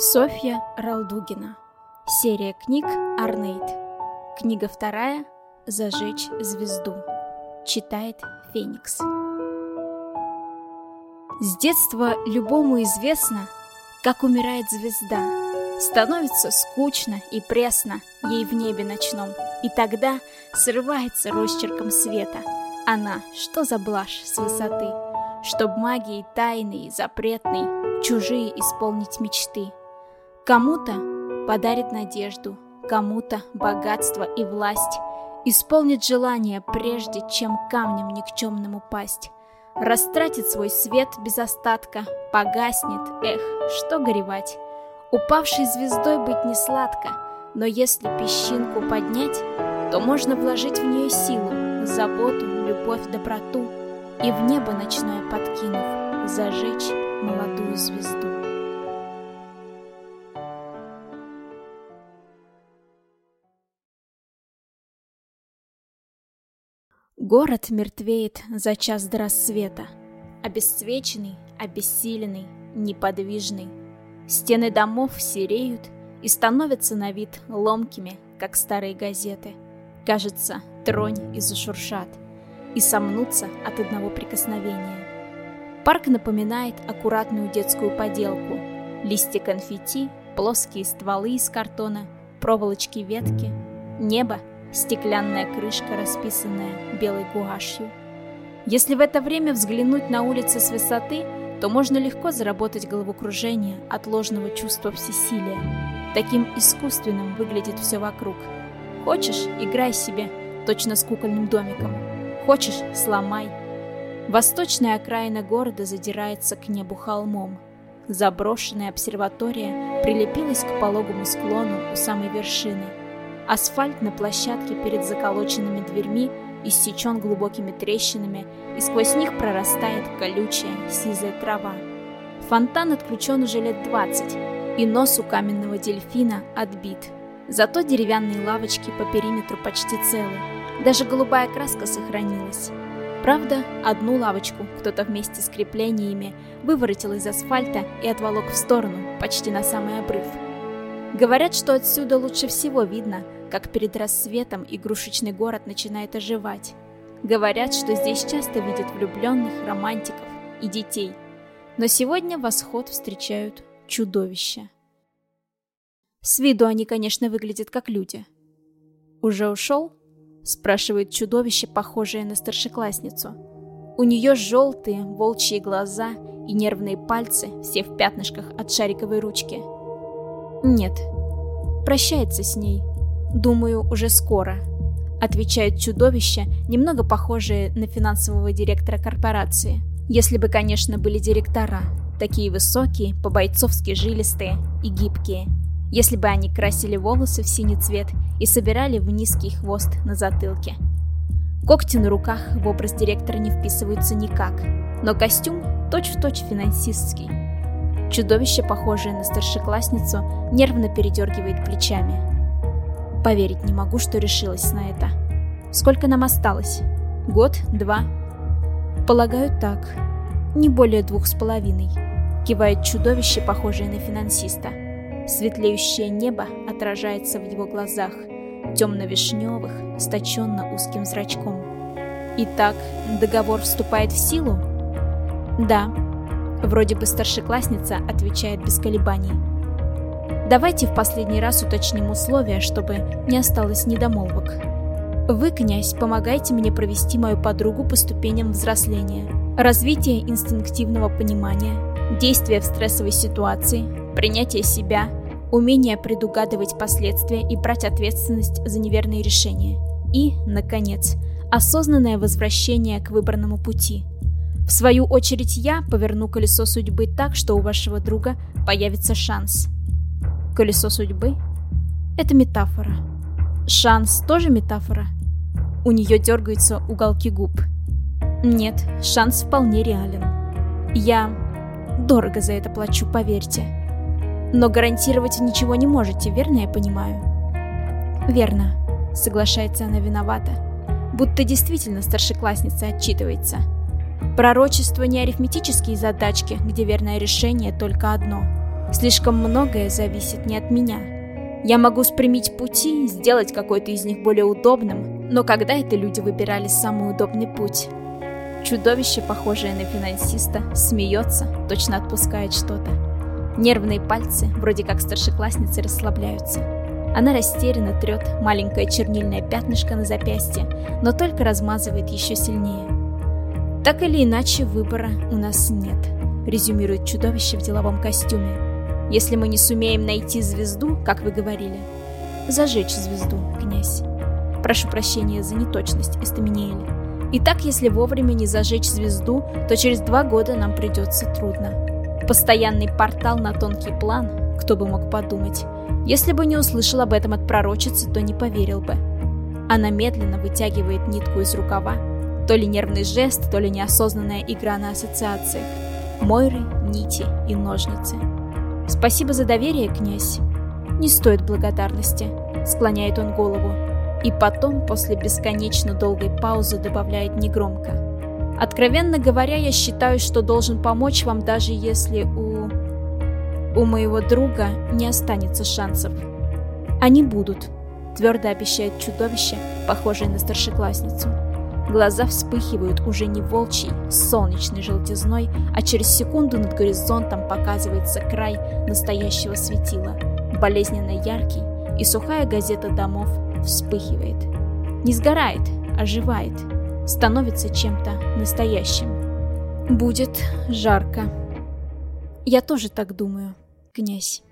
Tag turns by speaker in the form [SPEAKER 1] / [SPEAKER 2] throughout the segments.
[SPEAKER 1] Софья Ралдугина. Серия книг Арнейд. Книга вторая «Зажечь звезду». Читает Феникс. С детства любому известно, как умирает звезда. Становится скучно и пресно ей в небе ночном, и тогда срывается росчерком света. Она, что за блажь с высоты, чтоб магией тайной, запретной, чужие исполнить мечты — Кому-то подарит надежду, кому-то богатство и власть, исполнит желание, прежде чем камнем никчемным упасть. Растратит свой свет без остатка, погаснет, эх, что горевать. Упавшей звездой быть не сладко, но если песчинку поднять, то можно вложить в нее силу, заботу, любовь, доброту и в небо ночное подкинув, зажечь молодую звезду. Город мертвеет за час до рассвета. Обесцвеченный, обессиленный, неподвижный. Стены домов сереют и становятся на вид ломкими, как старые газеты. Кажется, тронь и зашуршат, и сомнутся от одного прикосновения. Парк напоминает аккуратную детскую поделку. Листья конфетти, плоские стволы из картона, проволочки ветки, небо стеклянная крышка, расписанная белой гуашью. Если в это время взглянуть на улицы с высоты, то можно легко заработать головокружение от ложного чувства всесилия. Таким искусственным выглядит все вокруг. Хочешь — играй себе, точно с кукольным домиком. Хочешь — сломай. Восточная окраина города задирается к небу холмом. Заброшенная обсерватория прилепилась к пологому склону у самой вершины — Асфальт на площадке перед заколоченными дверьми иссечен глубокими трещинами, и сквозь них прорастает колючая сизая трава. Фонтан отключен уже лет 20, и нос у каменного дельфина отбит. Зато деревянные лавочки по периметру почти целы. Даже голубая краска сохранилась. Правда, одну лавочку кто-то вместе с креплениями выворотил из асфальта и отволок в сторону, почти на самый обрыв. Говорят, что отсюда лучше всего видно, как перед рассветом игрушечный город начинает оживать. Говорят, что здесь часто видят влюбленных, романтиков и детей. Но сегодня восход встречают чудовища. С виду они, конечно, выглядят как люди. «Уже ушел?» — спрашивает чудовище, похожее на старшеклассницу. У нее желтые волчьи глаза и нервные пальцы, все в пятнышках от шариковой ручки. «Нет». Прощается с ней, «Думаю, уже скоро», — отвечает чудовище, немного похожее на финансового директора корпорации. Если бы, конечно, были директора, такие высокие, по-бойцовски жилистые и гибкие. Если бы они красили волосы в синий цвет и собирали в низкий хвост на затылке. Когти на руках в образ директора не вписываются никак, но костюм точь-в-точь точь финансистский. Чудовище, похожее на старшеклассницу, нервно передергивает плечами. Поверить не могу, что решилась на это. Сколько нам осталось? Год? Два? Полагаю, так. Не более двух с половиной. Кивает чудовище, похожее на финансиста. Светлеющее небо отражается в его глазах, темно-вишневых, сточенно узким зрачком. Итак, договор вступает в силу? Да. Вроде бы старшеклассница отвечает без колебаний. Давайте в последний раз уточним условия, чтобы не осталось недомолвок. Вы, князь, помогайте мне провести мою подругу по ступеням взросления. Развитие инстинктивного понимания, действия в стрессовой ситуации, принятие себя, умение предугадывать последствия и брать ответственность за неверные решения. И, наконец, осознанное возвращение к выбранному пути. В свою очередь я поверну колесо судьбы так, что у вашего друга появится шанс – Колесо судьбы — это метафора. Шанс тоже метафора. У нее дергаются уголки губ. Нет, шанс вполне реален. Я дорого за это плачу, поверьте. Но гарантировать ничего не можете, верно я понимаю? Верно, соглашается она виновата. Будто действительно старшеклассница отчитывается. Пророчество не арифметические задачки, где верное решение только одно — Слишком многое зависит не от меня. Я могу спрямить пути, сделать какой-то из них более удобным, но когда это люди выбирали самый удобный путь? Чудовище, похожее на финансиста, смеется, точно отпускает что-то. Нервные пальцы, вроде как старшеклассницы, расслабляются. Она растерянно трет маленькое чернильное пятнышко на запястье, но только размазывает еще сильнее. «Так или иначе, выбора у нас нет», — резюмирует чудовище в деловом костюме. «Если мы не сумеем найти звезду, как вы говорили, зажечь звезду, князь. Прошу прощения за неточность, Эстаминиэль. Итак, если вовремя не зажечь звезду, то через два года нам придется трудно. Постоянный портал на тонкий план, кто бы мог подумать. Если бы не услышал об этом от пророчицы, то не поверил бы. Она медленно вытягивает нитку из рукава. То ли нервный жест, то ли неосознанная игра на ассоциациях. Мойры, нити и ножницы. «Спасибо за доверие, князь». «Не стоит благодарности», — склоняет он голову. И потом, после бесконечно долгой паузы, добавляет негромко. «Откровенно говоря, я считаю, что должен помочь вам, даже если у... у моего друга не останется шансов. Они будут», — твердо обещает чудовище, похожее на старшеклассницу. Глаза вспыхивают уже не волчьей, солнечной желтизной, а через секунду над горизонтом показывается край настоящего светила, болезненно яркий, и сухая газета домов вспыхивает. Не сгорает, оживает, становится чем-то настоящим. Будет жарко. Я тоже так думаю, князь.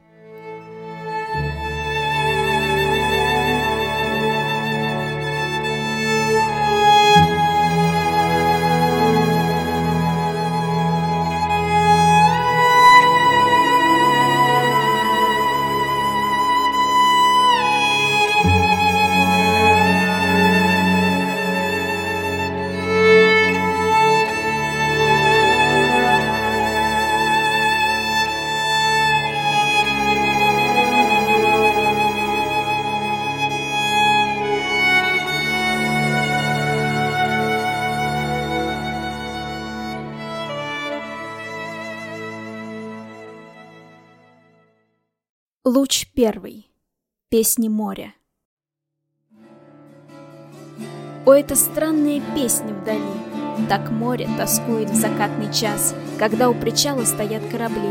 [SPEAKER 1] Первый. Песни моря. О, это странные песни вдали. Так море тоскует в закатный час, Когда у причала стоят корабли,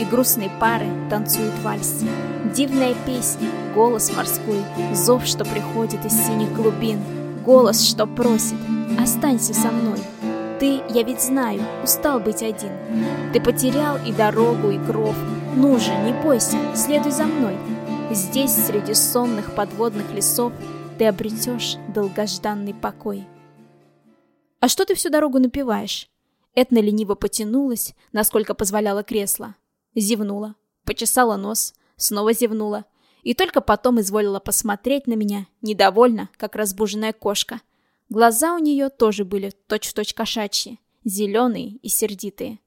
[SPEAKER 1] И грустные пары танцуют вальс. Дивная песня, голос морской, Зов, что приходит из синих глубин, Голос, что просит «Останься со мной». Ты, я ведь знаю, устал быть один. Ты потерял и дорогу, и кров, ну же, не бойся, следуй за мной. Здесь, среди сонных подводных лесов, ты обретешь долгожданный покой. А что ты всю дорогу напиваешь? Этна лениво потянулась, насколько позволяло кресло. Зевнула, почесала нос, снова зевнула. И только потом изволила посмотреть на меня, недовольно, как разбуженная кошка. Глаза у нее тоже были точь-в-точь -точь кошачьи, зеленые и сердитые.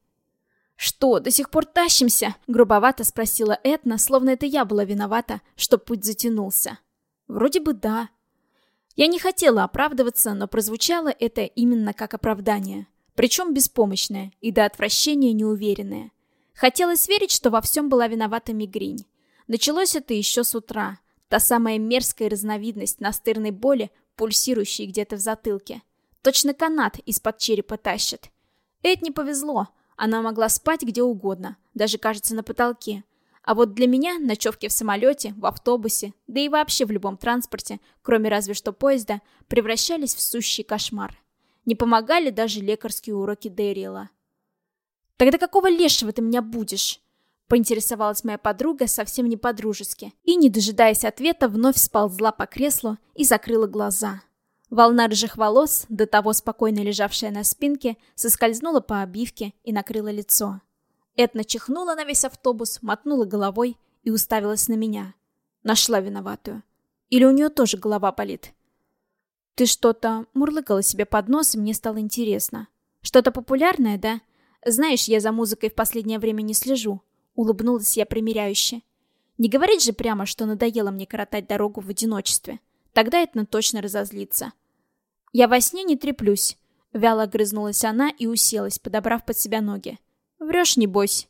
[SPEAKER 1] «Что, до сих пор тащимся?» — грубовато спросила Этна, словно это я была виновата, что путь затянулся. «Вроде бы да». Я не хотела оправдываться, но прозвучало это именно как оправдание. Причем беспомощное и до отвращения неуверенное. Хотелось верить, что во всем была виновата мигрень. Началось это еще с утра. Та самая мерзкая разновидность настырной боли, пульсирующей где-то в затылке. Точно канат из-под черепа тащит. Эд не повезло. Она могла спать где угодно, даже, кажется, на потолке. А вот для меня ночевки в самолете, в автобусе, да и вообще в любом транспорте, кроме разве что поезда, превращались в сущий кошмар. Не помогали даже лекарские уроки Дэриэла. «Тогда какого лешего ты меня будешь?» Поинтересовалась моя подруга совсем не по-дружески. И, не дожидаясь ответа, вновь сползла по креслу и закрыла глаза. Волна рыжих волос, до того спокойно лежавшая на спинке, соскользнула по обивке и накрыла лицо. Этна чихнула на весь автобус, мотнула головой и уставилась на меня. Нашла виноватую. Или у нее тоже голова болит? Ты что-то мурлыкала себе под нос, и мне стало интересно. Что-то популярное, да? Знаешь, я за музыкой в последнее время не слежу. Улыбнулась я примиряюще. Не говорить же прямо, что надоело мне коротать дорогу в одиночестве. Тогда Этна точно разозлится. «Я во сне не треплюсь», — вяло огрызнулась она и уселась, подобрав под себя ноги. «Врешь, небось».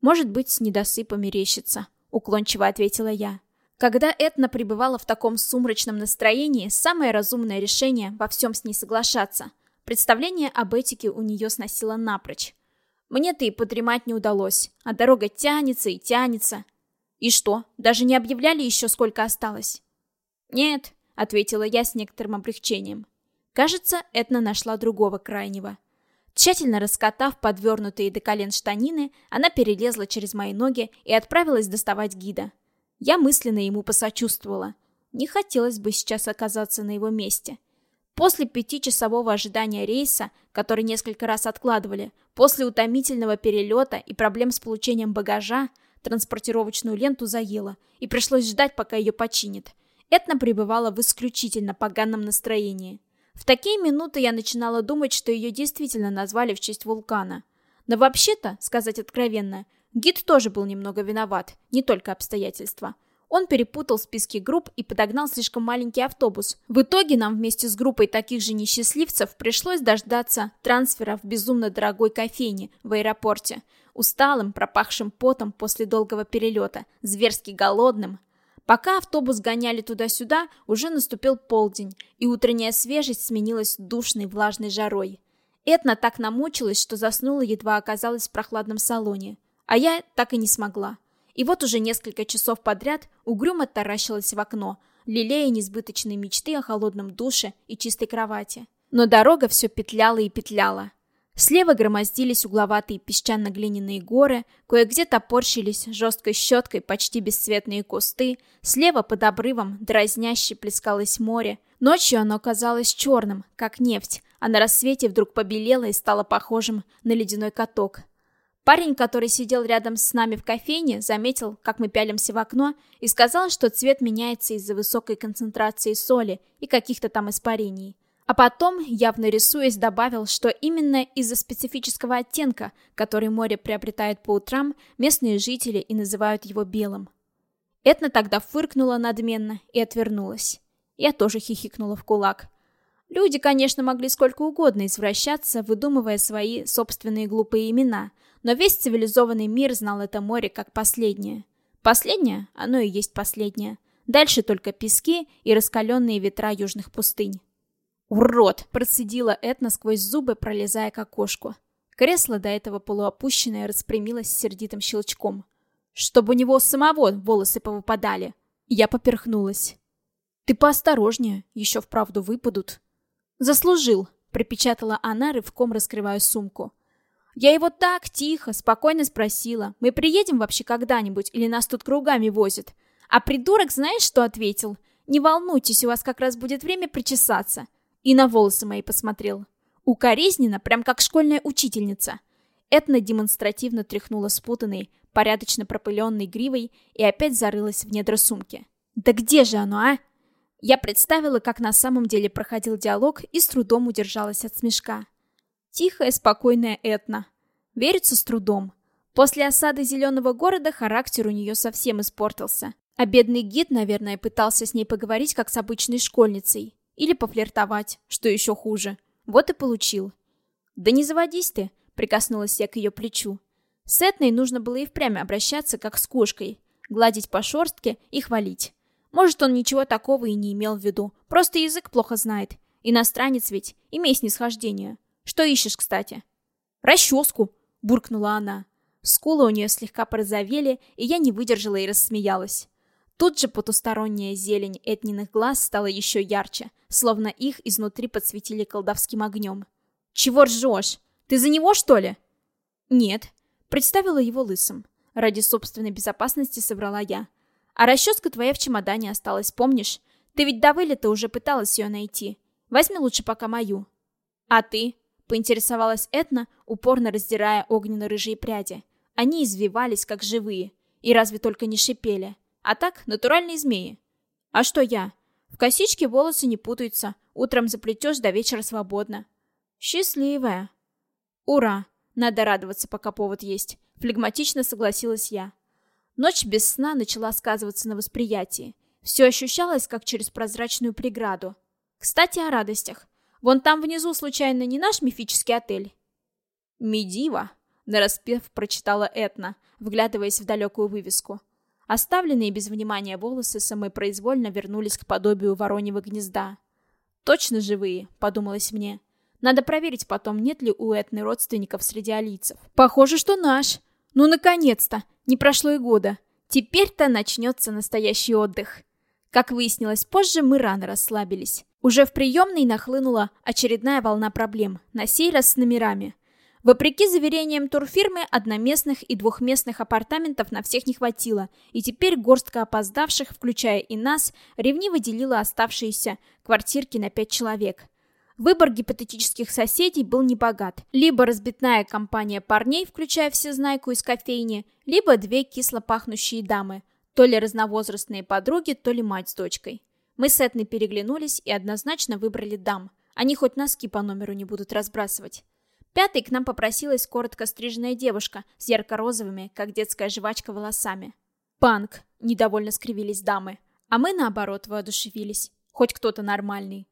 [SPEAKER 1] «Может быть, с недосыпами рещится», — уклончиво ответила я. Когда Этна пребывала в таком сумрачном настроении, самое разумное решение во всем с ней соглашаться. Представление об этике у нее сносило напрочь. Мне-то и подремать не удалось, а дорога тянется и тянется. И что, даже не объявляли еще, сколько осталось? Нет, ответила я с некоторым облегчением. Кажется, Этна нашла другого крайнего. Тщательно раскатав подвернутые до колен штанины, она перелезла через мои ноги и отправилась доставать гида. Я мысленно ему посочувствовала. Не хотелось бы сейчас оказаться на его месте. После пятичасового ожидания рейса, который несколько раз откладывали, после утомительного перелета и проблем с получением багажа, транспортировочную ленту заело, и пришлось ждать, пока ее починят. Этна пребывала в исключительно поганом настроении. В такие минуты я начинала думать, что ее действительно назвали в честь вулкана. Но вообще-то, сказать откровенно, гид тоже был немного виноват, не только обстоятельства. Он перепутал списки групп и подогнал слишком маленький автобус. В итоге нам вместе с группой таких же несчастливцев пришлось дождаться трансфера в безумно дорогой кофейне в аэропорте. Усталым, пропахшим потом после долгого перелета, зверски голодным. Пока автобус гоняли туда-сюда, уже наступил полдень, и утренняя свежесть сменилась душной влажной жарой. Этна так намучилась, что заснула, едва оказалась в прохладном салоне. А я так и не смогла. И вот уже несколько часов подряд угрюмо таращилась в окно, лелея несбыточные мечты о холодном душе и чистой кровати. Но дорога все петляла и петляла. Слева громоздились угловатые песчано-глиняные горы, кое-где топорщились жесткой щеткой почти бесцветные кусты, слева под обрывом дразняще плескалось море. Ночью оно казалось черным, как нефть, а на рассвете вдруг побелело и стало похожим на ледяной каток. Парень, который сидел рядом с нами в кофейне, заметил, как мы пялимся в окно, и сказал, что цвет меняется из-за высокой концентрации соли и каких-то там испарений. А потом, явно рисуясь, добавил, что именно из-за специфического оттенка, который море приобретает по утрам, местные жители и называют его белым. Этна тогда фыркнула надменно и отвернулась. Я тоже хихикнула в кулак. Люди, конечно, могли сколько угодно извращаться, выдумывая свои собственные глупые имена, но весь цивилизованный мир знал это море как последнее. Последнее? Оно и есть последнее. Дальше только пески и раскаленные ветра южных пустынь. «Урод!» – процедила Этна сквозь зубы, пролезая к окошку. Кресло, до этого полуопущенное, распрямилось сердитым щелчком. «Чтобы у него самого волосы повыпадали!» Я поперхнулась. «Ты поосторожнее, еще вправду выпадут». «Заслужил!» – припечатала она, рывком раскрывая сумку. Я его так тихо, спокойно спросила, мы приедем вообще когда-нибудь или нас тут кругами возят? А придурок знаешь, что ответил? Не волнуйтесь, у вас как раз будет время причесаться. И на волосы мои посмотрел. Укоризненно, прям как школьная учительница. Этна демонстративно тряхнула спутанной, порядочно пропыленной гривой и опять зарылась в недра сумки. «Да где же оно, а?» Я представила, как на самом деле проходил диалог и с трудом удержалась от смешка. Тихая, спокойная Этна. Верится с трудом. После осады Зеленого города характер у нее совсем испортился. А бедный гид, наверное, пытался с ней поговорить, как с обычной школьницей. Или пофлиртовать, что еще хуже. Вот и получил. «Да не заводись ты», — прикоснулась я к ее плечу. С Этной нужно было и впрямь обращаться, как с кошкой. Гладить по шорстке и хвалить. Может, он ничего такого и не имел в виду. Просто язык плохо знает. Иностранец ведь, имей снисхождение. Что ищешь, кстати?» «Расческу!» — буркнула она. Скулы у нее слегка порозовели, и я не выдержала и рассмеялась. Тут же потусторонняя зелень Этниных глаз стала еще ярче, словно их изнутри подсветили колдовским огнем. «Чего ржешь? Ты за него, что ли?» «Нет», — представила его лысым. Ради собственной безопасности соврала я. «А расческа твоя в чемодане осталась, помнишь? Ты ведь до вылета уже пыталась ее найти. Возьми лучше пока мою». «А ты?» Поинтересовалась Этна, упорно раздирая огненно-рыжие пряди. Они извивались, как живые, и разве только не шипели. А так, натуральные змеи. А что я? В косичке волосы не путаются. Утром заплетешь, до вечера свободно. Счастливая. Ура! Надо радоваться, пока повод есть. Флегматично согласилась я. Ночь без сна начала сказываться на восприятии. Все ощущалось, как через прозрачную преграду. Кстати, о радостях. Вон там внизу случайно не наш мифический отель? Медива, нараспев прочитала Этна, вглядываясь в далекую вывеску. Оставленные без внимания волосы самопроизвольно вернулись к подобию вороньего гнезда. «Точно живые», — подумалось мне. «Надо проверить потом, нет ли у Этны родственников среди алийцев». «Похоже, что наш. Ну, наконец-то! Не прошло и года. Теперь-то начнется настоящий отдых». Как выяснилось позже, мы рано расслабились. Уже в приемной нахлынула очередная волна проблем, на сей раз с номерами. Вопреки заверениям турфирмы, одноместных и двухместных апартаментов на всех не хватило, и теперь горстка опоздавших, включая и нас, ревниво делила оставшиеся квартирки на пять человек. Выбор гипотетических соседей был небогат. Либо разбитная компания парней, включая всезнайку из кофейни, либо две кисло пахнущие дамы, то ли разновозрастные подруги, то ли мать с дочкой. Мы с Этной переглянулись и однозначно выбрали дам. Они хоть носки по номеру не будут разбрасывать. Пятой к нам попросилась коротко стриженная девушка с ярко-розовыми, как детская жвачка, волосами. «Панк!» — недовольно скривились дамы. А мы, наоборот, воодушевились. Хоть кто-то нормальный.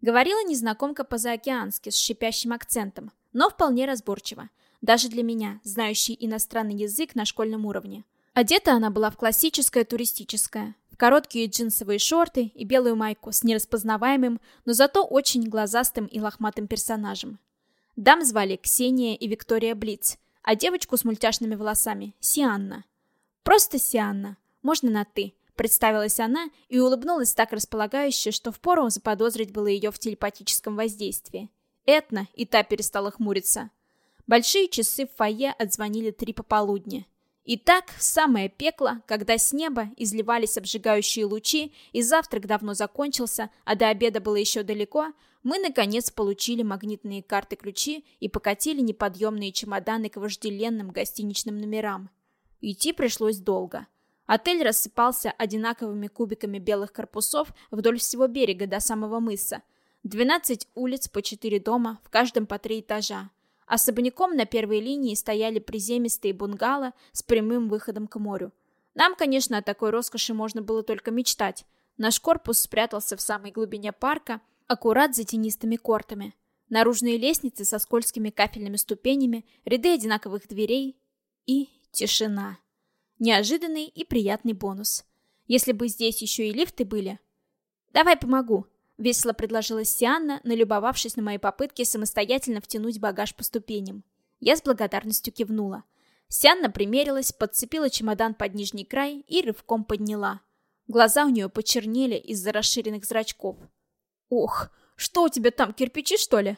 [SPEAKER 1] Говорила незнакомка по-заокеански с шипящим акцентом, но вполне разборчиво. Даже для меня, знающий иностранный язык на школьном уровне. Одета она была в классическое туристическое. В короткие джинсовые шорты и белую майку с нераспознаваемым, но зато очень глазастым и лохматым персонажем. Дам звали Ксения и Виктория Блиц, а девочку с мультяшными волосами — Сианна. Просто Сианна, можно на «ты», представилась она и улыбнулась так располагающе, что впору заподозрить было ее в телепатическом воздействии. Этна и та перестала хмуриться. Большие часы в фойе отзвонили три пополудни. И так, в самое пекло, когда с неба изливались обжигающие лучи, и завтрак давно закончился, а до обеда было еще далеко, мы, наконец, получили магнитные карты-ключи и покатили неподъемные чемоданы к вожделенным гостиничным номерам. Идти пришлось долго. Отель рассыпался одинаковыми кубиками белых корпусов вдоль всего берега до самого мыса. 12 улиц по 4 дома, в каждом по 3 этажа. Особняком на первой линии стояли приземистые бунгало с прямым выходом к морю. Нам, конечно, о такой роскоши можно было только мечтать. Наш корпус спрятался в самой глубине парка, аккурат за тенистыми кортами. Наружные лестницы со скользкими кафельными ступенями, ряды одинаковых дверей и тишина. Неожиданный и приятный бонус. Если бы здесь еще и лифты были... «Давай помогу», — весело предложила Сианна, налюбовавшись на мои попытки самостоятельно втянуть багаж по ступеням. Я с благодарностью кивнула. Сианна примерилась, подцепила чемодан под нижний край и рывком подняла. Глаза у нее почернели из-за расширенных зрачков. «Ох, что у тебя там, кирпичи, что ли?»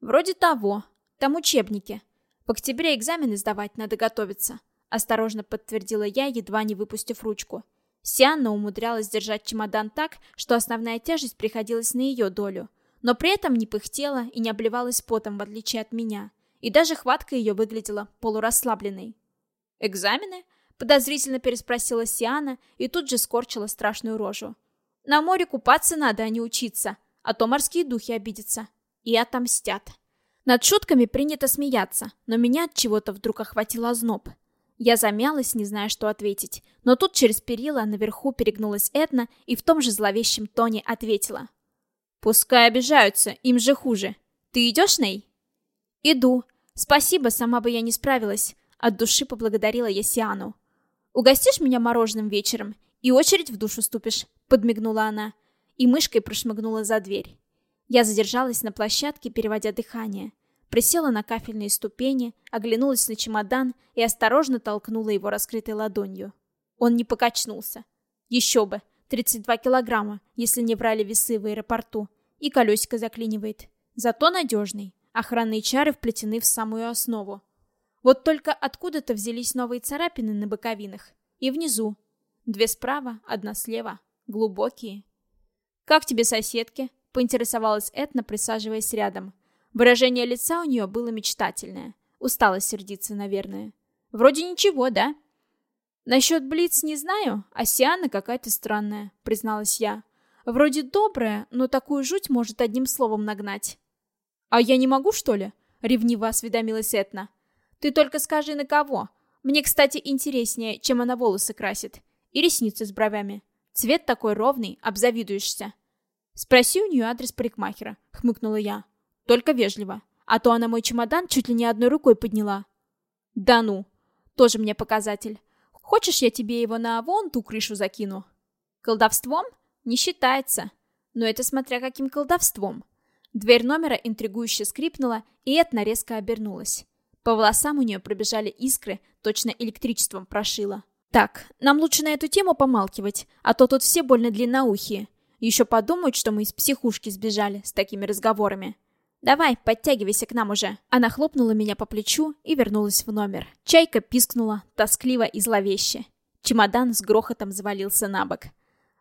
[SPEAKER 1] «Вроде того. Там учебники. В октябре экзамены сдавать надо готовиться», — осторожно подтвердила я, едва не выпустив ручку. Сианна умудрялась держать чемодан так, что основная тяжесть приходилась на ее долю, но при этом не пыхтела и не обливалась потом, в отличие от меня. И даже хватка ее выглядела полурасслабленной. «Экзамены?» — подозрительно переспросила Сиана и тут же скорчила страшную рожу. «На море купаться надо, а не учиться, а то морские духи обидятся. И отомстят». Над шутками принято смеяться, но меня от чего-то вдруг охватил озноб. Я замялась, не зная, что ответить. Но тут через перила наверху перегнулась Этна и в том же зловещем тоне ответила. «Пускай обижаются, им же хуже. Ты идешь, Ней?» «Иду. Спасибо, сама бы я не справилась». От души поблагодарила я Сиану. «Угостишь меня мороженым вечером и очередь в душу ступишь?» Подмигнула она и мышкой прошмыгнула за дверь. Я задержалась на площадке, переводя дыхание присела на кафельные ступени, оглянулась на чемодан и осторожно толкнула его раскрытой ладонью. Он не покачнулся. Еще бы, 32 килограмма, если не брали весы в аэропорту, и колесико заклинивает. Зато надежный. Охранные чары вплетены в самую основу. Вот только откуда-то взялись новые царапины на боковинах. И внизу. Две справа, одна слева. Глубокие. «Как тебе соседки?» — поинтересовалась Этна, присаживаясь рядом. Выражение лица у нее было мечтательное. Устала сердиться, наверное. Вроде ничего, да? Насчет Блиц не знаю, а Сиана какая-то странная, призналась я. Вроде добрая, но такую жуть может одним словом нагнать. А я не могу, что ли? Ревниво осведомилась Этна. Ты только скажи, на кого. Мне, кстати, интереснее, чем она волосы красит. И ресницы с бровями. Цвет такой ровный, обзавидуешься. Спроси у нее адрес парикмахера, хмыкнула я. Только вежливо. А то она мой чемодан чуть ли не одной рукой подняла. Да ну, тоже мне показатель. Хочешь, я тебе его на вон ту крышу закину? Колдовством? Не считается. Но это смотря каким колдовством. Дверь номера интригующе скрипнула, и Этна резко обернулась. По волосам у нее пробежали искры, точно электричеством прошило. Так, нам лучше на эту тему помалкивать, а то тут все больно длинноухие. Еще подумают, что мы из психушки сбежали с такими разговорами. «Давай, подтягивайся к нам уже!» Она хлопнула меня по плечу и вернулась в номер. Чайка пискнула, тоскливо и зловеще. Чемодан с грохотом завалился на бок.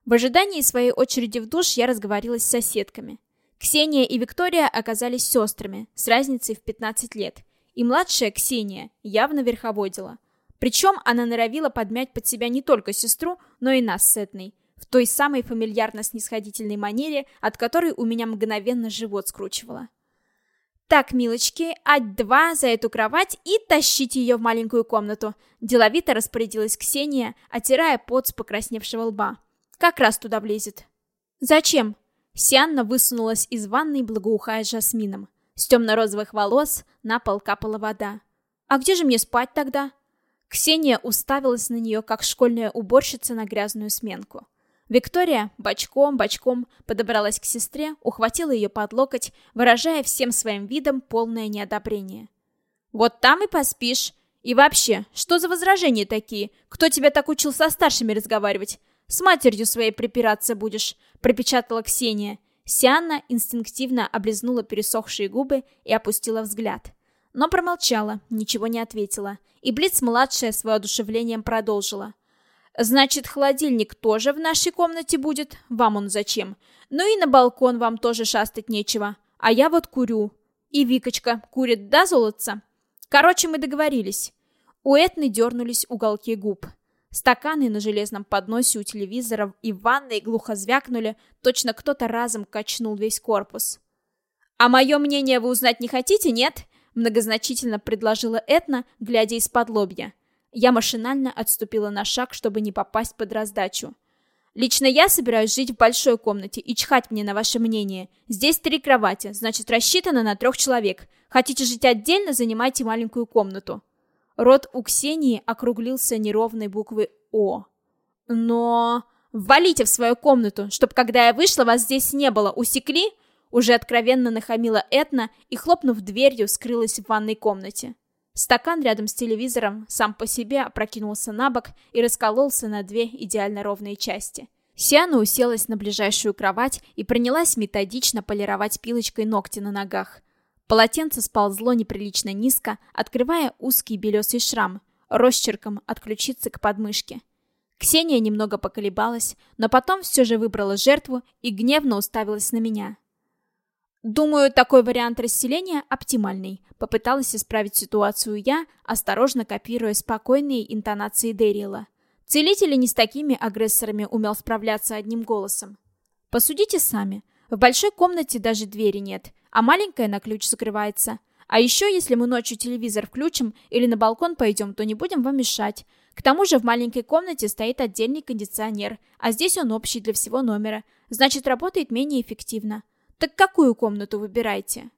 [SPEAKER 1] В ожидании своей очереди в душ я разговорилась с соседками. Ксения и Виктория оказались сестрами, с разницей в 15 лет. И младшая Ксения явно верховодила. Причем она норовила подмять под себя не только сестру, но и нас с Этной, в той самой фамильярно-снисходительной манере, от которой у меня мгновенно живот скручивало. «Так, милочки, ать-два за эту кровать и тащите ее в маленькую комнату», деловито распорядилась Ксения, отирая пот с покрасневшего лба. «Как раз туда влезет». «Зачем?» Сианна высунулась из ванной, благоухая жасмином. С темно-розовых волос на пол капала вода. «А где же мне спать тогда?» Ксения уставилась на нее, как школьная уборщица на грязную сменку. Виктория бочком-бочком подобралась к сестре, ухватила ее под локоть, выражая всем своим видом полное неодобрение. «Вот там и поспишь. И вообще, что за возражения такие? Кто тебя так учил со старшими разговаривать? С матерью своей припираться будешь», — пропечатала Ксения. Сианна инстинктивно облизнула пересохшие губы и опустила взгляд. Но промолчала, ничего не ответила. И Блиц-младшая с воодушевлением продолжила. Значит, холодильник тоже в нашей комнате будет? Вам он зачем? Ну и на балкон вам тоже шастать нечего. А я вот курю. И Викочка курит, да, золотца? Короче, мы договорились. У Этны дернулись уголки губ. Стаканы на железном подносе у телевизора и в ванной глухо звякнули, точно кто-то разом качнул весь корпус. «А мое мнение вы узнать не хотите, нет?» Многозначительно предложила Этна, глядя из-под лобья. Я машинально отступила на шаг, чтобы не попасть под раздачу. Лично я собираюсь жить в большой комнате и чхать мне на ваше мнение. Здесь три кровати, значит рассчитано на трех человек. Хотите жить отдельно, занимайте маленькую комнату. Рот у Ксении округлился неровной буквой «О». Но... Валите в свою комнату, чтоб когда я вышла, вас здесь не было. Усекли? Уже откровенно нахамила Этна и, хлопнув дверью, скрылась в ванной комнате. Стакан рядом с телевизором сам по себе опрокинулся на бок и раскололся на две идеально ровные части. Сиана уселась на ближайшую кровать и принялась методично полировать пилочкой ногти на ногах. Полотенце сползло неприлично низко, открывая узкий белесый шрам, росчерком от к подмышке. Ксения немного поколебалась, но потом все же выбрала жертву и гневно уставилась на меня. Думаю, такой вариант расселения оптимальный. Попыталась исправить ситуацию я, осторожно копируя спокойные интонации Дэрила. Целитель не с такими агрессорами умел справляться одним голосом. Посудите сами. В большой комнате даже двери нет, а маленькая на ключ закрывается. А еще, если мы ночью телевизор включим или на балкон пойдем, то не будем вам мешать. К тому же в маленькой комнате стоит отдельный кондиционер, а здесь он общий для всего номера. Значит, работает менее эффективно. Так какую комнату выбираете?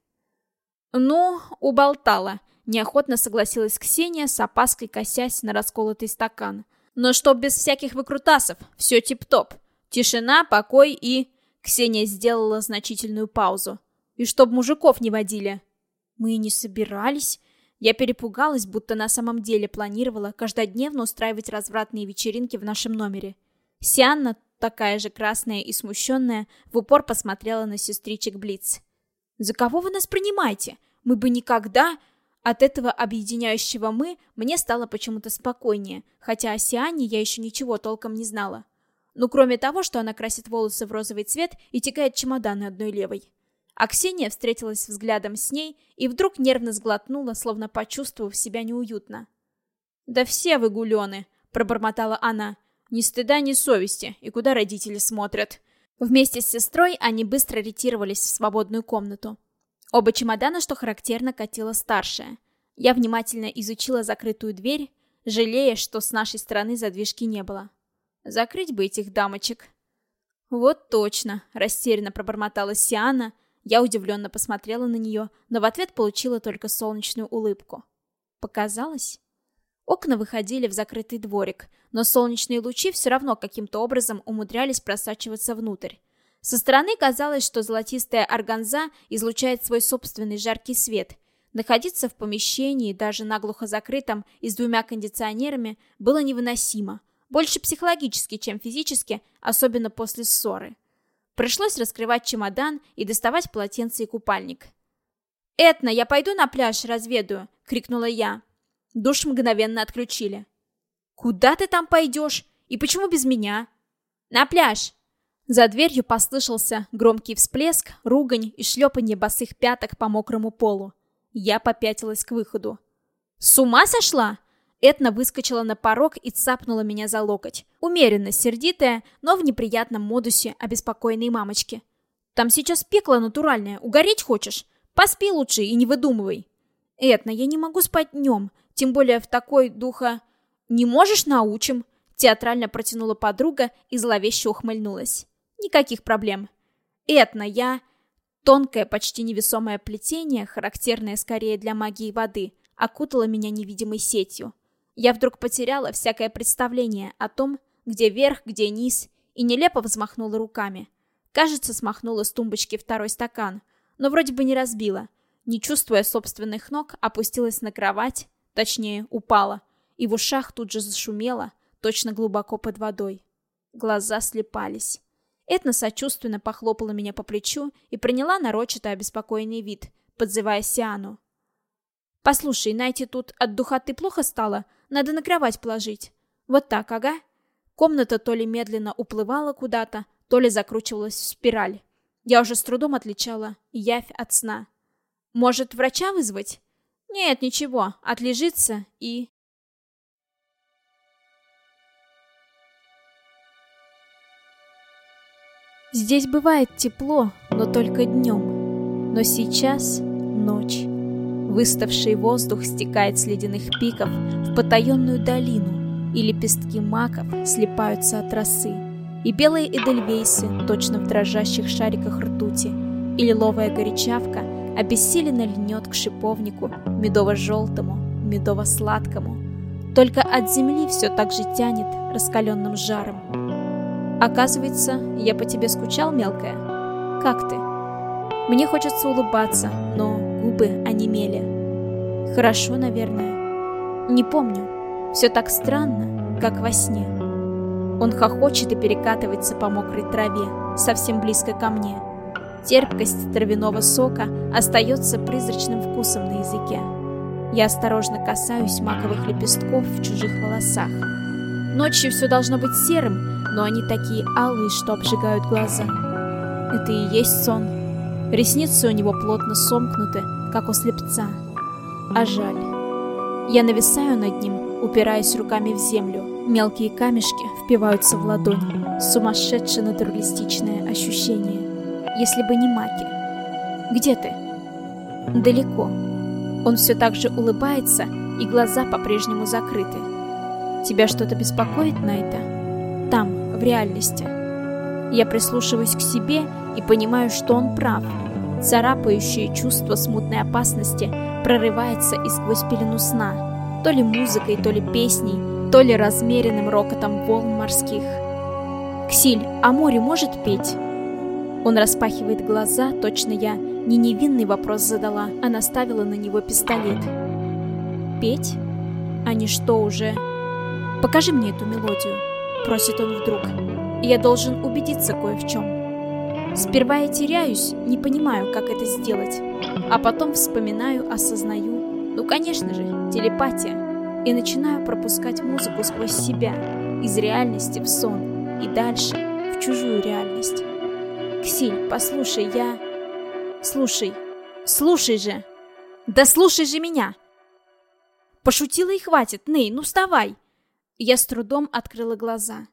[SPEAKER 1] Ну, уболтала. Неохотно согласилась Ксения, с опаской косясь на расколотый стакан. Но чтоб без всяких выкрутасов, все тип-топ. Тишина, покой и... Ксения сделала значительную паузу. И чтоб мужиков не водили. Мы и не собирались. Я перепугалась, будто на самом деле планировала каждодневно устраивать развратные вечеринки в нашем номере. Сианна такая же красная и смущенная, в упор посмотрела на сестричек Блиц. «За кого вы нас принимаете? Мы бы никогда...» От этого объединяющего «мы» мне стало почему-то спокойнее, хотя о Сиане я еще ничего толком не знала. Ну, кроме того, что она красит волосы в розовый цвет и тягает чемоданы одной левой. А Ксения встретилась взглядом с ней и вдруг нервно сглотнула, словно почувствовав себя неуютно. «Да все вы гулены!» — пробормотала она. Ни стыда, ни совести, и куда родители смотрят. Вместе с сестрой они быстро ретировались в свободную комнату. Оба чемодана, что характерно, катила старшая. Я внимательно изучила закрытую дверь, жалея, что с нашей стороны задвижки не было. Закрыть бы этих дамочек. Вот точно, растерянно пробормотала Сиана. Я удивленно посмотрела на нее, но в ответ получила только солнечную улыбку. Показалось? Окна выходили в закрытый дворик, но солнечные лучи все равно каким-то образом умудрялись просачиваться внутрь. Со стороны казалось, что золотистая органза излучает свой собственный жаркий свет. Находиться в помещении, даже наглухо закрытом и с двумя кондиционерами, было невыносимо. Больше психологически, чем физически, особенно после ссоры. Пришлось раскрывать чемодан и доставать полотенце и купальник. «Этна, я пойду на пляж, разведаю!» — крикнула я. Душ мгновенно отключили. «Куда ты там пойдешь? И почему без меня?» «На пляж!» За дверью послышался громкий всплеск, ругань и шлепанье босых пяток по мокрому полу. Я попятилась к выходу. «С ума сошла?» Этна выскочила на порог и цапнула меня за локоть. Умеренно сердитая, но в неприятном модусе обеспокоенной мамочки. «Там сейчас пекло натуральное. Угореть хочешь? Поспи лучше и не выдумывай». «Этна, я не могу спать днем. Тем более в такой духа... Не можешь, научим?» Театрально протянула подруга и зловеще ухмыльнулась. «Никаких проблем. Этна, я...» Тонкое, почти невесомое плетение, характерное скорее для магии воды, окутало меня невидимой сетью. Я вдруг потеряла всякое представление о том, где верх, где низ, и нелепо взмахнула руками. Кажется, смахнула с тумбочки второй стакан, но вроде бы не разбила. Не чувствуя собственных ног, опустилась на кровать, Точнее, упала. И в ушах тут же зашумело, точно глубоко под водой. Глаза слепались. Этна сочувственно похлопала меня по плечу и приняла нарочито обеспокоенный вид, подзывая Сиану. «Послушай, Найти тут от духоты плохо стало? Надо на кровать положить. Вот так, ага». Комната то ли медленно уплывала куда-то, то ли закручивалась в спираль. Я уже с трудом отличала явь от сна. «Может, врача вызвать?» Нет, ничего, отлежится и... Здесь бывает тепло, но только днем. Но сейчас ночь. Выставший воздух стекает с ледяных пиков в потаенную долину, и лепестки маков слипаются от росы, и белые эдельвейсы точно в дрожащих шариках ртути, и лиловая горячавка — обессиленно льнет к шиповнику, медово-желтому, медово-сладкому. Только от земли все так же тянет раскаленным жаром. Оказывается, я по тебе скучал, мелкая? Как ты? Мне хочется улыбаться, но губы онемели. Хорошо, наверное. Не помню. Все так странно, как во сне. Он хохочет и перекатывается по мокрой траве, совсем близко ко мне. Терпкость травяного сока остается призрачным вкусом на языке. Я осторожно касаюсь маковых лепестков в чужих волосах. Ночью все должно быть серым, но они такие алые, что обжигают глаза. Это и есть сон. Ресницы у него плотно сомкнуты, как у слепца. А жаль. Я нависаю над ним, упираясь руками в землю. Мелкие камешки впиваются в ладонь. Сумасшедшее натуралистичное ощущение если бы не Маки. Где ты? Далеко. Он все так же улыбается, и глаза по-прежнему закрыты. Тебя что-то беспокоит, Найта? Там, в реальности. Я прислушиваюсь к себе и понимаю, что он прав. Царапающее чувство смутной опасности прорывается и сквозь пелену сна. То ли музыкой, то ли песней, то ли размеренным рокотом волн морских. Ксиль, а море может петь? Он распахивает глаза, точно я не невинный вопрос задала, а наставила на него пистолет. «Петь? Они что уже...» «Покажи мне эту мелодию», — просит он вдруг. «Я должен убедиться кое в чем». Сперва я теряюсь, не понимаю, как это сделать, а потом вспоминаю, осознаю, ну, конечно же, телепатия, и начинаю пропускать музыку сквозь себя, из реальности в сон и дальше в чужую реальность. Ксиль, послушай, я... Слушай, слушай же! Да слушай же меня! Пошутила и хватит, Ней, ну вставай! Я с трудом открыла глаза.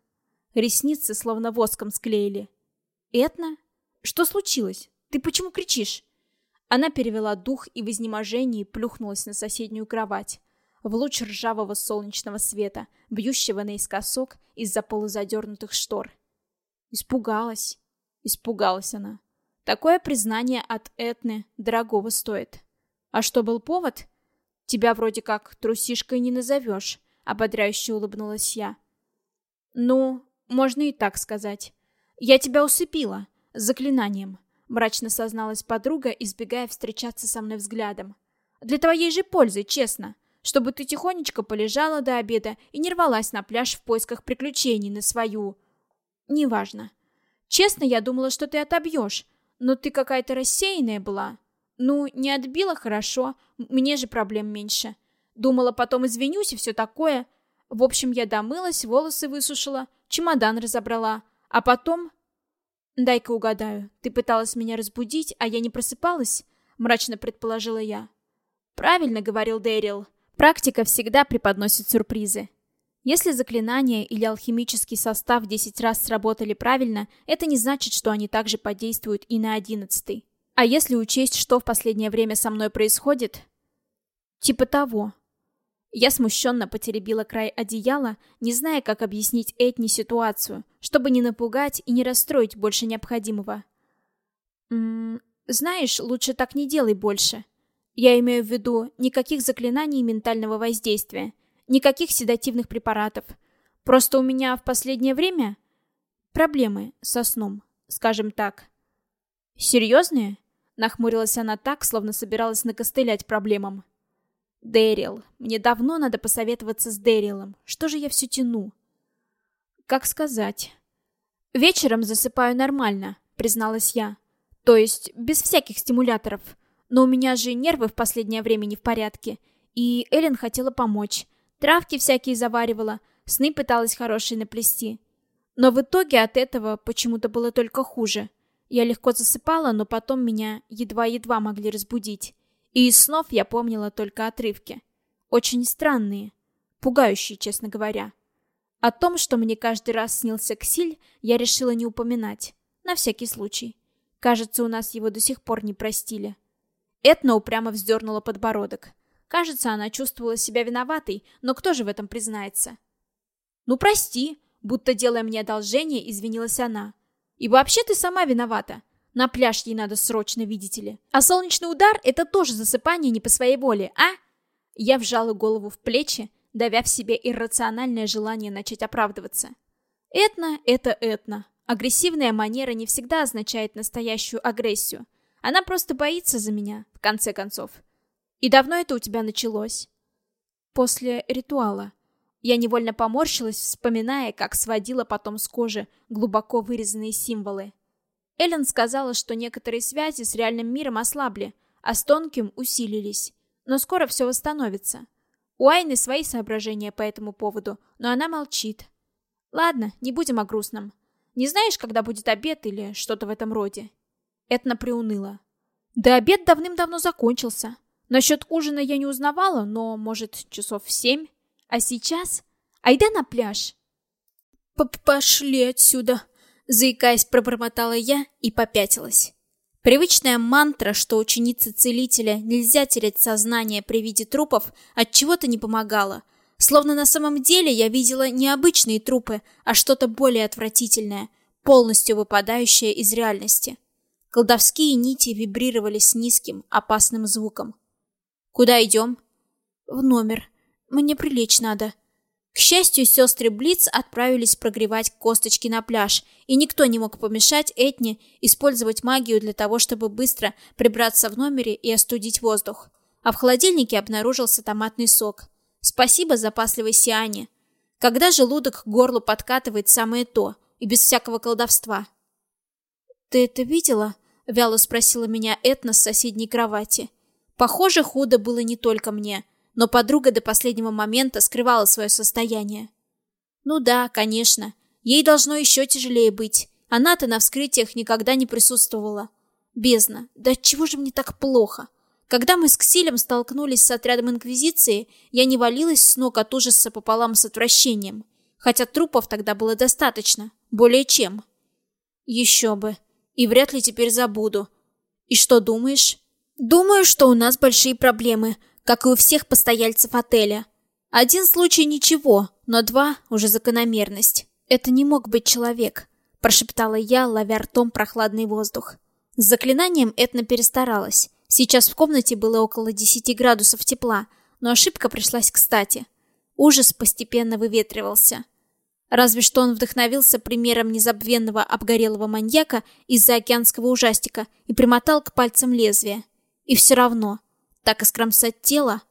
[SPEAKER 1] Ресницы словно воском склеили. Этна? Что случилось? Ты почему кричишь? Она перевела дух и в изнеможении плюхнулась на соседнюю кровать. В луч ржавого солнечного света, бьющего наискосок из-за полузадернутых штор. Испугалась. Испугалась она. Такое признание от Этны дорогого стоит. А что был повод? Тебя вроде как трусишкой не назовешь. ободряюще улыбнулась я. Ну, можно и так сказать. Я тебя усыпила. Заклинанием. Мрачно созналась подруга, избегая встречаться со мной взглядом. Для твоей же пользы, честно. Чтобы ты тихонечко полежала до обеда и не рвалась на пляж в поисках приключений на свою... Неважно. Честно, я думала, что ты отобьешь, но ты какая-то рассеянная была. Ну, не отбила, хорошо, мне же проблем меньше. Думала, потом извинюсь и все такое. В общем, я домылась, волосы высушила, чемодан разобрала. А потом... «Дай-ка угадаю, ты пыталась меня разбудить, а я не просыпалась?» — мрачно предположила я. «Правильно», — говорил Дэрил. «Практика всегда преподносит сюрпризы. Если заклинание или алхимический состав 10 раз сработали правильно, это не значит, что они также подействуют и на одиннадцатый. А если учесть, что в последнее время со мной происходит? Типа того. Я смущенно потеребила край одеяла, не зная, как объяснить Этни ситуацию, чтобы не напугать и не расстроить больше необходимого. «М -м, знаешь, лучше так не делай больше. Я имею в виду никаких заклинаний ментального воздействия, никаких седативных препаратов. Просто у меня в последнее время проблемы со сном, скажем так. Серьезные? Нахмурилась она так, словно собиралась накостылять проблемам. Дэрил. Мне давно надо посоветоваться с Дэрилом. Что же я все тяну? Как сказать? Вечером засыпаю нормально, призналась я. То есть без всяких стимуляторов. Но у меня же нервы в последнее время не в порядке. И Эллен хотела помочь. Травки всякие заваривала, сны пыталась хорошие наплести. Но в итоге от этого почему-то было только хуже. Я легко засыпала, но потом меня едва-едва могли разбудить. И из снов я помнила только отрывки. Очень странные. Пугающие, честно говоря. О том, что мне каждый раз снился Ксиль, я решила не упоминать. На всякий случай. Кажется, у нас его до сих пор не простили. Этна упрямо вздернула подбородок. Кажется, она чувствовала себя виноватой, но кто же в этом признается? «Ну, прости», будто делая мне одолжение, извинилась она. «И вообще ты сама виновата. На пляж ей надо срочно, видите ли. А солнечный удар — это тоже засыпание не по своей воле, а?» Я вжала голову в плечи, давя в себе иррациональное желание начать оправдываться. Этна — это этна. Агрессивная манера не всегда означает настоящую агрессию. Она просто боится за меня, в конце концов. И давно это у тебя началось? После ритуала. Я невольно поморщилась, вспоминая, как сводила потом с кожи глубоко вырезанные символы. Эллен сказала, что некоторые связи с реальным миром ослабли, а с тонким усилились. Но скоро все восстановится. У Айны свои соображения по этому поводу, но она молчит. Ладно, не будем о грустном. Не знаешь, когда будет обед или что-то в этом роде? Этна приуныла. Да обед давным-давно закончился. Насчет ужина я не узнавала, но, может, часов в семь. А сейчас? Айда на пляж. П «Пошли отсюда!» Заикаясь, пробормотала я и попятилась. Привычная мантра, что ученицы целителя нельзя терять сознание при виде трупов, от чего-то не помогала. Словно на самом деле я видела не обычные трупы, а что-то более отвратительное, полностью выпадающее из реальности. Колдовские нити вибрировали с низким, опасным звуком. «Куда идем?» «В номер. Мне прилечь надо», к счастью, сестры Блиц отправились прогревать косточки на пляж, и никто не мог помешать Этне использовать магию для того, чтобы быстро прибраться в номере и остудить воздух. А в холодильнике обнаружился томатный сок. Спасибо запасливой Сиане. Когда желудок к горлу подкатывает самое то, и без всякого колдовства. «Ты это видела?» — вяло спросила меня Этна с соседней кровати. Похоже, худо было не только мне — но подруга до последнего момента скрывала свое состояние. Ну да, конечно. Ей должно еще тяжелее быть. Она-то на вскрытиях никогда не присутствовала. Бездна, да чего же мне так плохо? Когда мы с Ксилем столкнулись с отрядом Инквизиции, я не валилась с ног от ужаса пополам с отвращением. Хотя трупов тогда было достаточно. Более чем. Еще бы. И вряд ли теперь забуду. И что думаешь? Думаю, что у нас большие проблемы как и у всех постояльцев отеля. Один случай ничего, но два уже закономерность. Это не мог быть человек, прошептала я, ловя ртом прохладный воздух. С заклинанием Этна перестаралась. Сейчас в комнате было около 10 градусов тепла, но ошибка пришлась кстати. Ужас постепенно выветривался. Разве что он вдохновился примером незабвенного обгорелого маньяка из-за океанского ужастика и примотал к пальцам лезвие. И все равно, так искромсать тело,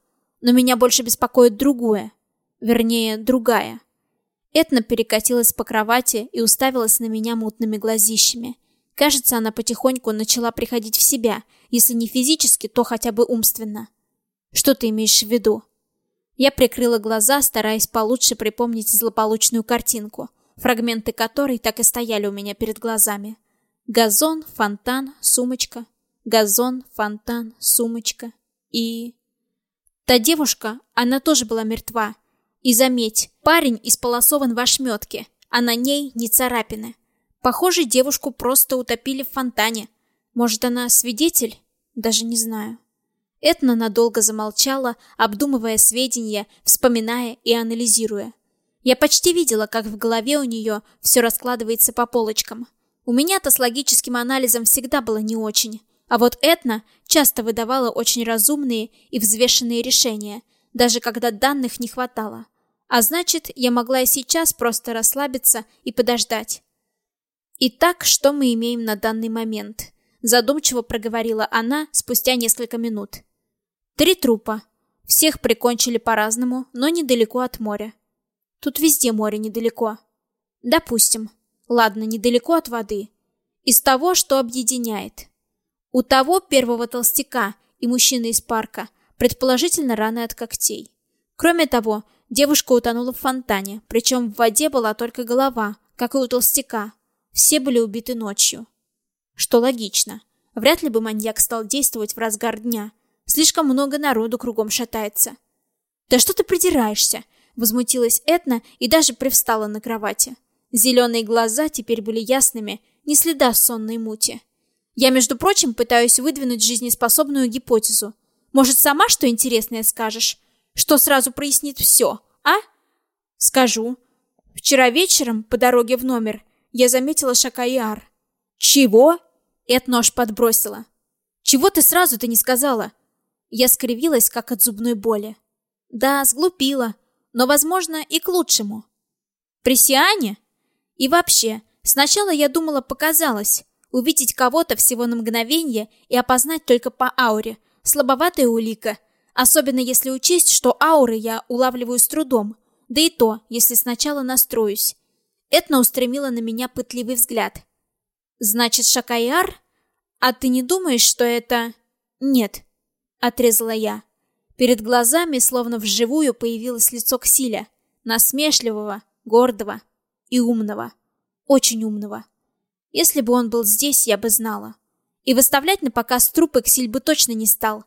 [SPEAKER 1] но меня больше беспокоит другое. Вернее, другая. Этна перекатилась по кровати и уставилась на меня мутными глазищами. Кажется, она потихоньку начала приходить в себя, если не физически, то хотя бы умственно. Что ты имеешь в виду? Я прикрыла глаза, стараясь получше припомнить злополучную картинку, фрагменты которой так и стояли у меня перед глазами. Газон, фонтан, сумочка. Газон, фонтан, сумочка. И... Та девушка, она тоже была мертва. И заметь, парень исполосован в ошметке, а на ней не царапины. Похоже, девушку просто утопили в фонтане. Может, она свидетель? Даже не знаю. Этна надолго замолчала, обдумывая сведения, вспоминая и анализируя. Я почти видела, как в голове у нее все раскладывается по полочкам. У меня-то с логическим анализом всегда было не очень. А вот Этна часто выдавала очень разумные и взвешенные решения, даже когда данных не хватало. А значит, я могла и сейчас просто расслабиться и подождать. Итак, что мы имеем на данный момент? Задумчиво проговорила она спустя несколько минут. Три трупа. Всех прикончили по-разному, но недалеко от моря. Тут везде море недалеко. Допустим. Ладно, недалеко от воды. Из того, что объединяет. У того первого толстяка и мужчины из парка предположительно раны от когтей. Кроме того, девушка утонула в фонтане, причем в воде была только голова, как и у толстяка. Все были убиты ночью. Что логично. Вряд ли бы маньяк стал действовать в разгар дня, Слишком много народу кругом шатается. «Да что ты придираешься?» Возмутилась Этна и даже привстала на кровати. Зеленые глаза теперь были ясными, не следа сонной мути. Я, между прочим, пытаюсь выдвинуть жизнеспособную гипотезу. Может, сама что интересное скажешь? Что сразу прояснит все, а? Скажу. Вчера вечером, по дороге в номер, я заметила Шакаяр. Чего? Эд нож подбросила. Чего ты сразу-то не сказала? Я скривилась, как от зубной боли. Да, сглупила, но, возможно, и к лучшему. При Сиане? И вообще, сначала я думала, показалось. Увидеть кого-то всего на мгновение и опознать только по ауре. Слабоватая улика. Особенно если учесть, что ауры я улавливаю с трудом. Да и то, если сначала настроюсь. Этна устремила на меня пытливый взгляд. «Значит, Шакайар? А ты не думаешь, что это...» «Нет, Отрезала я. Перед глазами, словно вживую, появилось лицо Ксиля. Насмешливого, гордого и умного. Очень умного. Если бы он был здесь, я бы знала. И выставлять на показ трупы Ксиль бы точно не стал.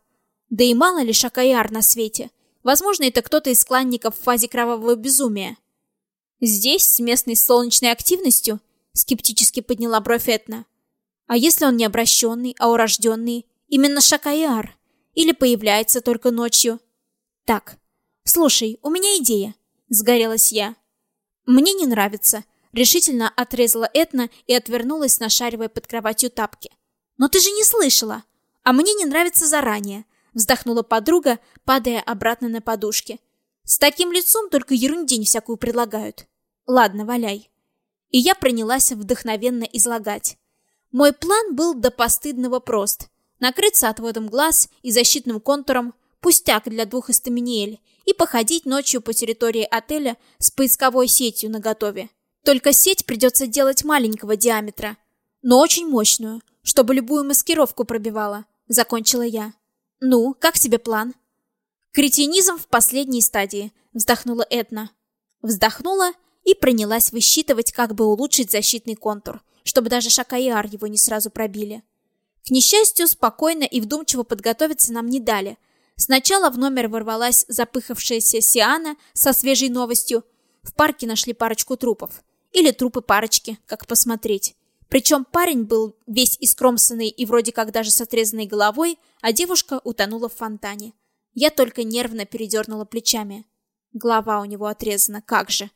[SPEAKER 1] Да и мало ли Шакаяр на свете. Возможно, это кто-то из кланников в фазе кровавого безумия. Здесь, с местной солнечной активностью, скептически подняла бровь Этна. А если он не обращенный, а урожденный? Именно Шакаяр. Или появляется только ночью. Так, слушай, у меня идея. Сгорелась я. Мне не нравится. Решительно отрезала Этна и отвернулась, нашаривая под кроватью тапки. Но ты же не слышала. А мне не нравится заранее. Вздохнула подруга, падая обратно на подушки. С таким лицом только ерундень всякую предлагают. Ладно, валяй. И я принялась вдохновенно излагать. Мой план был до постыдного прост накрыться отводом глаз и защитным контуром, пустяк для двух эстаминиэль, и походить ночью по территории отеля с поисковой сетью наготове. Только сеть придется делать маленького диаметра, но очень мощную, чтобы любую маскировку пробивала, закончила я. Ну, как тебе план? Кретинизм в последней стадии, вздохнула Этна. Вздохнула и принялась высчитывать, как бы улучшить защитный контур, чтобы даже Шакаяр его не сразу пробили. К несчастью, спокойно и вдумчиво подготовиться нам не дали. Сначала в номер ворвалась запыхавшаяся Сиана со свежей новостью. В парке нашли парочку трупов. Или трупы парочки, как посмотреть. Причем парень был весь искромсанный и вроде как даже с отрезанной головой, а девушка утонула в фонтане. Я только нервно передернула плечами. Голова у него отрезана, как же.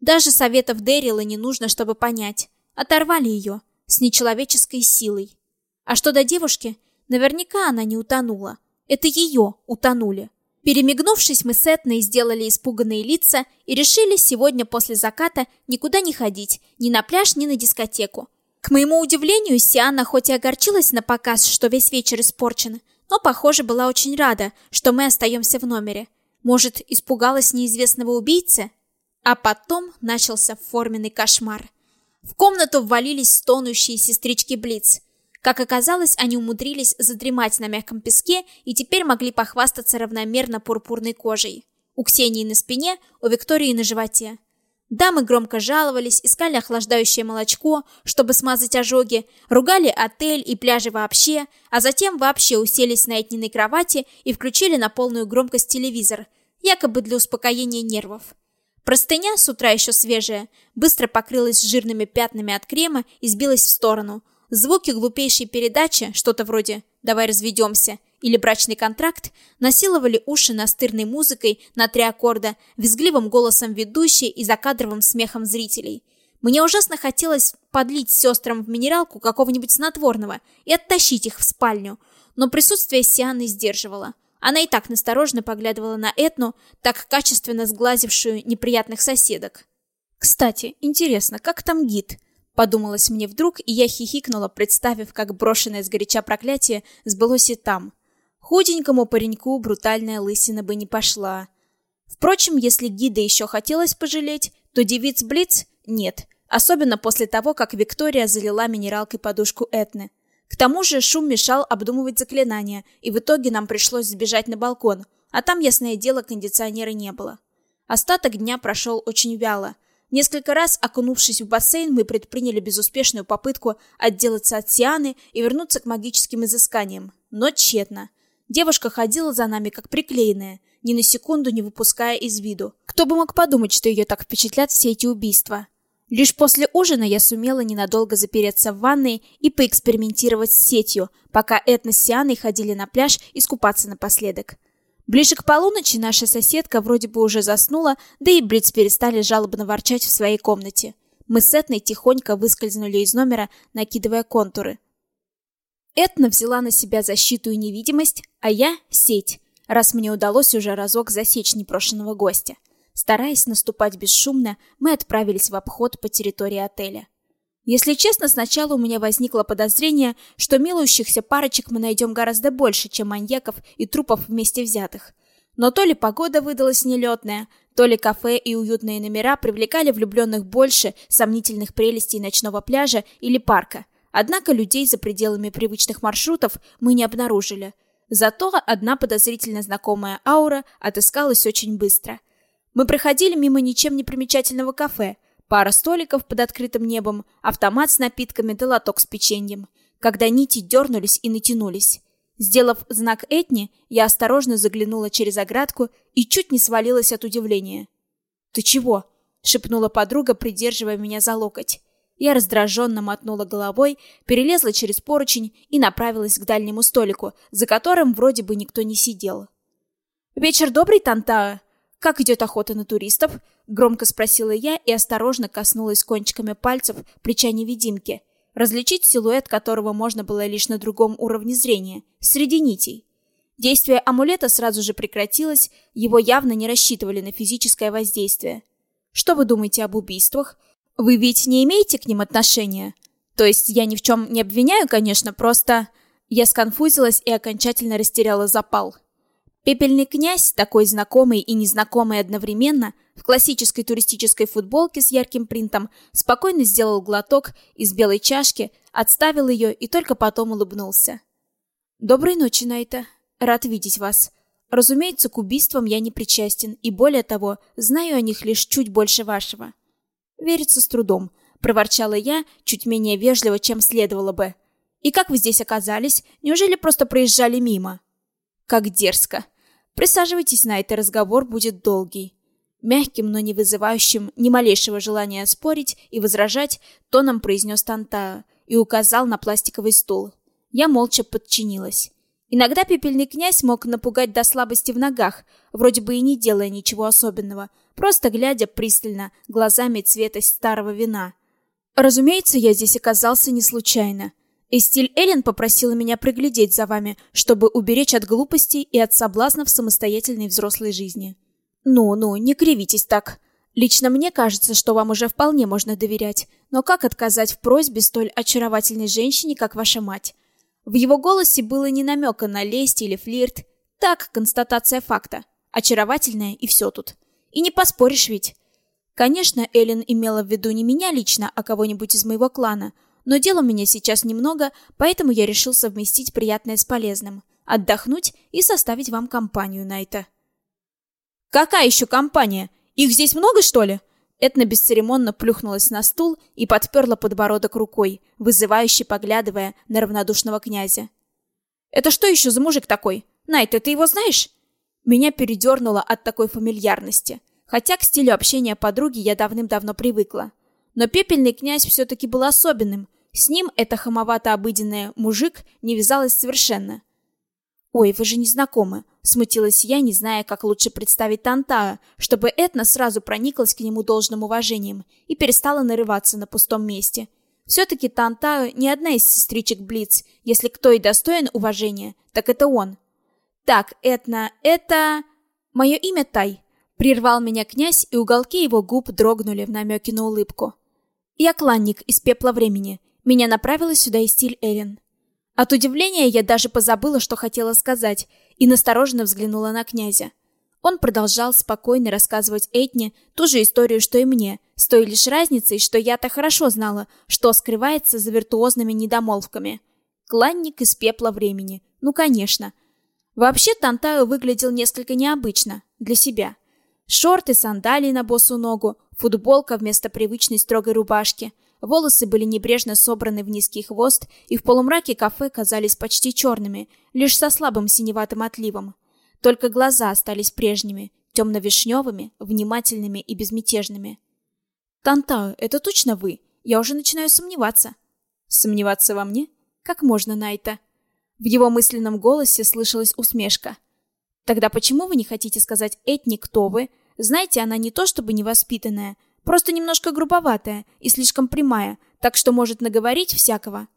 [SPEAKER 1] Даже советов Дэрила не нужно, чтобы понять. Оторвали ее с нечеловеческой силой. А что до девушки, наверняка она не утонула. Это ее утонули. Перемигнувшись, мы с Этной сделали испуганные лица и решили сегодня после заката никуда не ходить, ни на пляж, ни на дискотеку. К моему удивлению, Сиана хоть и огорчилась на показ, что весь вечер испорчен, но, похоже, была очень рада, что мы остаемся в номере. Может, испугалась неизвестного убийцы? А потом начался форменный кошмар. В комнату ввалились стонущие сестрички Блиц. Как оказалось, они умудрились задремать на мягком песке и теперь могли похвастаться равномерно пурпурной кожей. У Ксении на спине, у Виктории на животе. Дамы громко жаловались, искали охлаждающее молочко, чтобы смазать ожоги, ругали отель и пляжи вообще, а затем вообще уселись на этниной кровати и включили на полную громкость телевизор, якобы для успокоения нервов. Простыня, с утра еще свежая, быстро покрылась жирными пятнами от крема и сбилась в сторону. Звуки глупейшей передачи, что-то вроде «давай разведемся», или брачный контракт насиловали уши настырной музыкой на три аккорда, визгливым голосом ведущей и закадровым смехом зрителей. Мне ужасно хотелось подлить сестрам в минералку какого-нибудь снотворного и оттащить их в спальню, но присутствие Сианы сдерживало. Она и так насторожно поглядывала на Этну, так качественно сглазившую неприятных соседок. «Кстати, интересно, как там гид?» Подумалось мне вдруг, и я хихикнула, представив, как брошенное сгоряча проклятие сбылось и там. Худенькому пареньку брутальная лысина бы не пошла. Впрочем, если гида еще хотелось пожалеть, то девиц Блиц нет, особенно после того, как Виктория залила минералкой подушку Этны. К тому же шум мешал обдумывать заклинания, и в итоге нам пришлось сбежать на балкон, а там, ясное дело, кондиционера не было. Остаток дня прошел очень вяло. Несколько раз, окунувшись в бассейн, мы предприняли безуспешную попытку отделаться от Сианы и вернуться к магическим изысканиям, но тщетно. Девушка ходила за нами как приклеенная, ни на секунду не выпуская из виду. Кто бы мог подумать, что ее так впечатлят все эти убийства. Лишь после ужина я сумела ненадолго запереться в ванной и поэкспериментировать с сетью, пока Этна с Сианой ходили на пляж искупаться напоследок. Ближе к полуночи наша соседка вроде бы уже заснула, да и Блиц перестали жалобно ворчать в своей комнате. Мы с Этной тихонько выскользнули из номера, накидывая контуры. Этна взяла на себя защиту и невидимость, а я — сеть, раз мне удалось уже разок засечь непрошенного гостя. Стараясь наступать бесшумно, мы отправились в обход по территории отеля. Если честно, сначала у меня возникло подозрение, что милующихся парочек мы найдем гораздо больше, чем маньяков и трупов вместе взятых. Но то ли погода выдалась нелетная, то ли кафе и уютные номера привлекали влюбленных больше сомнительных прелестей ночного пляжа или парка. Однако людей за пределами привычных маршрутов мы не обнаружили. Зато одна подозрительно знакомая аура отыскалась очень быстро. Мы проходили мимо ничем не примечательного кафе. Пара столиков под открытым небом, автомат с напитками да лоток с печеньем. Когда нити дернулись и натянулись. Сделав знак Этни, я осторожно заглянула через оградку и чуть не свалилась от удивления. «Ты чего?» — шепнула подруга, придерживая меня за локоть. Я раздраженно мотнула головой, перелезла через поручень и направилась к дальнему столику, за которым вроде бы никто не сидел. «Вечер добрый, Тантаа! Как идет охота на туристов?» — громко спросила я и осторожно коснулась кончиками пальцев плеча невидимки, различить силуэт которого можно было лишь на другом уровне зрения, среди нитей. Действие амулета сразу же прекратилось, его явно не рассчитывали на физическое воздействие. «Что вы думаете об убийствах?» Вы ведь не имеете к ним отношения? То есть я ни в чем не обвиняю, конечно, просто... Я сконфузилась и окончательно растеряла запал. Пепельный князь, такой знакомый и незнакомый одновременно, в классической туристической футболке с ярким принтом, спокойно сделал глоток из белой чашки, отставил ее и только потом улыбнулся. «Доброй ночи, Найта. Рад видеть вас. Разумеется, к убийствам я не причастен, и более того, знаю о них лишь чуть больше вашего. Верится с трудом, проворчала я, чуть менее вежливо, чем следовало бы. И как вы здесь оказались? Неужели просто проезжали мимо? Как дерзко. Присаживайтесь на это, разговор будет долгий. Мягким, но не вызывающим ни малейшего желания спорить и возражать, тоном произнес Танта и указал на пластиковый стул. Я молча подчинилась. Иногда пепельный князь мог напугать до слабости в ногах, вроде бы и не делая ничего особенного, просто глядя пристально, глазами цвета старого вина. Разумеется, я здесь оказался не случайно. Эстиль Эллен попросила меня приглядеть за вами, чтобы уберечь от глупостей и от соблазнов самостоятельной взрослой жизни. Ну-ну, не кривитесь так. Лично мне кажется, что вам уже вполне можно доверять, но как отказать в просьбе столь очаровательной женщине, как ваша мать? В его голосе было не намека на лесть или флирт, так, констатация факта. Очаровательная и все тут. И не поспоришь ведь. Конечно, Эллен имела в виду не меня лично, а кого-нибудь из моего клана, но дел у меня сейчас немного, поэтому я решил совместить приятное с полезным, отдохнуть и составить вам компанию на это. Какая еще компания? Их здесь много, что ли? Этна бесцеремонно плюхнулась на стул и подперла подбородок рукой, вызывающе поглядывая на равнодушного князя. «Это что еще за мужик такой? Найт, ты его знаешь?» Меня передернуло от такой фамильярности, хотя к стилю общения подруги я давным-давно привыкла. Но пепельный князь все-таки был особенным. С ним это хамовато-обыденное «мужик» не вязалось совершенно. «Ой, вы же не знакомы», — смутилась я, не зная, как лучше представить Тантаа, чтобы Этна сразу прониклась к нему должным уважением и перестала нарываться на пустом месте. Все-таки Тантаа не одна из сестричек Блиц. Если кто и достоин уважения, так это он. «Так, Этна, это...» «Мое имя Тай», — прервал меня князь, и уголки его губ дрогнули в намеке на улыбку. «Я кланник из пепла времени. Меня направила сюда и стиль Эрин». От удивления я даже позабыла, что хотела сказать, и настороженно взглянула на князя. Он продолжал спокойно рассказывать Этне ту же историю, что и мне, с той лишь разницей, что я-то хорошо знала, что скрывается за виртуозными недомолвками. Кланник из пепла времени. Ну, конечно. Вообще Тантаю выглядел несколько необычно для себя. Шорты, сандалии на босу ногу, футболка вместо привычной строгой рубашки. Волосы были небрежно собраны в низкий хвост и в полумраке кафе казались почти черными, лишь со слабым синеватым отливом. Только глаза остались прежними, темно-вишневыми, внимательными и безмятежными. «Тантау, это точно вы? Я уже начинаю сомневаться». «Сомневаться во мне? Как можно, Найта?» В его мысленном голосе слышалась усмешка. Тогда почему вы не хотите сказать Этни, кто вы? Знаете, она не то чтобы невоспитанная, просто немножко грубоватая и слишком прямая, так что может наговорить всякого.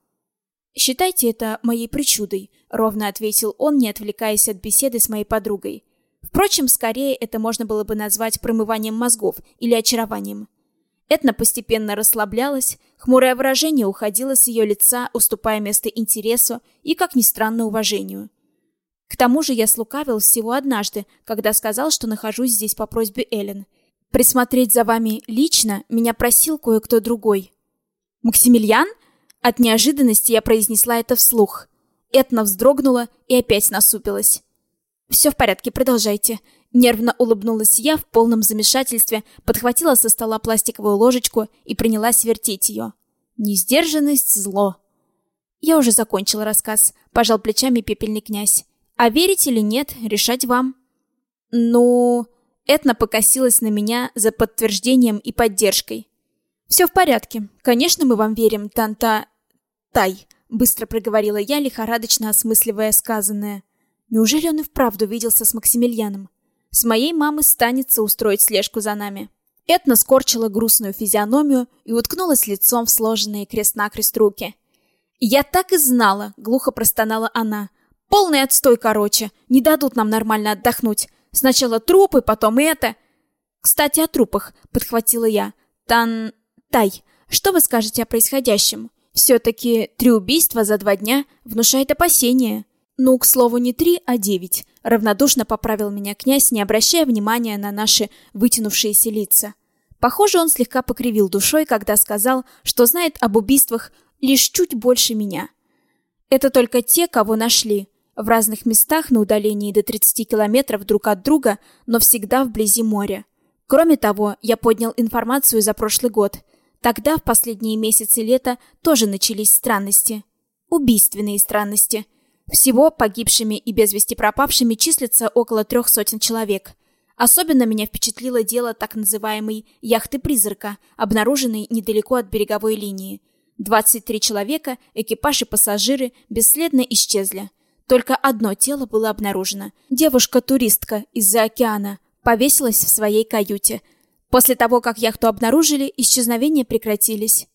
[SPEAKER 1] Считайте это моей причудой, ровно ответил он, не отвлекаясь от беседы с моей подругой. Впрочем, скорее это можно было бы назвать промыванием мозгов или очарованием. Этна постепенно расслаблялась, хмурое выражение уходило с ее лица, уступая место интересу и, как ни странно, уважению. К тому же я слукавил всего однажды, когда сказал, что нахожусь здесь по просьбе Эллен. Присмотреть за вами лично меня просил кое-кто другой. «Максимилиан?» От неожиданности я произнесла это вслух. Этна вздрогнула и опять насупилась. «Все в порядке, продолжайте. Нервно улыбнулась я в полном замешательстве, подхватила со стола пластиковую ложечку и принялась вертеть ее. Несдержанность — зло. Я уже закончила рассказ, пожал плечами пепельный князь. А верить или нет, решать вам. Ну, Этна покосилась на меня за подтверждением и поддержкой. Все в порядке. Конечно, мы вам верим, Танта... Тай, быстро проговорила я, лихорадочно осмысливая сказанное. Неужели он и вправду виделся с Максимилианом? С моей мамы станется устроить слежку за нами. Этна скорчила грустную физиономию и уткнулась лицом в сложенные крест-накрест руки. «Я так и знала!» — глухо простонала она. «Полный отстой, короче! Не дадут нам нормально отдохнуть! Сначала трупы, потом это...» «Кстати, о трупах», — подхватила я. «Тан... Тай, что вы скажете о происходящем? Все-таки три убийства за два дня внушает опасения». «Ну, к слову, не три, а девять», — равнодушно поправил меня князь, не обращая внимания на наши вытянувшиеся лица. Похоже, он слегка покривил душой, когда сказал, что знает об убийствах лишь чуть больше меня. Это только те, кого нашли. В разных местах на удалении до 30 километров друг от друга, но всегда вблизи моря. Кроме того, я поднял информацию за прошлый год. Тогда, в последние месяцы лета, тоже начались странности. Убийственные странности. Всего погибшими и без вести пропавшими числится около трех сотен человек. Особенно меня впечатлило дело так называемой «яхты-призрака», обнаруженной недалеко от береговой линии. 23 человека, экипаж и пассажиры бесследно исчезли. Только одно тело было обнаружено. Девушка-туристка из-за океана повесилась в своей каюте. После того, как яхту обнаружили, исчезновения прекратились.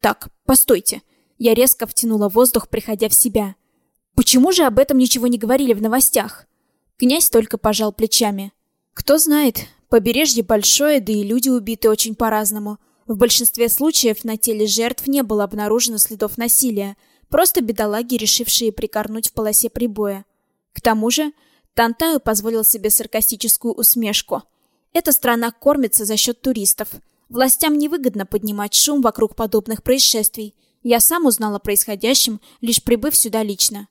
[SPEAKER 1] Так, постойте. Я резко втянула воздух, приходя в себя. Почему же об этом ничего не говорили в новостях? Князь только пожал плечами. Кто знает, побережье большое, да и люди убиты очень по-разному. В большинстве случаев на теле жертв не было обнаружено следов насилия, просто бедолаги, решившие прикорнуть в полосе прибоя. К тому же, Тантаю позволил себе саркастическую усмешку. Эта страна кормится за счет туристов. Властям невыгодно поднимать шум вокруг подобных происшествий. Я сам узнал о происходящем, лишь прибыв сюда лично.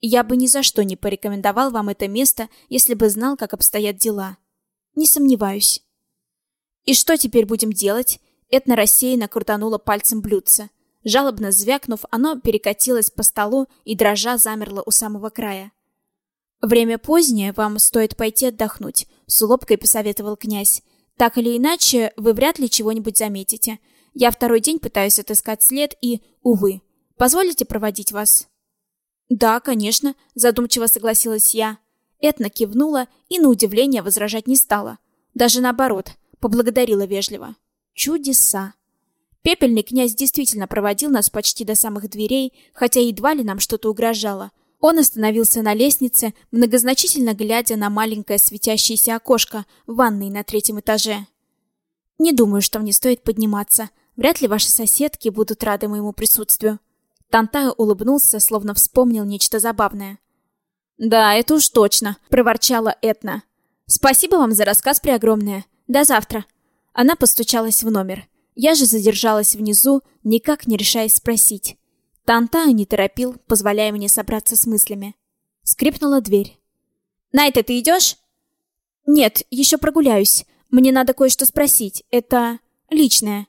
[SPEAKER 1] Я бы ни за что не порекомендовал вам это место, если бы знал, как обстоят дела. Не сомневаюсь. И что теперь будем делать? Этна рассеянно крутанула пальцем блюдце. Жалобно звякнув, оно перекатилось по столу и дрожа замерло у самого края. Время позднее, вам стоит пойти отдохнуть, с улыбкой посоветовал князь. Так или иначе, вы вряд ли чего-нибудь заметите. Я второй день пытаюсь отыскать след и, увы, позволите проводить вас? Да, конечно, задумчиво согласилась я. Этна кивнула и на удивление возражать не стала. Даже наоборот, поблагодарила вежливо. Чудеса. Пепельный князь действительно проводил нас почти до самых дверей, хотя едва ли нам что-то угрожало. Он остановился на лестнице, многозначительно глядя на маленькое светящееся окошко в ванной на третьем этаже. Не думаю, что мне стоит подниматься. Вряд ли ваши соседки будут рады моему присутствию. Тантаю улыбнулся, словно вспомнил нечто забавное. «Да, это уж точно», — проворчала Этна. «Спасибо вам за рассказ преогромное. До завтра». Она постучалась в номер. Я же задержалась внизу, никак не решаясь спросить. Тантаю не торопил, позволяя мне собраться с мыслями. Скрипнула дверь. «Найта, ты идешь?» «Нет, еще прогуляюсь. Мне надо кое-что спросить. Это... личное».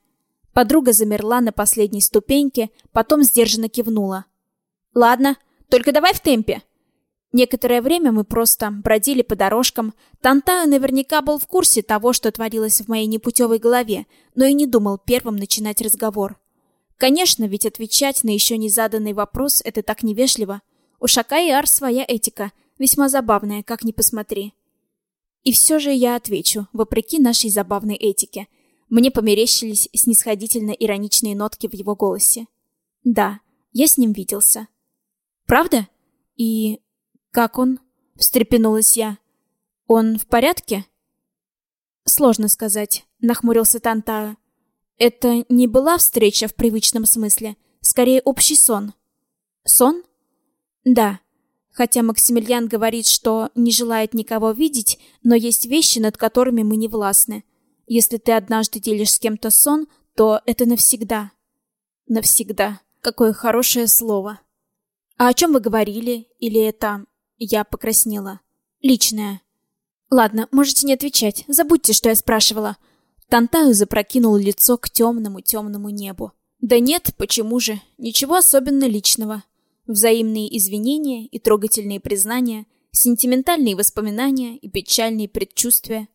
[SPEAKER 1] Подруга замерла на последней ступеньке, потом сдержанно кивнула. «Ладно, только давай в темпе». Некоторое время мы просто бродили по дорожкам. Тантаю наверняка был в курсе того, что творилось в моей непутевой голове, но и не думал первым начинать разговор. Конечно, ведь отвечать на еще не заданный вопрос — это так невежливо. У Шака и Ар своя этика, весьма забавная, как ни посмотри. И все же я отвечу, вопреки нашей забавной этике. Мне померещились снисходительно ироничные нотки в его голосе. Да, я с ним виделся. Правда? И как он? встрепенулась я. Он в порядке? Сложно сказать, нахмурился Тантаа. Это не была встреча в привычном смысле, скорее общий сон. Сон? Да. Хотя Максимилиан говорит, что не желает никого видеть, но есть вещи, над которыми мы не властны. Если ты однажды делишь с кем-то сон, то это навсегда. Навсегда. Какое хорошее слово. А о чем вы говорили? Или это... Я покраснела. Личное. Ладно, можете не отвечать. Забудьте, что я спрашивала. Тантаю запрокинул лицо к темному-темному небу. Да нет, почему же? Ничего особенно личного. Взаимные извинения и трогательные признания, сентиментальные воспоминания и печальные предчувствия.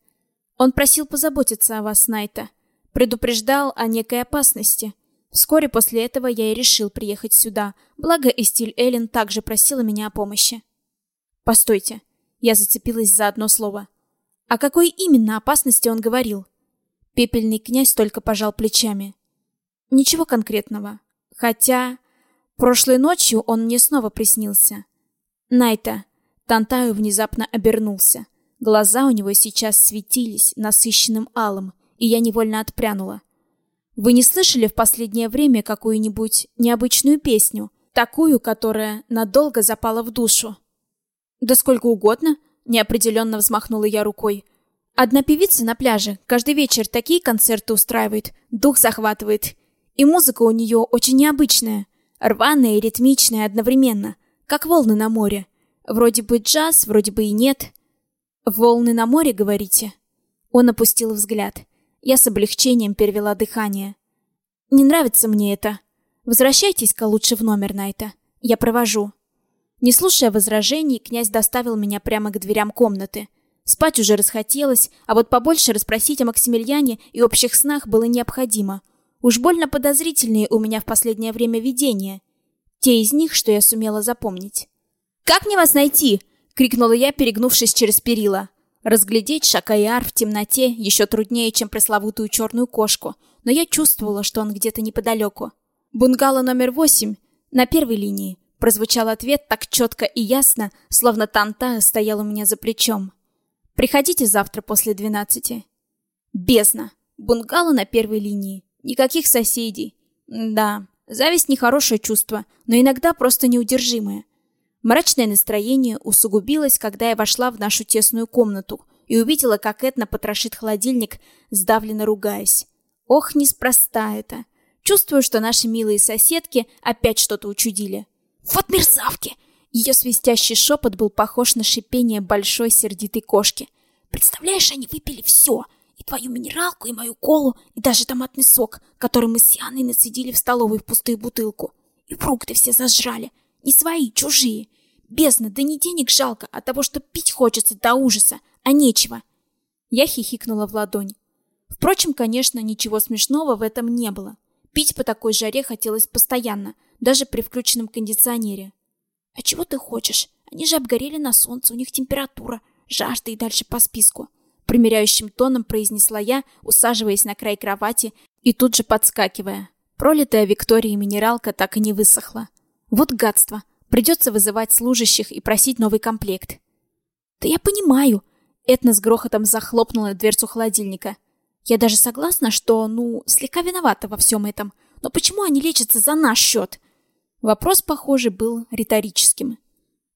[SPEAKER 1] Он просил позаботиться о вас, Найта. Предупреждал о некой опасности. Вскоре после этого я и решил приехать сюда, благо Эстиль Эллен также просила меня о помощи. Постойте. Я зацепилась за одно слово. О какой именно опасности он говорил? Пепельный князь только пожал плечами. Ничего конкретного. Хотя... Прошлой ночью он мне снова приснился. Найта. Тантаю внезапно обернулся. Глаза у него сейчас светились насыщенным алым, и я невольно отпрянула. Вы не слышали в последнее время какую-нибудь необычную песню, такую, которая надолго запала в душу? Да сколько угодно, неопределенно взмахнула я рукой. Одна певица на пляже каждый вечер такие концерты устраивает, дух захватывает. И музыка у нее очень необычная, рваная и ритмичная одновременно, как волны на море. Вроде бы джаз, вроде бы и нет. Волны на море, говорите? Он опустил взгляд. Я с облегчением перевела дыхание. Не нравится мне это. Возвращайтесь-ка лучше в номер, Найта. Я провожу. Не слушая возражений, князь доставил меня прямо к дверям комнаты. Спать уже расхотелось, а вот побольше расспросить о Максимилиане и общих снах было необходимо. Уж больно подозрительные у меня в последнее время видения. Те из них, что я сумела запомнить. «Как мне вас найти?» — крикнула я, перегнувшись через перила. Разглядеть Шакаяр в темноте еще труднее, чем пресловутую черную кошку, но я чувствовала, что он где-то неподалеку. Бунгало номер восемь на первой линии. Прозвучал ответ так четко и ясно, словно Танта стоял у меня за плечом. Приходите завтра после двенадцати. Бездна. Бунгало на первой линии. Никаких соседей. Да, зависть нехорошее чувство, но иногда просто неудержимое. Мрачное настроение усугубилось, когда я вошла в нашу тесную комнату и увидела, как Этна потрошит холодильник, сдавленно ругаясь. Ох, неспроста это. Чувствую, что наши милые соседки опять что-то учудили. Вот мерзавки! Ее свистящий шепот был похож на шипение большой сердитой кошки. Представляешь, они выпили все. И твою минералку, и мою колу, и даже томатный сок, который мы с Яной нацедили в столовой в пустую бутылку. И фрукты все зажрали. Не свои, чужие. Бездна, да не денег жалко, а того, что пить хочется до ужаса, а нечего. Я хихикнула в ладонь. Впрочем, конечно, ничего смешного в этом не было. Пить по такой жаре хотелось постоянно, даже при включенном кондиционере. «А чего ты хочешь? Они же обгорели на солнце, у них температура, жажда и дальше по списку». Примеряющим тоном произнесла я, усаживаясь на край кровати и тут же подскакивая. Пролитая Викторией минералка так и не высохла. Вот гадство. Придется вызывать служащих и просить новый комплект. «Да я понимаю!» Этна с грохотом захлопнула дверцу холодильника. Я даже согласна, что, ну, слегка виновата во всем этом. Но почему они лечатся за наш счет? Вопрос, похоже, был риторическим.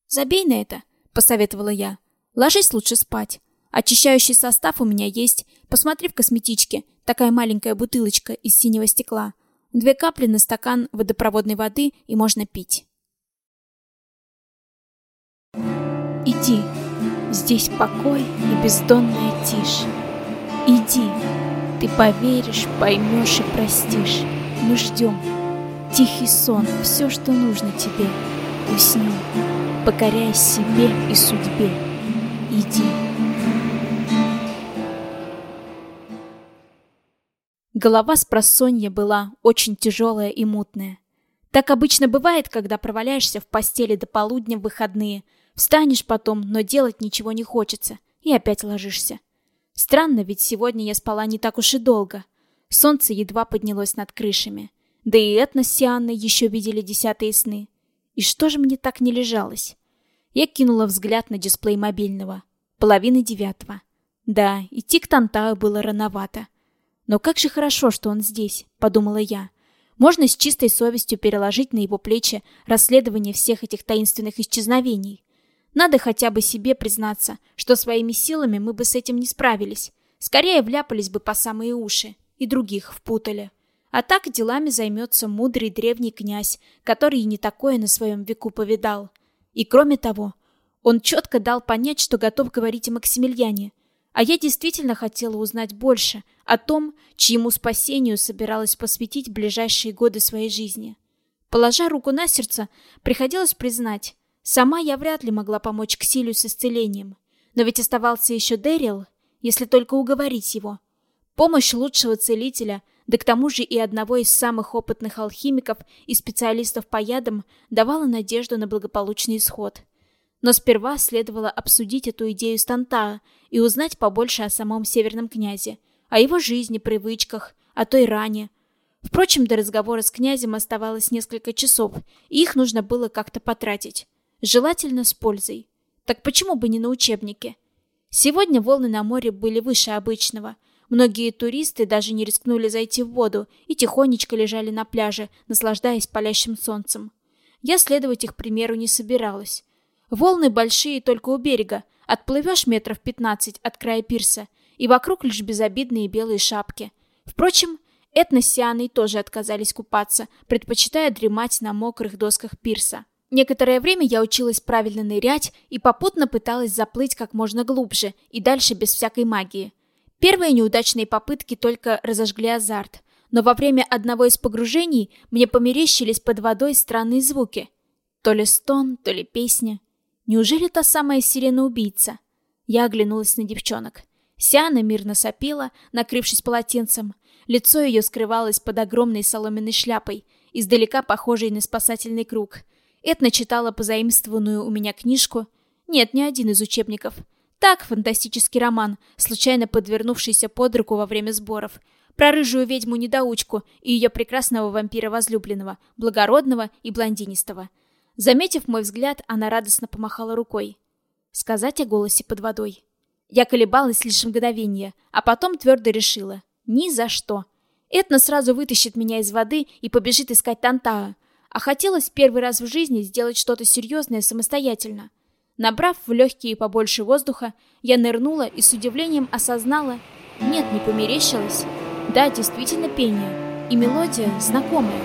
[SPEAKER 1] «Забей на это», — посоветовала я. «Ложись лучше спать. Очищающий состав у меня есть. Посмотри в косметичке. Такая маленькая бутылочка из синего стекла. Две капли на стакан водопроводной воды и можно пить». «Иди. Здесь покой и бездонная тишь. Иди». Ты поверишь, поймешь и простишь. Мы ждем. Тихий сон, все, что нужно тебе. Уснем, покоряясь себе и судьбе. Иди. Голова с просонья была очень тяжелая и мутная. Так обычно бывает, когда проваляешься в постели до полудня в выходные. Встанешь потом, но делать ничего не хочется, и опять ложишься. Странно, ведь сегодня я спала не так уж и долго. Солнце едва поднялось над крышами. Да и Этна с Сианной еще видели десятые сны. И что же мне так не лежалось? Я кинула взгляд на дисплей мобильного. Половина девятого. Да, идти к Тантаю было рановато. Но как же хорошо, что он здесь, подумала я. Можно с чистой совестью переложить на его плечи расследование всех этих таинственных исчезновений. Надо хотя бы себе признаться, что своими силами мы бы с этим не справились. Скорее вляпались бы по самые уши и других впутали. А так делами займется мудрый древний князь, который и не такое на своем веку повидал. И кроме того, он четко дал понять, что готов говорить о Максимилиане. А я действительно хотела узнать больше о том, чьему спасению собиралась посвятить ближайшие годы своей жизни. Положа руку на сердце, приходилось признать, Сама я вряд ли могла помочь Ксилю с исцелением. Но ведь оставался еще Дэрил, если только уговорить его. Помощь лучшего целителя, да к тому же и одного из самых опытных алхимиков и специалистов по ядам, давала надежду на благополучный исход. Но сперва следовало обсудить эту идею с Тантаа и узнать побольше о самом Северном князе, о его жизни, привычках, о той ране. Впрочем, до разговора с князем оставалось несколько часов, и их нужно было как-то потратить. Желательно с пользой. Так почему бы не на учебнике? Сегодня волны на море были выше обычного. Многие туристы даже не рискнули зайти в воду и тихонечко лежали на пляже, наслаждаясь палящим солнцем. Я следовать их примеру не собиралась. Волны большие только у берега. Отплывешь метров пятнадцать от края пирса, и вокруг лишь безобидные белые шапки. Впрочем, Сианой тоже отказались купаться, предпочитая дремать на мокрых досках пирса. Некоторое время я училась правильно нырять и попутно пыталась заплыть как можно глубже и дальше без всякой магии. Первые неудачные попытки только разожгли азарт, но во время одного из погружений мне померещились под водой странные звуки. То ли стон, то ли песня. Неужели та самая сирена-убийца? Я оглянулась на девчонок. Сиана мирно сопела, накрывшись полотенцем. Лицо ее скрывалось под огромной соломенной шляпой, издалека похожей на спасательный круг — Этна читала позаимствованную у меня книжку. Нет, не один из учебников. Так, фантастический роман, случайно подвернувшийся под руку во время сборов. Про рыжую ведьму-недоучку и ее прекрасного вампира-возлюбленного, благородного и блондинистого. Заметив мой взгляд, она радостно помахала рукой. Сказать о голосе под водой. Я колебалась лишь мгновение, а потом твердо решила. Ни за что. Этна сразу вытащит меня из воды и побежит искать Тантаа. А хотелось первый раз в жизни сделать что-то серьезное самостоятельно. Набрав в легкие побольше воздуха, я нырнула и с удивлением осознала... Нет, не померещилась. Да, действительно пение. И мелодия знакомая.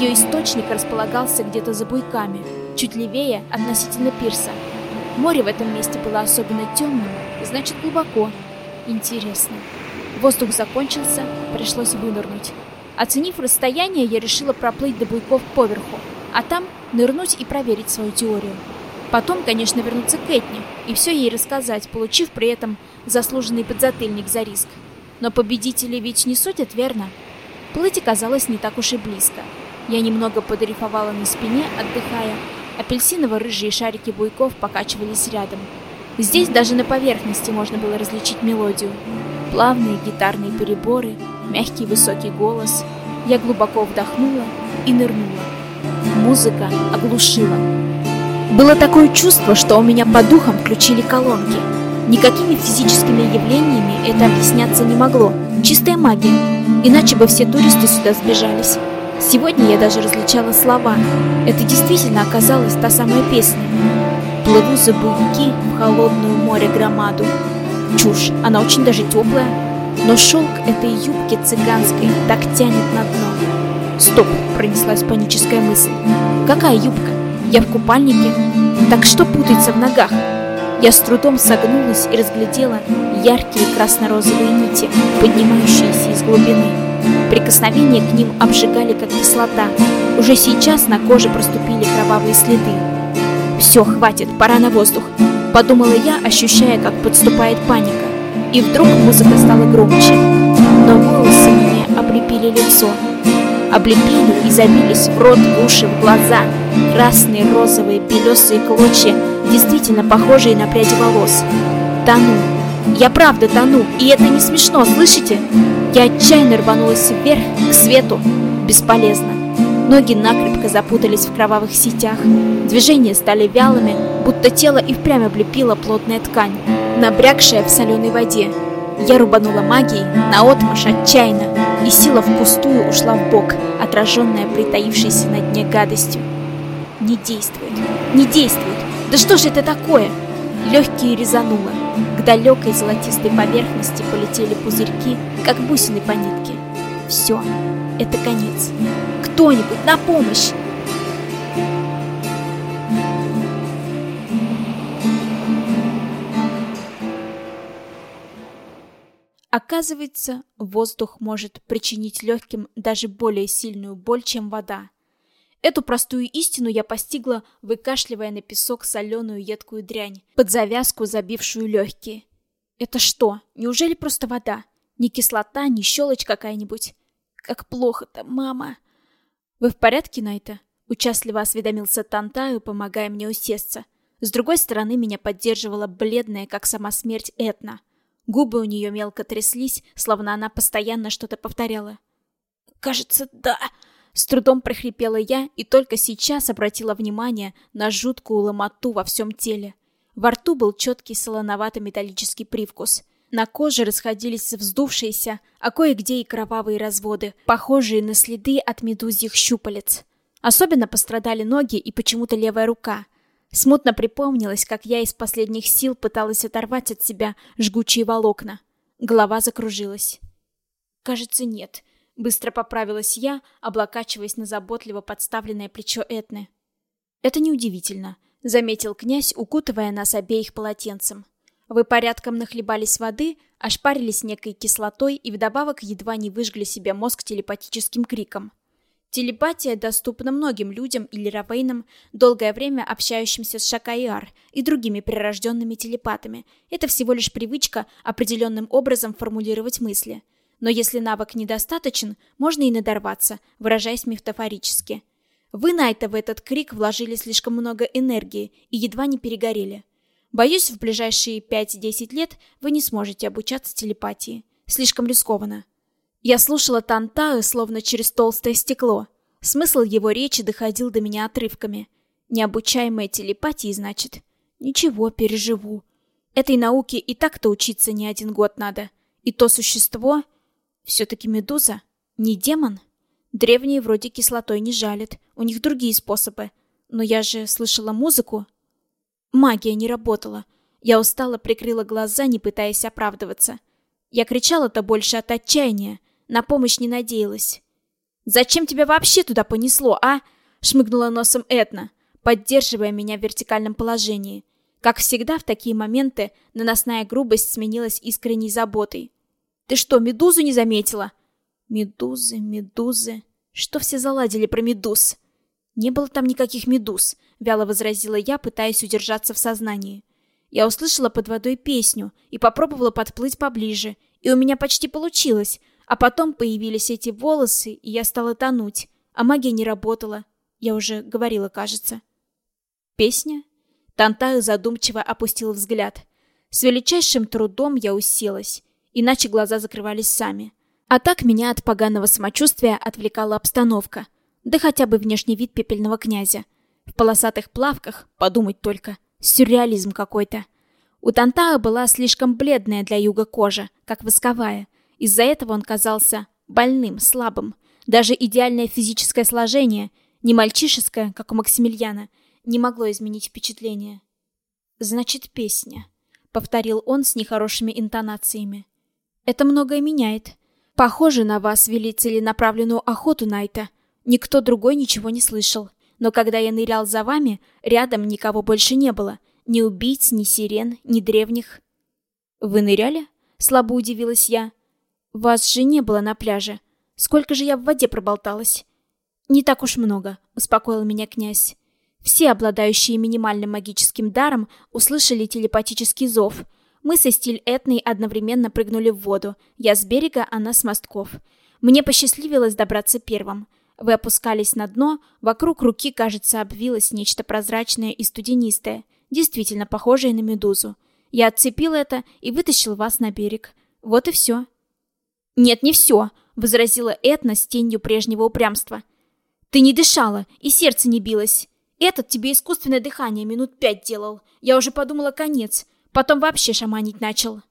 [SPEAKER 1] Ее источник располагался где-то за буйками, чуть левее относительно пирса. Море в этом месте было особенно темным, значит глубоко. Интересно. Воздух закончился, пришлось вынырнуть. Оценив расстояние, я решила проплыть до буйков поверху, а там нырнуть и проверить свою теорию. Потом, конечно, вернуться к Этне и все ей рассказать, получив при этом заслуженный подзатыльник за риск. Но победители ведь не судят, верно? Плыть оказалось не так уж и близко. Я немного подрифовала на спине, отдыхая. Апельсиново-рыжие шарики буйков покачивались рядом. Здесь даже на поверхности можно было различить мелодию. Плавные гитарные переборы, мягкий высокий голос. Я глубоко вдохнула и нырнула. Музыка оглушила. Было такое чувство, что у меня по духам включили колонки. Никакими физическими явлениями это объясняться не могло. Чистая магия. Иначе бы все туристы сюда сбежались. Сегодня я даже различала слова. Это действительно оказалась та самая песня. Плыву за буйки в холодную море громаду. Чушь, она очень даже теплая. Но шелк этой юбки цыганской так тянет на дно. Стоп, пронеслась паническая мысль. Какая юбка? Я в купальнике? Так что путается в ногах? Я с трудом согнулась и разглядела яркие красно-розовые нити, поднимающиеся из глубины. Прикосновения к ним обжигали, как кислота. Уже сейчас на коже проступили кровавые следы. Все, хватит, пора на воздух. Подумала я, ощущая, как подступает паника. И вдруг музыка стала громче. Но волосы мне облепили лицо. Облепили и забились в рот, в уши, в глаза. Красные, розовые, белесые клочья, действительно похожие на пряди волос. Тону. Я правда тону, и это не смешно, слышите? Я отчаянно рванулась вверх, к свету. Бесполезно. Ноги накрепко запутались в кровавых сетях. Движения стали вялыми, будто тело и впрямь облепила плотная ткань, набрякшая в соленой воде. Я рубанула магией, наотмашь отчаянно, и сила впустую ушла в бок, отраженная притаившейся на дне гадостью. Не действует, не действует. Да что же это такое? Легкие резануло. К далекой золотистой поверхности полетели пузырьки, как бусины по нитке. Все, это конец. Кто-нибудь на помощь! Оказывается, воздух может причинить легким даже более сильную боль, чем вода. Эту простую истину я постигла, выкашливая на песок соленую едкую дрянь, под завязку забившую легкие. Это что, неужели просто вода? Ни кислота, ни щелочь какая-нибудь? Как плохо-то, мама! Вы в порядке, Найта? Участливо осведомился Тантаю, помогая мне усесться. С другой стороны меня поддерживала бледная, как сама смерть, Этна. Губы у нее мелко тряслись, словно она постоянно что-то повторяла. «Кажется, да!» С трудом прохрипела я и только сейчас обратила внимание на жуткую ломоту во всем теле. Во рту был четкий солоновато-металлический привкус. На коже расходились вздувшиеся, а кое-где и кровавые разводы, похожие на следы от медузьих щупалец. Особенно пострадали ноги и почему-то левая рука. Смутно припомнилось, как я из последних сил пыталась оторвать от себя жгучие волокна. Голова закружилась. Кажется, нет. Быстро поправилась я, облокачиваясь на заботливо подставленное плечо Этны. Это неудивительно, заметил князь, укутывая нас обеих полотенцем. Вы порядком нахлебались воды, ошпарились некой кислотой и вдобавок едва не выжгли себе мозг телепатическим криком. Телепатия доступна многим людям или равейнам, долгое время общающимся с Шакайар и другими прирожденными телепатами. Это всего лишь привычка определенным образом формулировать мысли – но если навык недостаточен, можно и надорваться, выражаясь метафорически. Вы, Найта, в этот крик вложили слишком много энергии и едва не перегорели. Боюсь, в ближайшие 5-10 лет вы не сможете обучаться телепатии. Слишком рискованно. Я слушала Тантаю, словно через толстое стекло. Смысл его речи доходил до меня отрывками. Необучаемая телепатия, значит. Ничего, переживу. Этой науке и так-то учиться не один год надо. И то существо... Все-таки медуза? Не демон? Древние вроде кислотой не жалят. У них другие способы. Но я же слышала музыку. Магия не работала. Я устало прикрыла глаза, не пытаясь оправдываться. Я кричала-то больше от отчаяния. На помощь не надеялась. «Зачем тебя вообще туда понесло, а?» — шмыгнула носом Этна, поддерживая меня в вертикальном положении. Как всегда в такие моменты наносная грубость сменилась искренней заботой. «Ты что, медузу не заметила?» «Медузы, медузы...» Что все заладили про медуз?» «Не было там никаких медуз», — вяло возразила я, пытаясь удержаться в сознании. Я услышала под водой песню и попробовала подплыть поближе, и у меня почти получилось, а потом появились эти волосы, и я стала тонуть, а магия не работала. Я уже говорила, кажется. Песня? Тантаю задумчиво опустил взгляд. С величайшим трудом я уселась, иначе глаза закрывались сами. А так меня от поганого самочувствия отвлекала обстановка. Да хотя бы внешний вид пепельного князя. В полосатых плавках, подумать только, сюрреализм какой-то. У Тантаа была слишком бледная для юга кожа, как восковая, из-за этого он казался больным, слабым. Даже идеальное физическое сложение, не мальчишеское, как у Максимилиана, не могло изменить впечатление. «Значит, песня», — повторил он с нехорошими интонациями. «Это многое меняет. Похоже, на вас вели целенаправленную охоту Найта. Никто другой ничего не слышал. Но когда я нырял за вами, рядом никого больше не было. Ни убийц, ни сирен, ни древних». «Вы ныряли?» — слабо удивилась я. Вас же не было на пляже. Сколько же я в воде проболталась? Не так уж много, успокоил меня князь. Все, обладающие минимальным магическим даром, услышали телепатический зов. Мы со стиль Этной одновременно прыгнули в воду. Я с берега, она с мостков. Мне посчастливилось добраться первым. Вы опускались на дно, вокруг руки, кажется, обвилось нечто прозрачное и студенистое, действительно похожее на медузу. Я отцепил это и вытащил вас на берег. Вот и все. «Нет, не все», — возразила Этна с тенью прежнего упрямства. «Ты не дышала, и сердце не билось. Этот тебе искусственное дыхание минут пять делал. Я уже подумала, конец. Потом вообще шаманить начал».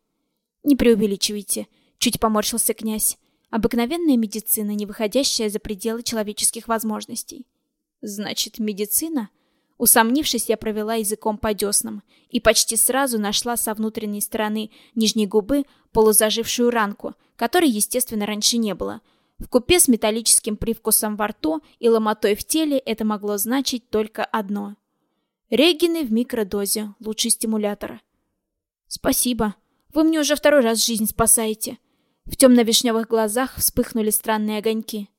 [SPEAKER 1] «Не преувеличивайте», — чуть поморщился князь. «Обыкновенная медицина, не выходящая за пределы человеческих возможностей». «Значит, медицина?» Усомнившись, я провела языком по деснам и почти сразу нашла со внутренней стороны нижней губы полузажившую ранку, которой, естественно, раньше не было. В купе с металлическим привкусом во рту и ломотой в теле это могло значить только одно. Регины в микродозе, лучший стимулятор. «Спасибо. Вы мне уже второй раз жизнь спасаете». В темно-вишневых глазах вспыхнули странные огоньки.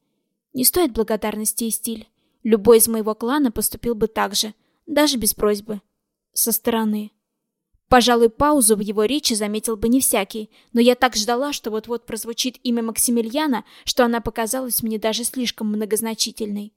[SPEAKER 1] «Не стоит благодарности и стиль. Любой из моего клана поступил бы так же, даже без просьбы. Со стороны. Пожалуй, паузу в его речи заметил бы не всякий, но я так ждала, что вот-вот прозвучит имя Максимилиана, что она показалась мне даже слишком многозначительной.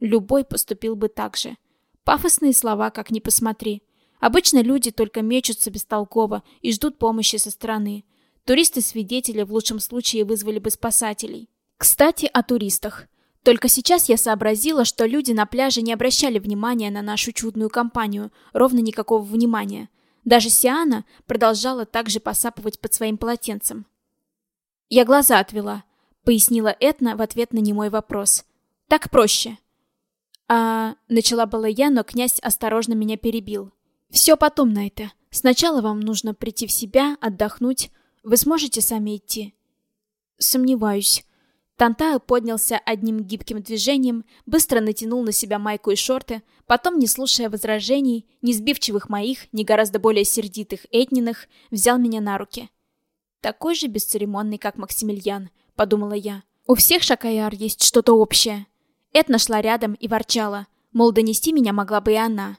[SPEAKER 1] Любой поступил бы так же. Пафосные слова, как ни посмотри. Обычно люди только мечутся бестолково и ждут помощи со стороны. Туристы-свидетели в лучшем случае вызвали бы спасателей. Кстати, о туристах. Только сейчас я сообразила, что люди на пляже не обращали внимания на нашу чудную компанию, ровно никакого внимания. Даже Сиана продолжала также посапывать под своим полотенцем. «Я глаза отвела», — пояснила Этна в ответ на немой вопрос. «Так проще». «А...» — начала была я, но князь осторожно меня перебил. «Все потом, Найта. Сначала вам нужно прийти в себя, отдохнуть. Вы сможете сами идти?» «Сомневаюсь», Тантаю поднялся одним гибким движением, быстро натянул на себя майку и шорты, потом, не слушая возражений, ни сбивчивых моих, ни гораздо более сердитых Этниных, взял меня на руки. «Такой же бесцеремонный, как Максимилиан», — подумала я. «У всех Шакаяр есть что-то общее». Эд нашла рядом и ворчала, мол, донести меня могла бы и она.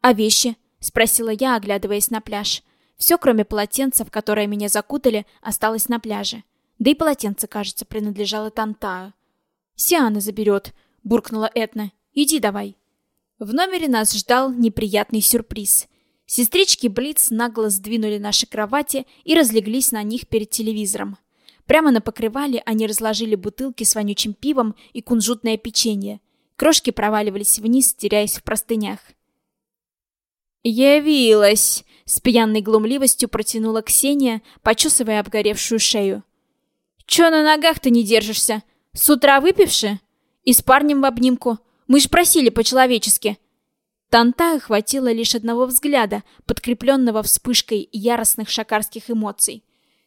[SPEAKER 1] «А вещи?» — спросила я, оглядываясь на пляж. Все, кроме полотенца, в которое меня закутали, осталось на пляже. Да и полотенце, кажется, принадлежало Тантаю. «Сиана заберет», — буркнула Этна. «Иди давай». В номере нас ждал неприятный сюрприз. Сестрички Блиц нагло сдвинули наши кровати и разлеглись на них перед телевизором. Прямо на покрывале они разложили бутылки с вонючим пивом и кунжутное печенье. Крошки проваливались вниз, теряясь в простынях. «Явилась!» — с пьяной глумливостью протянула Ксения, почесывая обгоревшую шею. «Чё на ногах-то не держишься? С утра выпивши? И с парнем в обнимку? Мы ж просили по-человечески!» Танта хватило лишь одного взгляда, подкрепленного вспышкой яростных шакарских эмоций.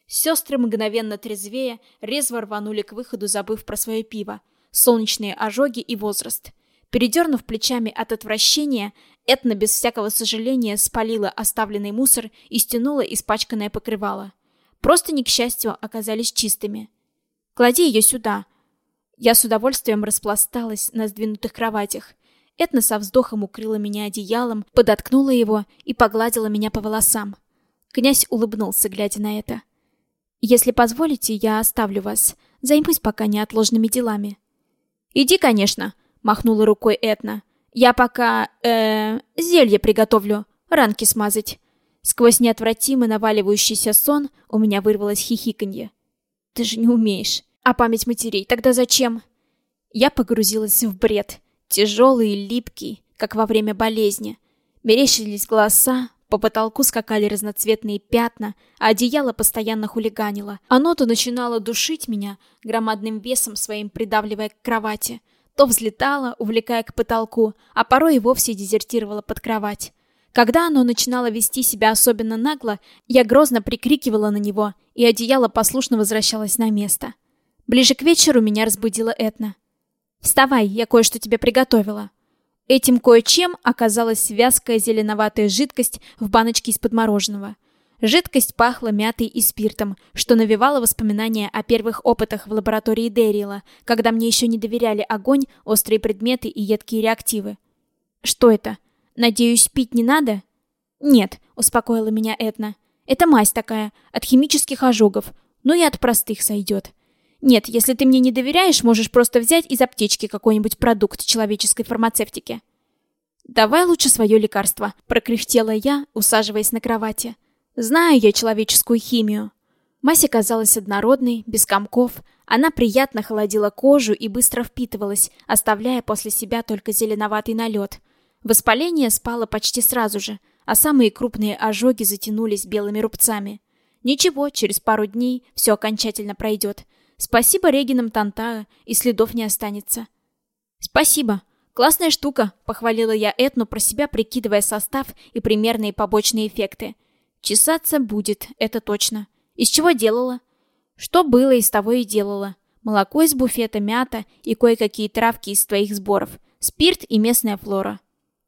[SPEAKER 1] Сестры, мгновенно трезвее, резво рванули к выходу, забыв про свое пиво, солнечные ожоги и возраст. Передернув плечами от отвращения, Этна без всякого сожаления спалила оставленный мусор и стянула испачканное покрывало. Просто не к счастью оказались чистыми. «Клади ее сюда». Я с удовольствием распласталась на сдвинутых кроватях. Этна со вздохом укрыла меня одеялом, подоткнула его и погладила меня по волосам. Князь улыбнулся, глядя на это. Если позволите, я оставлю вас. Займусь пока неотложными делами. Иди, конечно, махнула рукой Этна. Я пока э зелье приготовлю, ранки смазать. Сквозь неотвратимо наваливающийся сон у меня вырвалось хихиканье. Ты же не умеешь. А память матерей тогда зачем? Я погрузилась в бред, тяжелый и липкий, как во время болезни. Мерещились голоса, по потолку скакали разноцветные пятна, а одеяло постоянно хулиганило. Оно то начинало душить меня, громадным весом своим придавливая к кровати, то взлетало, увлекая к потолку, а порой и вовсе дезертировало под кровать. Когда оно начинало вести себя особенно нагло, я грозно прикрикивала на него, и одеяло послушно возвращалось на место. Ближе к вечеру меня разбудила Этна. «Вставай, я кое-что тебе приготовила». Этим кое-чем оказалась вязкая зеленоватая жидкость в баночке из-под мороженого. Жидкость пахла мятой и спиртом, что навевало воспоминания о первых опытах в лаборатории Дэрила, когда мне еще не доверяли огонь, острые предметы и едкие реактивы. «Что это? Надеюсь, пить не надо?» «Нет», — успокоила меня Этна. «Это мазь такая, от химических ожогов, ну и от простых сойдет. Нет, если ты мне не доверяешь, можешь просто взять из аптечки какой-нибудь продукт человеческой фармацевтики. Давай лучше свое лекарство, прокряхтела я, усаживаясь на кровати. Знаю я человеческую химию. Мазь оказалась однородной, без комков. Она приятно холодила кожу и быстро впитывалась, оставляя после себя только зеленоватый налет. Воспаление спало почти сразу же, а самые крупные ожоги затянулись белыми рубцами. Ничего, через пару дней все окончательно пройдет. Спасибо Регинам Тантаа, и следов не останется. Спасибо. Классная штука, похвалила я Этну про себя, прикидывая состав и примерные побочные эффекты. Чесаться будет, это точно. Из чего делала? Что было, из того и делала. Молоко из буфета, мята и кое-какие травки из твоих сборов. Спирт и местная флора.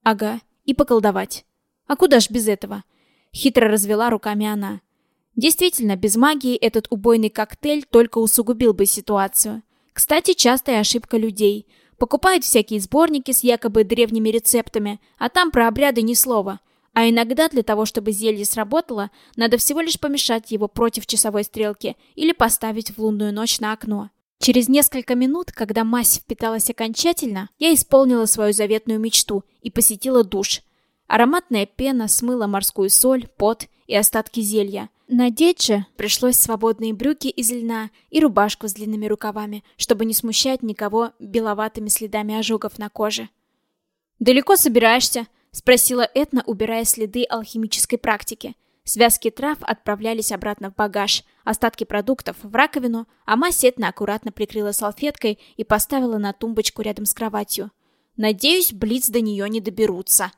[SPEAKER 1] Ага, и поколдовать. А куда ж без этого? Хитро развела руками она. Действительно, без магии этот убойный коктейль только усугубил бы ситуацию. Кстати, частая ошибка людей. Покупают всякие сборники с якобы древними рецептами, а там про обряды ни слова. А иногда для того, чтобы зелье сработало, надо всего лишь помешать его против часовой стрелки или поставить в лунную ночь на окно. Через несколько минут, когда мазь впиталась окончательно, я исполнила свою заветную мечту и посетила душ. Ароматная пена смыла морскую соль, пот и остатки зелья. Надеть же пришлось свободные брюки из льна и рубашку с длинными рукавами, чтобы не смущать никого беловатыми следами ожогов на коже. «Далеко собираешься?» — спросила Этна, убирая следы алхимической практики. Связки трав отправлялись обратно в багаж, остатки продуктов в раковину, а мазь Этна аккуратно прикрыла салфеткой и поставила на тумбочку рядом с кроватью. «Надеюсь, Блиц до нее не доберутся».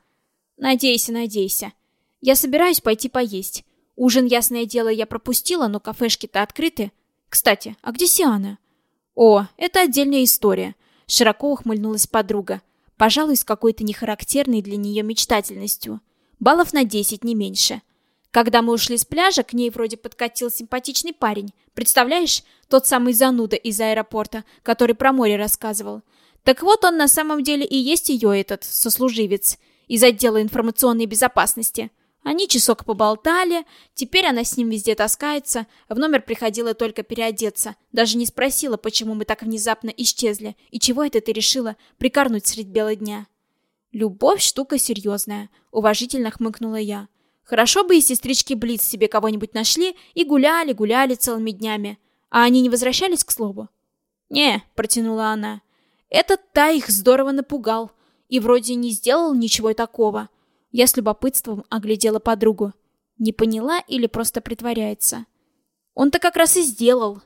[SPEAKER 1] «Надейся, надейся. Я собираюсь пойти поесть. Ужин, ясное дело, я пропустила, но кафешки-то открыты. Кстати, а где Сиана? О, это отдельная история. Широко ухмыльнулась подруга. Пожалуй, с какой-то нехарактерной для нее мечтательностью. Баллов на десять, не меньше. Когда мы ушли с пляжа, к ней вроде подкатил симпатичный парень. Представляешь, тот самый зануда из аэропорта, который про море рассказывал. Так вот он на самом деле и есть ее этот сослуживец из отдела информационной безопасности. Они часок поболтали, теперь она с ним везде таскается, в номер приходила только переодеться, даже не спросила, почему мы так внезапно исчезли, и чего это ты решила прикорнуть средь бела дня. «Любовь — штука серьезная», — уважительно хмыкнула я. «Хорошо бы и сестрички Блиц себе кого-нибудь нашли и гуляли-гуляли целыми днями. А они не возвращались, к слову? «Не», — протянула она. «Этот та их здорово напугал. И вроде не сделал ничего такого». Я с любопытством оглядела подругу. Не поняла или просто притворяется? Он-то как раз и сделал.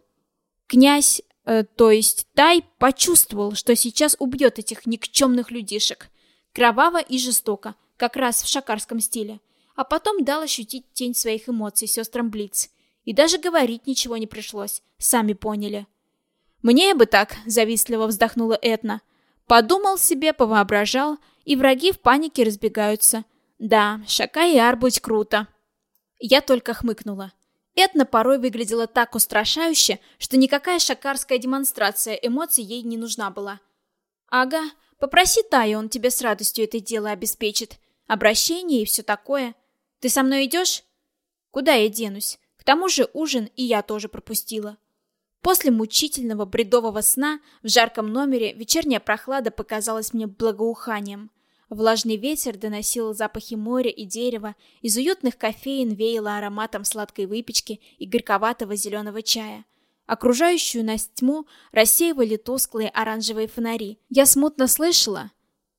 [SPEAKER 1] Князь, э, то есть Тай, почувствовал, что сейчас убьет этих никчемных людишек. Кроваво и жестоко, как раз в шакарском стиле. А потом дал ощутить тень своих эмоций сестрам Блиц. И даже говорить ничего не пришлось, сами поняли. «Мне бы так», — завистливо вздохнула Этна. Подумал себе, повоображал, и враги в панике разбегаются. Да, Шака и Ар будь круто. Я только хмыкнула. Этна порой выглядела так устрашающе, что никакая шакарская демонстрация эмоций ей не нужна была. «Ага, попроси Таю, он тебе с радостью это дело обеспечит. Обращение и все такое. Ты со мной идешь?» «Куда я денусь? К тому же ужин и я тоже пропустила». После мучительного бредового сна в жарком номере вечерняя прохлада показалась мне благоуханием. Влажный ветер доносил запахи моря и дерева, из уютных кофеин веяло ароматом сладкой выпечки и горьковатого зеленого чая. Окружающую нас тьму рассеивали тусклые оранжевые фонари. Я смутно слышала...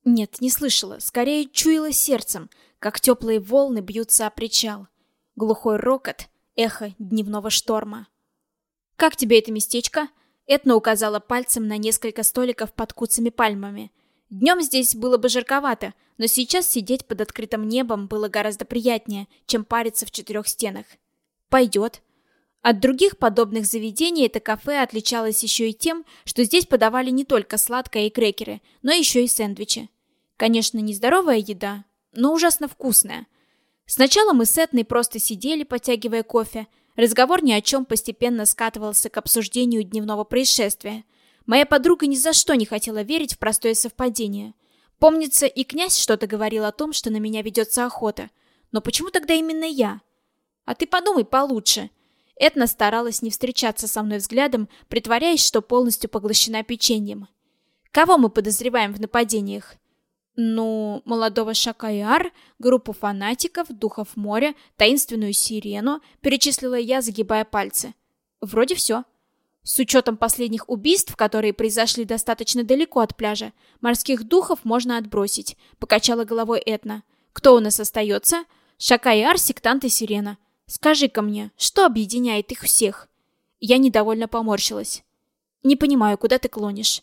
[SPEAKER 1] Нет, не слышала, скорее чуяла сердцем, как теплые волны бьются о причал. Глухой рокот, эхо дневного шторма. «Как тебе это местечко?» Этна указала пальцем на несколько столиков под куцами пальмами. Днем здесь было бы жарковато, но сейчас сидеть под открытым небом было гораздо приятнее, чем париться в четырех стенах. Пойдет. От других подобных заведений это кафе отличалось еще и тем, что здесь подавали не только сладкое и крекеры, но еще и сэндвичи. Конечно, не здоровая еда, но ужасно вкусная. Сначала мы с Этной просто сидели, потягивая кофе. Разговор ни о чем постепенно скатывался к обсуждению дневного происшествия – Моя подруга ни за что не хотела верить в простое совпадение. Помнится, и князь что-то говорил о том, что на меня ведется охота. Но почему тогда именно я? А ты подумай получше. Этна старалась не встречаться со мной взглядом, притворяясь, что полностью поглощена печеньем. Кого мы подозреваем в нападениях? Ну, молодого Шакаяр, группу фанатиков, духов моря, таинственную сирену, перечислила я, загибая пальцы. Вроде все. С учетом последних убийств, которые произошли достаточно далеко от пляжа, морских духов можно отбросить, покачала головой Этна. Кто у нас остается? Шака и Ар, сектант и Сирена. Скажи-ка мне, что объединяет их всех? Я недовольно поморщилась. Не понимаю, куда ты клонишь.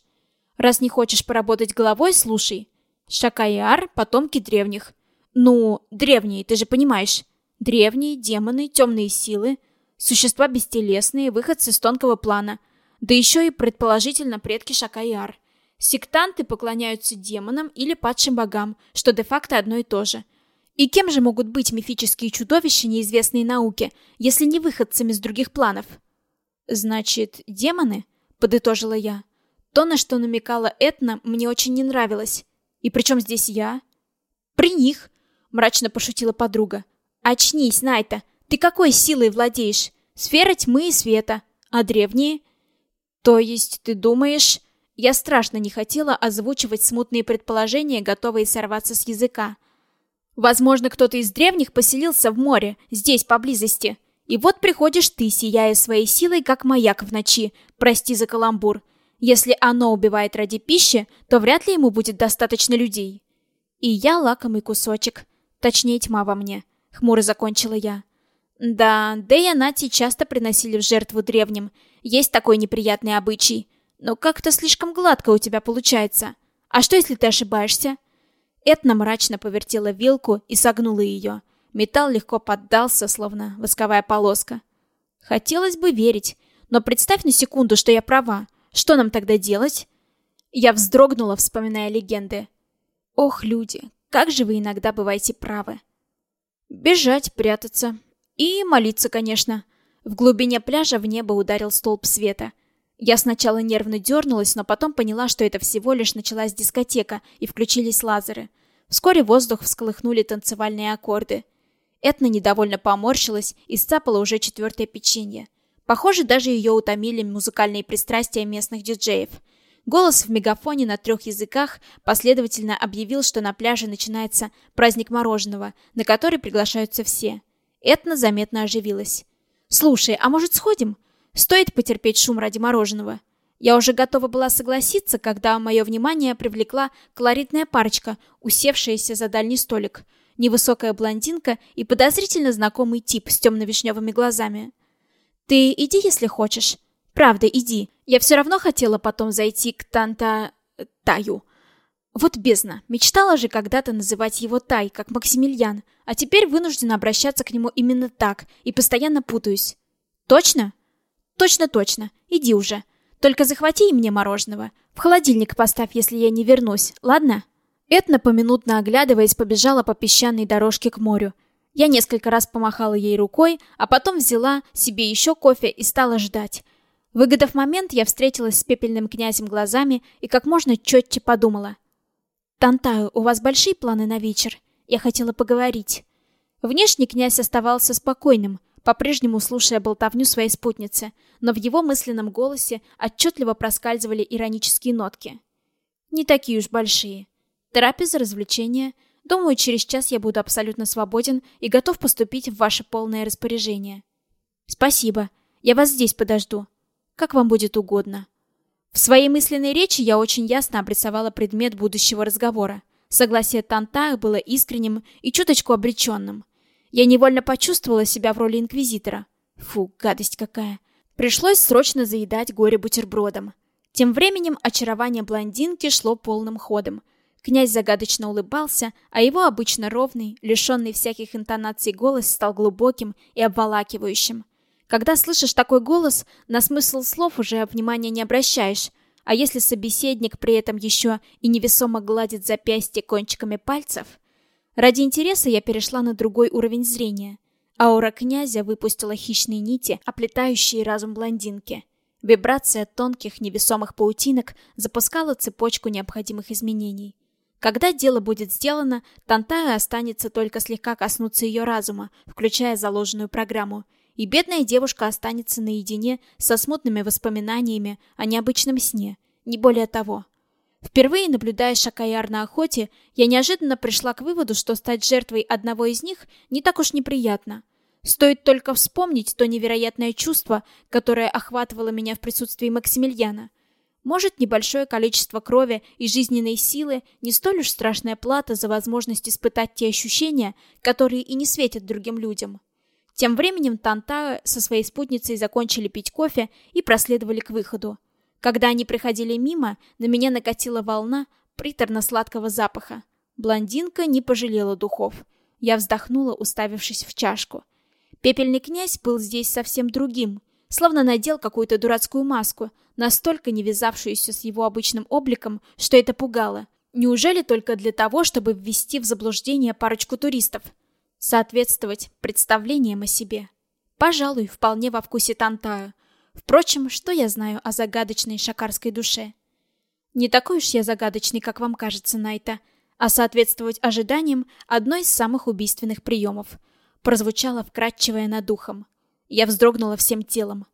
[SPEAKER 1] Раз не хочешь поработать головой, слушай. Шака и Ар — потомки древних. Ну, древние, ты же понимаешь. Древние, демоны, темные силы, Существа бестелесные, выходцы с тонкого плана. Да еще и, предположительно, предки Шакаяр. Сектанты поклоняются демонам или падшим богам, что де-факто одно и то же. И кем же могут быть мифические чудовища неизвестной науке, если не выходцами с других планов? Значит, демоны? Подытожила я. То, на что намекала Этна, мне очень не нравилось. И при чем здесь я? При них, мрачно пошутила подруга. Очнись, Найта, ты какой силой владеешь? Сфера тьмы и света. А древние? То есть ты думаешь... Я страшно не хотела озвучивать смутные предположения, готовые сорваться с языка. Возможно, кто-то из древних поселился в море, здесь, поблизости. И вот приходишь ты, сияя своей силой, как маяк в ночи. Прости за каламбур. Если оно убивает ради пищи, то вряд ли ему будет достаточно людей. И я лакомый кусочек. Точнее, тьма во мне. Хмуро закончила я. Да, да и Нати часто приносили в жертву древним. Есть такой неприятный обычай. Но как-то слишком гладко у тебя получается. А что, если ты ошибаешься? Этна мрачно повертела вилку и согнула ее. Металл легко поддался, словно восковая полоска. Хотелось бы верить, но представь на секунду, что я права. Что нам тогда делать? Я вздрогнула, вспоминая легенды. Ох, люди, как же вы иногда бываете правы. Бежать, прятаться, и молиться, конечно. В глубине пляжа в небо ударил столб света. Я сначала нервно дернулась, но потом поняла, что это всего лишь началась дискотека, и включились лазеры. Вскоре воздух всколыхнули танцевальные аккорды. Этна недовольно поморщилась и сцапала уже четвертое печенье. Похоже, даже ее утомили музыкальные пристрастия местных диджеев. Голос в мегафоне на трех языках последовательно объявил, что на пляже начинается праздник мороженого, на который приглашаются все. Этна заметно оживилась. «Слушай, а может сходим?» Стоит потерпеть шум ради мороженого. Я уже готова была согласиться, когда мое внимание привлекла колоритная парочка, усевшаяся за дальний столик. Невысокая блондинка и подозрительно знакомый тип с темно-вишневыми глазами. «Ты иди, если хочешь. Правда, иди. Я все равно хотела потом зайти к Танта... Таю». Вот бездна. Мечтала же когда-то называть его Тай, как Максимилиан, а теперь вынуждена обращаться к нему именно так и постоянно путаюсь. Точно? Точно-точно. Иди уже. Только захвати и мне мороженого. В холодильник поставь, если я не вернусь, ладно? Этна, поминутно оглядываясь, побежала по песчаной дорожке к морю. Я несколько раз помахала ей рукой, а потом взяла себе еще кофе и стала ждать. Выгодав момент, я встретилась с пепельным князем глазами и как можно четче подумала — «Тантаю, у вас большие планы на вечер? Я хотела поговорить». Внешне князь оставался спокойным, по-прежнему слушая болтовню своей спутницы, но в его мысленном голосе отчетливо проскальзывали иронические нотки. «Не такие уж большие. Трапеза, развлечения. Думаю, через час я буду абсолютно свободен и готов поступить в ваше полное распоряжение». «Спасибо. Я вас здесь подожду. Как вам будет угодно». В своей мысленной речи я очень ясно обрисовала предмет будущего разговора. Согласие Тантая было искренним и чуточку обреченным. Я невольно почувствовала себя в роли инквизитора. Фу, гадость какая. Пришлось срочно заедать горе бутербродом. Тем временем очарование блондинки шло полным ходом. Князь загадочно улыбался, а его обычно ровный, лишенный всяких интонаций голос стал глубоким и обволакивающим. Когда слышишь такой голос, на смысл слов уже внимания не обращаешь, а если собеседник при этом еще и невесомо гладит запястье кончиками пальцев... Ради интереса я перешла на другой уровень зрения. Аура князя выпустила хищные нити, оплетающие разум блондинки. Вибрация тонких невесомых паутинок запускала цепочку необходимых изменений. Когда дело будет сделано, Тантая останется только слегка коснуться ее разума, включая заложенную программу — и бедная девушка останется наедине со смутными воспоминаниями о необычном сне, не более того. Впервые наблюдая Шакаяр на охоте, я неожиданно пришла к выводу, что стать жертвой одного из них не так уж неприятно. Стоит только вспомнить то невероятное чувство, которое охватывало меня в присутствии Максимилиана. Может, небольшое количество крови и жизненной силы не столь уж страшная плата за возможность испытать те ощущения, которые и не светят другим людям. Тем временем Тантао со своей спутницей закончили пить кофе и проследовали к выходу. Когда они проходили мимо, на меня накатила волна приторно-сладкого запаха. Блондинка не пожалела духов. Я вздохнула, уставившись в чашку. Пепельный князь был здесь совсем другим, словно надел какую-то дурацкую маску, настолько не вязавшуюся с его обычным обликом, что это пугало. Неужели только для того, чтобы ввести в заблуждение парочку туристов? Соответствовать представлениям о себе. Пожалуй, вполне во вкусе Тантаю. Впрочем, что я знаю о загадочной шакарской душе? Не такой уж я загадочный, как вам кажется, Найта, а соответствовать ожиданиям одной из самых убийственных приемов. Прозвучало вкрадчивое над духом. Я вздрогнула всем телом.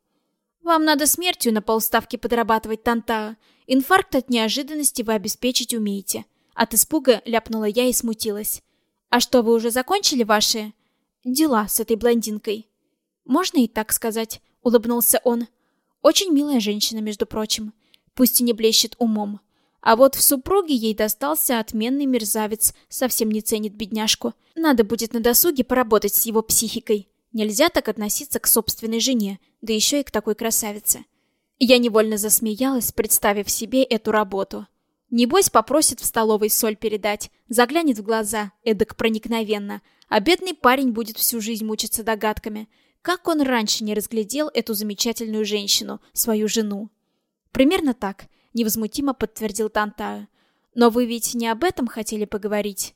[SPEAKER 1] Вам надо смертью на полставки подрабатывать, Тантаа. Инфаркт от неожиданности вы обеспечить умеете. От испуга ляпнула я и смутилась. А что, вы уже закончили ваши дела с этой блондинкой? Можно и так сказать, улыбнулся он. Очень милая женщина, между прочим, пусть и не блещет умом. А вот в супруге ей достался отменный мерзавец, совсем не ценит бедняжку. Надо будет на досуге поработать с его психикой. Нельзя так относиться к собственной жене, да еще и к такой красавице. Я невольно засмеялась, представив себе эту работу. Небось, попросит в столовой соль передать, заглянет в глаза, эдак проникновенно, а бедный парень будет всю жизнь мучиться догадками. Как он раньше не разглядел эту замечательную женщину, свою жену? Примерно так, невозмутимо подтвердил Тантаю. Но вы ведь не об этом хотели поговорить?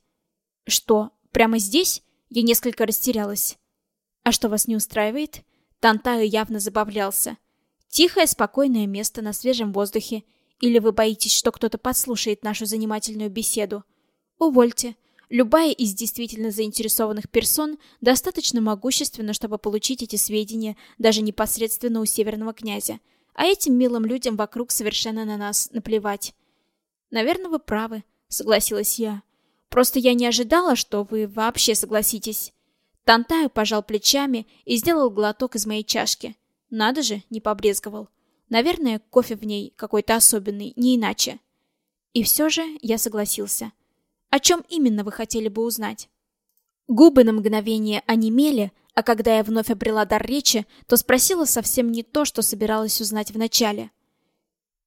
[SPEAKER 1] Что, прямо здесь? Я несколько растерялась. А что вас не устраивает? Тантаю явно забавлялся. Тихое, спокойное место на свежем воздухе — или вы боитесь, что кто-то подслушает нашу занимательную беседу? Увольте. Любая из действительно заинтересованных персон достаточно могущественна, чтобы получить эти сведения даже непосредственно у северного князя. А этим милым людям вокруг совершенно на нас наплевать. Наверное, вы правы, согласилась я. Просто я не ожидала, что вы вообще согласитесь. Тантаю пожал плечами и сделал глоток из моей чашки. Надо же, не побрезговал. Наверное, кофе в ней какой-то особенный, не иначе. И все же я согласился. О чем именно вы хотели бы узнать? Губы на мгновение онемели, а когда я вновь обрела дар речи, то спросила совсем не то, что собиралась узнать вначале.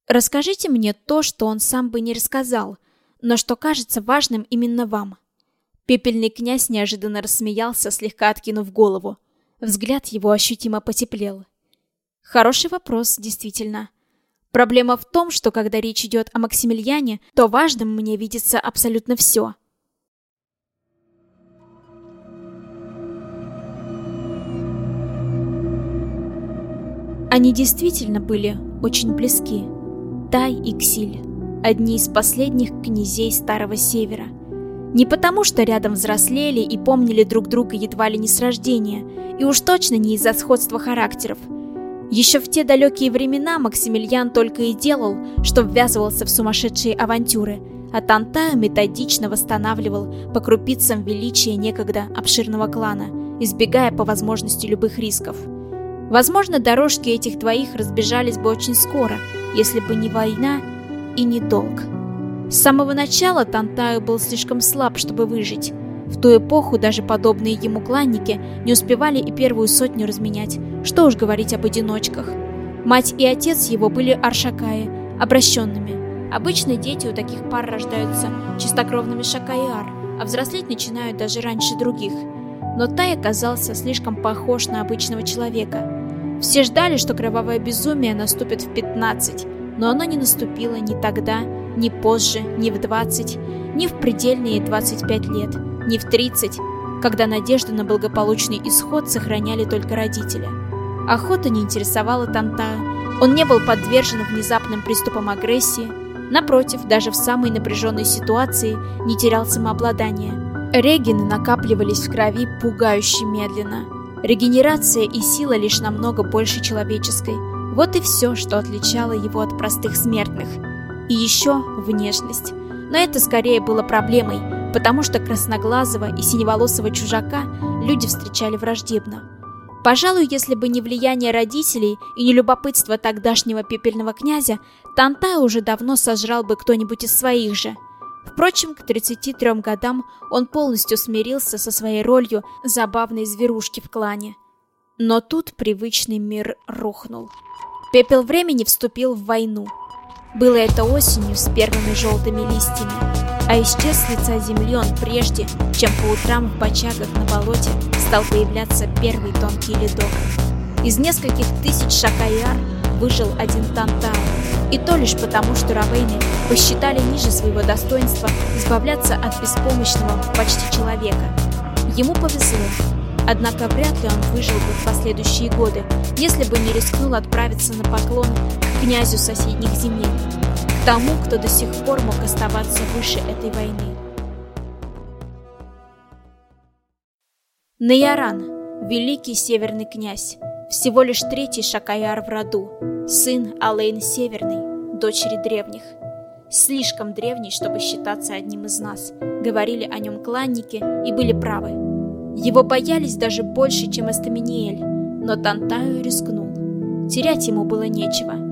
[SPEAKER 1] Расскажите мне то, что он сам бы не рассказал, но что кажется важным именно вам. Пепельный князь неожиданно рассмеялся, слегка откинув голову. Взгляд его ощутимо потеплел. Хороший вопрос, действительно. Проблема в том, что когда речь идет о Максимилиане, то важным мне видится абсолютно все. Они действительно были очень близки. Тай и Ксиль, одни из последних князей Старого Севера. Не потому, что рядом взрослели и помнили друг друга едва ли не с рождения, и уж точно не из-за сходства характеров. Еще в те далекие времена Максимилиан только и делал, что ввязывался в сумасшедшие авантюры, а Тантаю методично восстанавливал по крупицам величия некогда обширного клана, избегая по возможности любых рисков. Возможно, дорожки этих двоих разбежались бы очень скоро, если бы не война и не долг. С самого начала Тантаю был слишком слаб, чтобы выжить. В ту эпоху даже подобные ему кланники не успевали и первую сотню разменять, что уж говорить об одиночках. Мать и отец его были аршакаи, обращенными. Обычно дети у таких пар рождаются чистокровными шакаиар, а взрослеть начинают даже раньше других. Но Тай оказался слишком похож на обычного человека – все ждали, что кровавое безумие наступит в 15, но оно не наступило ни тогда, ни позже, ни в 20, ни в предельные 25 лет, ни в 30, когда надежду на благополучный исход сохраняли только родители. Охота не интересовала Тантая, он не был подвержен внезапным приступам агрессии, напротив, даже в самой напряженной ситуации не терял самообладание. Регины накапливались в крови пугающе медленно – Регенерация и сила лишь намного больше человеческой. Вот и все, что отличало его от простых смертных. И еще внешность. Но это скорее было проблемой, потому что красноглазого и синеволосого чужака люди встречали враждебно. Пожалуй, если бы не влияние родителей и не любопытство тогдашнего пепельного князя, Тантай уже давно сожрал бы кто-нибудь из своих же – Впрочем, к 33 годам он полностью смирился со своей ролью забавной зверушки в клане. Но тут привычный мир рухнул. Пепел времени вступил в войну. Было это осенью с первыми желтыми листьями, а исчез с лица земли он прежде, чем по утрам в бочагах на болоте стал появляться первый тонкий ледок. Из нескольких тысяч шакаяр выжил один Тантау, и то лишь потому, что Равейны посчитали ниже своего достоинства избавляться от беспомощного почти человека. Ему повезло, однако вряд ли он выжил бы в последующие годы, если бы не рискнул отправиться на поклон к князю соседних земель, тому, кто до сих пор мог оставаться выше этой войны. Наяран, великий северный князь, всего лишь третий Шакаяр в роду, сын Алейн Северный, дочери древних. Слишком древний, чтобы считаться одним из нас, говорили о нем кланники и были правы. Его боялись даже больше, чем Эстаминиэль, но Тантаю рискнул. Терять ему было нечего.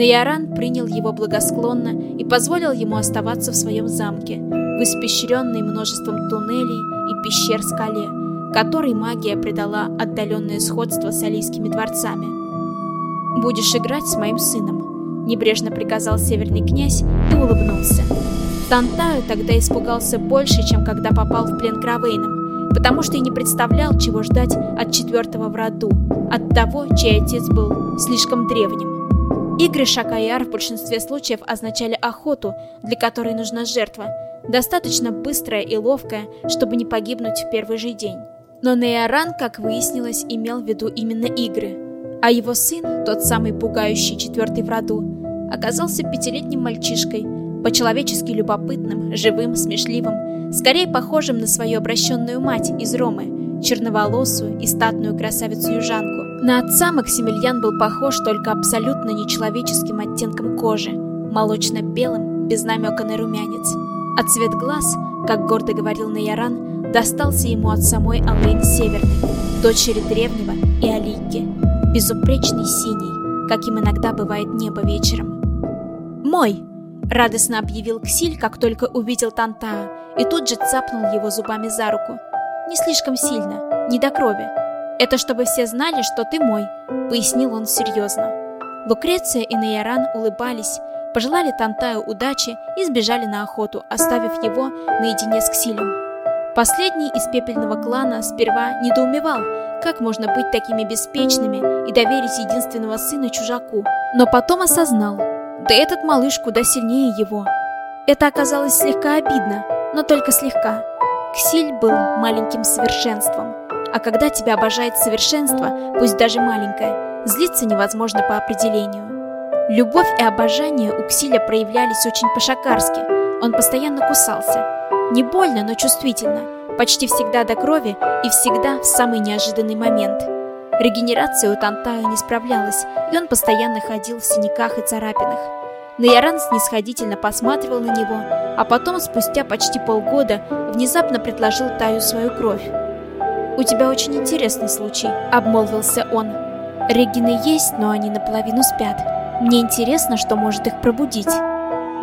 [SPEAKER 1] Наяран принял его благосклонно и позволил ему оставаться в своем замке, в испещренной множеством туннелей и пещер скале, которой магия придала отдаленное сходство с алийскими дворцами. «Будешь играть с моим сыном», — небрежно приказал северный князь и улыбнулся. Тантаю тогда испугался больше, чем когда попал в плен к Равейнам, потому что и не представлял, чего ждать от четвертого в роду, от того, чей отец был слишком древним. Игры Шакаяр в большинстве случаев означали охоту, для которой нужна жертва, достаточно быстрая и ловкая, чтобы не погибнуть в первый же день. Но Неоран, как выяснилось, имел в виду именно игры. А его сын, тот самый пугающий четвертый в роду, оказался пятилетним мальчишкой, по-человечески любопытным, живым, смешливым, скорее похожим на свою обращенную мать из Ромы, черноволосую и статную красавицу-южанку. На отца Максимилиан был похож только абсолютно нечеловеческим оттенком кожи, молочно-белым, без намека на румянец. А цвет глаз, как гордо говорил Наяран, достался ему от самой Алейн Северной, дочери древнего и Алики. безупречный синий, каким иногда бывает небо вечером. «Мой!» — радостно объявил Ксиль, как только увидел Тантаа, и тут же цапнул его зубами за руку. «Не слишком сильно, не до крови. Это чтобы все знали, что ты мой», — пояснил он серьезно. Лукреция и Нейран улыбались, пожелали Тантаю удачи и сбежали на охоту, оставив его наедине с Ксилем. Последний из пепельного клана сперва недоумевал, как можно быть такими беспечными и доверить единственного сына чужаку, но потом осознал, да этот малыш куда сильнее его. Это оказалось слегка обидно, но только слегка. Ксиль был маленьким совершенством, а когда тебя обожает совершенство, пусть даже маленькое, злиться невозможно по определению. Любовь и обожание у Ксиля проявлялись очень по-шакарски. Он постоянно кусался. Не больно, но чувствительно. Почти всегда до крови и всегда в самый неожиданный момент. Регенерация у Тантая не справлялась, и он постоянно ходил в синяках и царапинах. Наяран снисходительно посматривал на него, а потом, спустя почти полгода, внезапно предложил Таю свою кровь. «У тебя очень интересный случай», — обмолвился он. «Регины есть, но они наполовину спят. Мне интересно, что может их пробудить.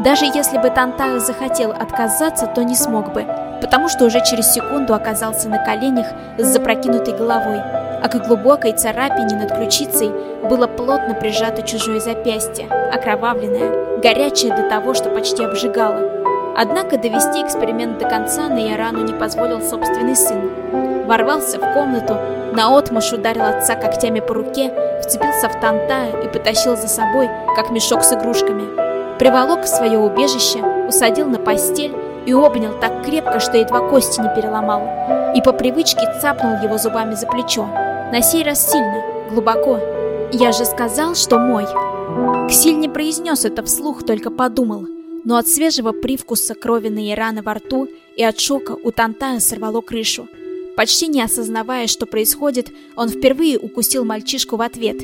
[SPEAKER 1] Даже если бы Тантаю захотел отказаться, то не смог бы, потому что уже через секунду оказался на коленях с запрокинутой головой, а к глубокой царапине над ключицей было плотно прижато чужое запястье, окровавленное, горячее до того, что почти обжигало. Однако довести эксперимент до конца Наярану не позволил собственный сын. Ворвался в комнату, наотмашь ударил отца когтями по руке, вцепился в Тантая и потащил за собой, как мешок с игрушками. Приволок в свое убежище, усадил на постель и обнял так крепко, что едва кости не переломал. И по привычке цапнул его зубами за плечо. На сей раз сильно, глубоко. «Я же сказал, что мой!» Ксиль не произнес это вслух, только подумал – но от свежего привкуса крови на раны во рту и от шока у Тантая сорвало крышу. Почти не осознавая, что происходит, он впервые укусил мальчишку в ответ.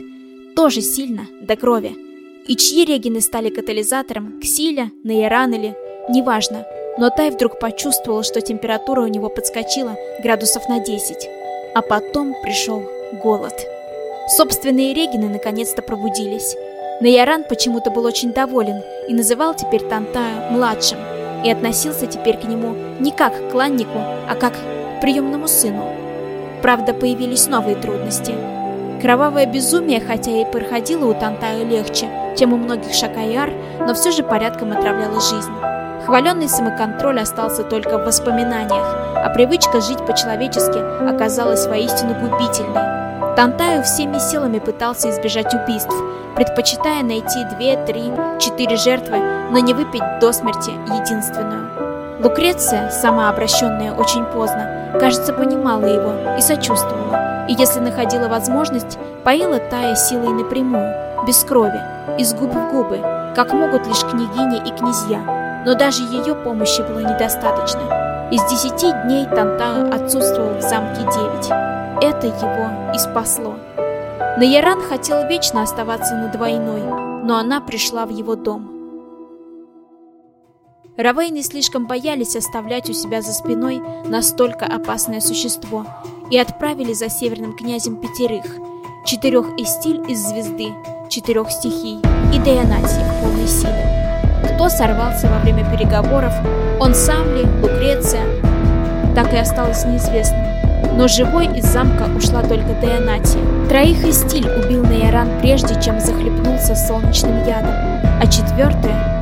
[SPEAKER 1] Тоже сильно, до крови. И чьи регины стали катализатором, Ксиля, Нейран или... Неважно. Но Тай вдруг почувствовал, что температура у него подскочила градусов на 10. А потом пришел голод. Собственные регины наконец-то пробудились. Наяран почему-то был очень доволен и называл теперь Тантая младшим, и относился теперь к нему не как к кланнику, а как приемному сыну. Правда, появились новые трудности. Кровавое безумие, хотя и проходило у Тантая легче, чем у многих шакаяр, но все же порядком отравляло жизнь. Хваленный самоконтроль остался только в воспоминаниях, а привычка жить по-человечески оказалась воистину губительной. Тантаю всеми силами пытался избежать убийств, предпочитая найти две, три, четыре жертвы, но не выпить до смерти единственную. Лукреция, сама обращенная очень поздно, кажется, понимала его и сочувствовала, и если находила возможность, поила Тая силой напрямую, без крови, из губ в губы, как могут лишь княгини и князья. Но даже ее помощи было недостаточно. Из десяти дней Тантау отсутствовал в замке девять. Это его и спасло. Наяран хотел вечно оставаться над войной, но она пришла в его дом. Равейны слишком боялись оставлять у себя за спиной настолько опасное существо и отправили за северным князем пятерых, четырех из стиль из звезды, четырех стихий и Деонатии в полной силе. Кто сорвался во время переговоров, он сам ли, Лукреция, так и осталось неизвестным но живой из замка ушла только Деонати. Троих из стиль убил Нейран прежде, чем захлебнулся солнечным ядом, а четвертая...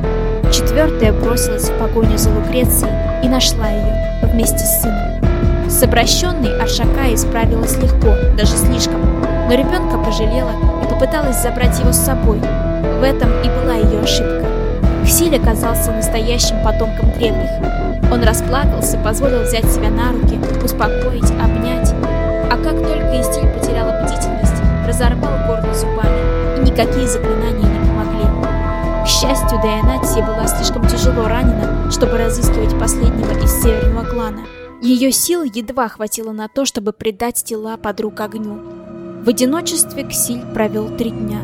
[SPEAKER 1] Четвертая бросилась в погоню за Лукрецией и нашла ее вместе с сыном. С обращенной Аршака исправилась легко, даже слишком, но ребенка пожалела и попыталась забрать его с собой. В этом и была ее ошибка. Ксиль оказался настоящим потомком древних, он расплакался, позволил взять себя на руки, успокоить, обнять. А как только Истиль потеряла бдительность, разорвал горло зубами, и никакие заклинания не помогли. Счастью, Дайанатия была слишком тяжело ранена, чтобы разыскивать последнего из северного клана. Ее сил едва хватило на то, чтобы предать тела подруг огню. В одиночестве Ксиль провел три дня.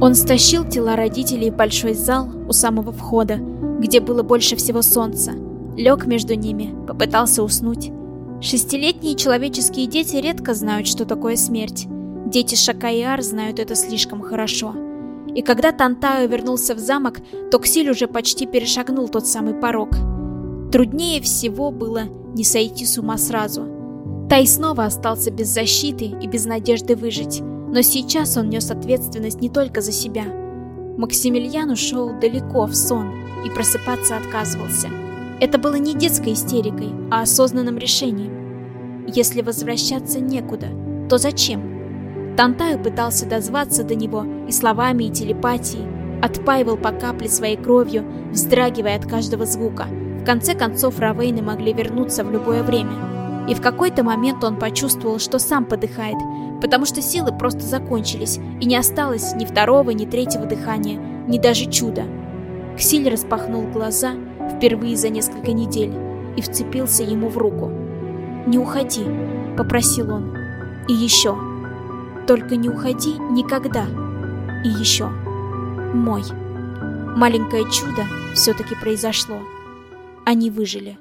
[SPEAKER 1] Он стащил тела родителей в большой зал у самого входа, где было больше всего солнца, лег между ними, попытался уснуть. Шестилетние человеческие дети редко знают, что такое смерть. Дети Шакайар знают это слишком хорошо. И когда Тантао вернулся в замок, то Ксиль уже почти перешагнул тот самый порог. Труднее всего было не сойти с ума сразу. Тай снова остался без защиты и без надежды выжить, но сейчас он нес ответственность не только за себя. Максимилиан ушел далеко в сон и просыпаться отказывался. Это было не детской истерикой, а осознанным решением. Если возвращаться некуда, то зачем? Тантаю пытался дозваться до него и словами, и телепатией, отпаивал по капле своей кровью, вздрагивая от каждого звука. В конце концов, Равейны могли вернуться в любое время. И в какой-то момент он почувствовал, что сам подыхает, потому что силы просто закончились, и не осталось ни второго, ни третьего дыхания, ни даже чуда. Ксиль распахнул глаза впервые за несколько недель и вцепился ему в руку. «Не уходи», — попросил он. «И еще». Только не уходи никогда. И еще. Мой. Маленькое чудо все-таки произошло. Они выжили.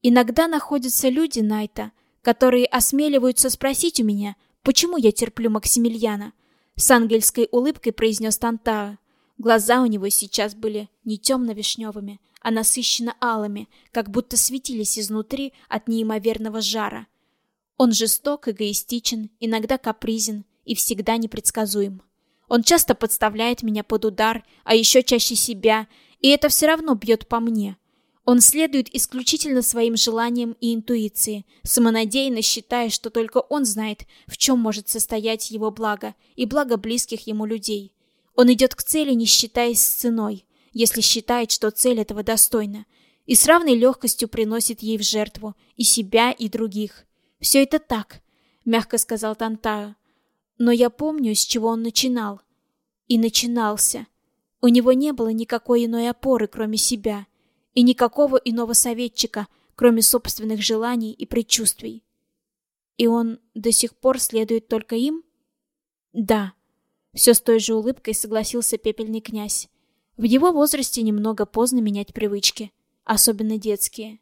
[SPEAKER 1] Иногда находятся люди, Найта, которые осмеливаются спросить у меня, почему я терплю Максимилиана. С ангельской улыбкой произнес Тантао. Глаза у него сейчас были не темно-вишневыми, а насыщенно алыми, как будто светились изнутри от неимоверного жара. Он жесток, эгоистичен, иногда капризен и всегда непредсказуем. Он часто подставляет меня под удар, а еще чаще себя, и это все равно бьет по мне. Он следует исключительно своим желаниям и интуиции, самонадеянно считая, что только он знает, в чем может состоять его благо и благо близких ему людей. Он идет к цели, не считаясь с ценой, если считает, что цель этого достойна, и с равной легкостью приносит ей в жертву и себя, и других. «Все это так», — мягко сказал Тантао. «Но я помню, с чего он начинал. И начинался. У него не было никакой иной опоры, кроме себя, и никакого иного советчика, кроме собственных желаний и предчувствий. И он до сих пор следует только им? Да. Все с той же улыбкой согласился пепельный князь. В его возрасте немного поздно менять привычки, особенно детские.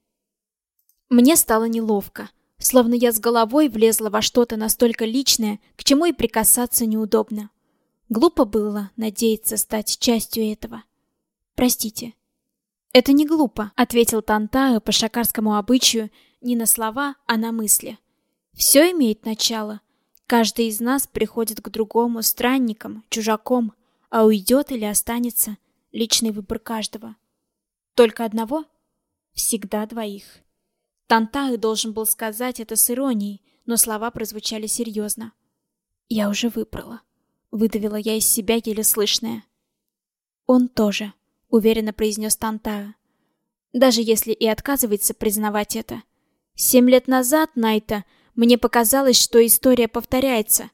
[SPEAKER 1] Мне стало неловко. Словно я с головой влезла во что-то настолько личное, к чему и прикасаться неудобно. Глупо было надеяться стать частью этого. Простите. Это не глупо, ответил Тантао по шакарскому обычаю, не на слова, а на мысли. Все имеет начало. Каждый из нас приходит к другому странником, чужаком, а уйдет или останется личный выбор каждого. Только одного? Всегда двоих. Тантаи должен был сказать это с иронией, но слова прозвучали серьезно. «Я уже выбрала», — выдавила я из себя еле слышное. «Он тоже», — уверенно произнес Тантао. Даже если и отказывается признавать это. Семь лет назад, Найта, мне показалось, что история повторяется.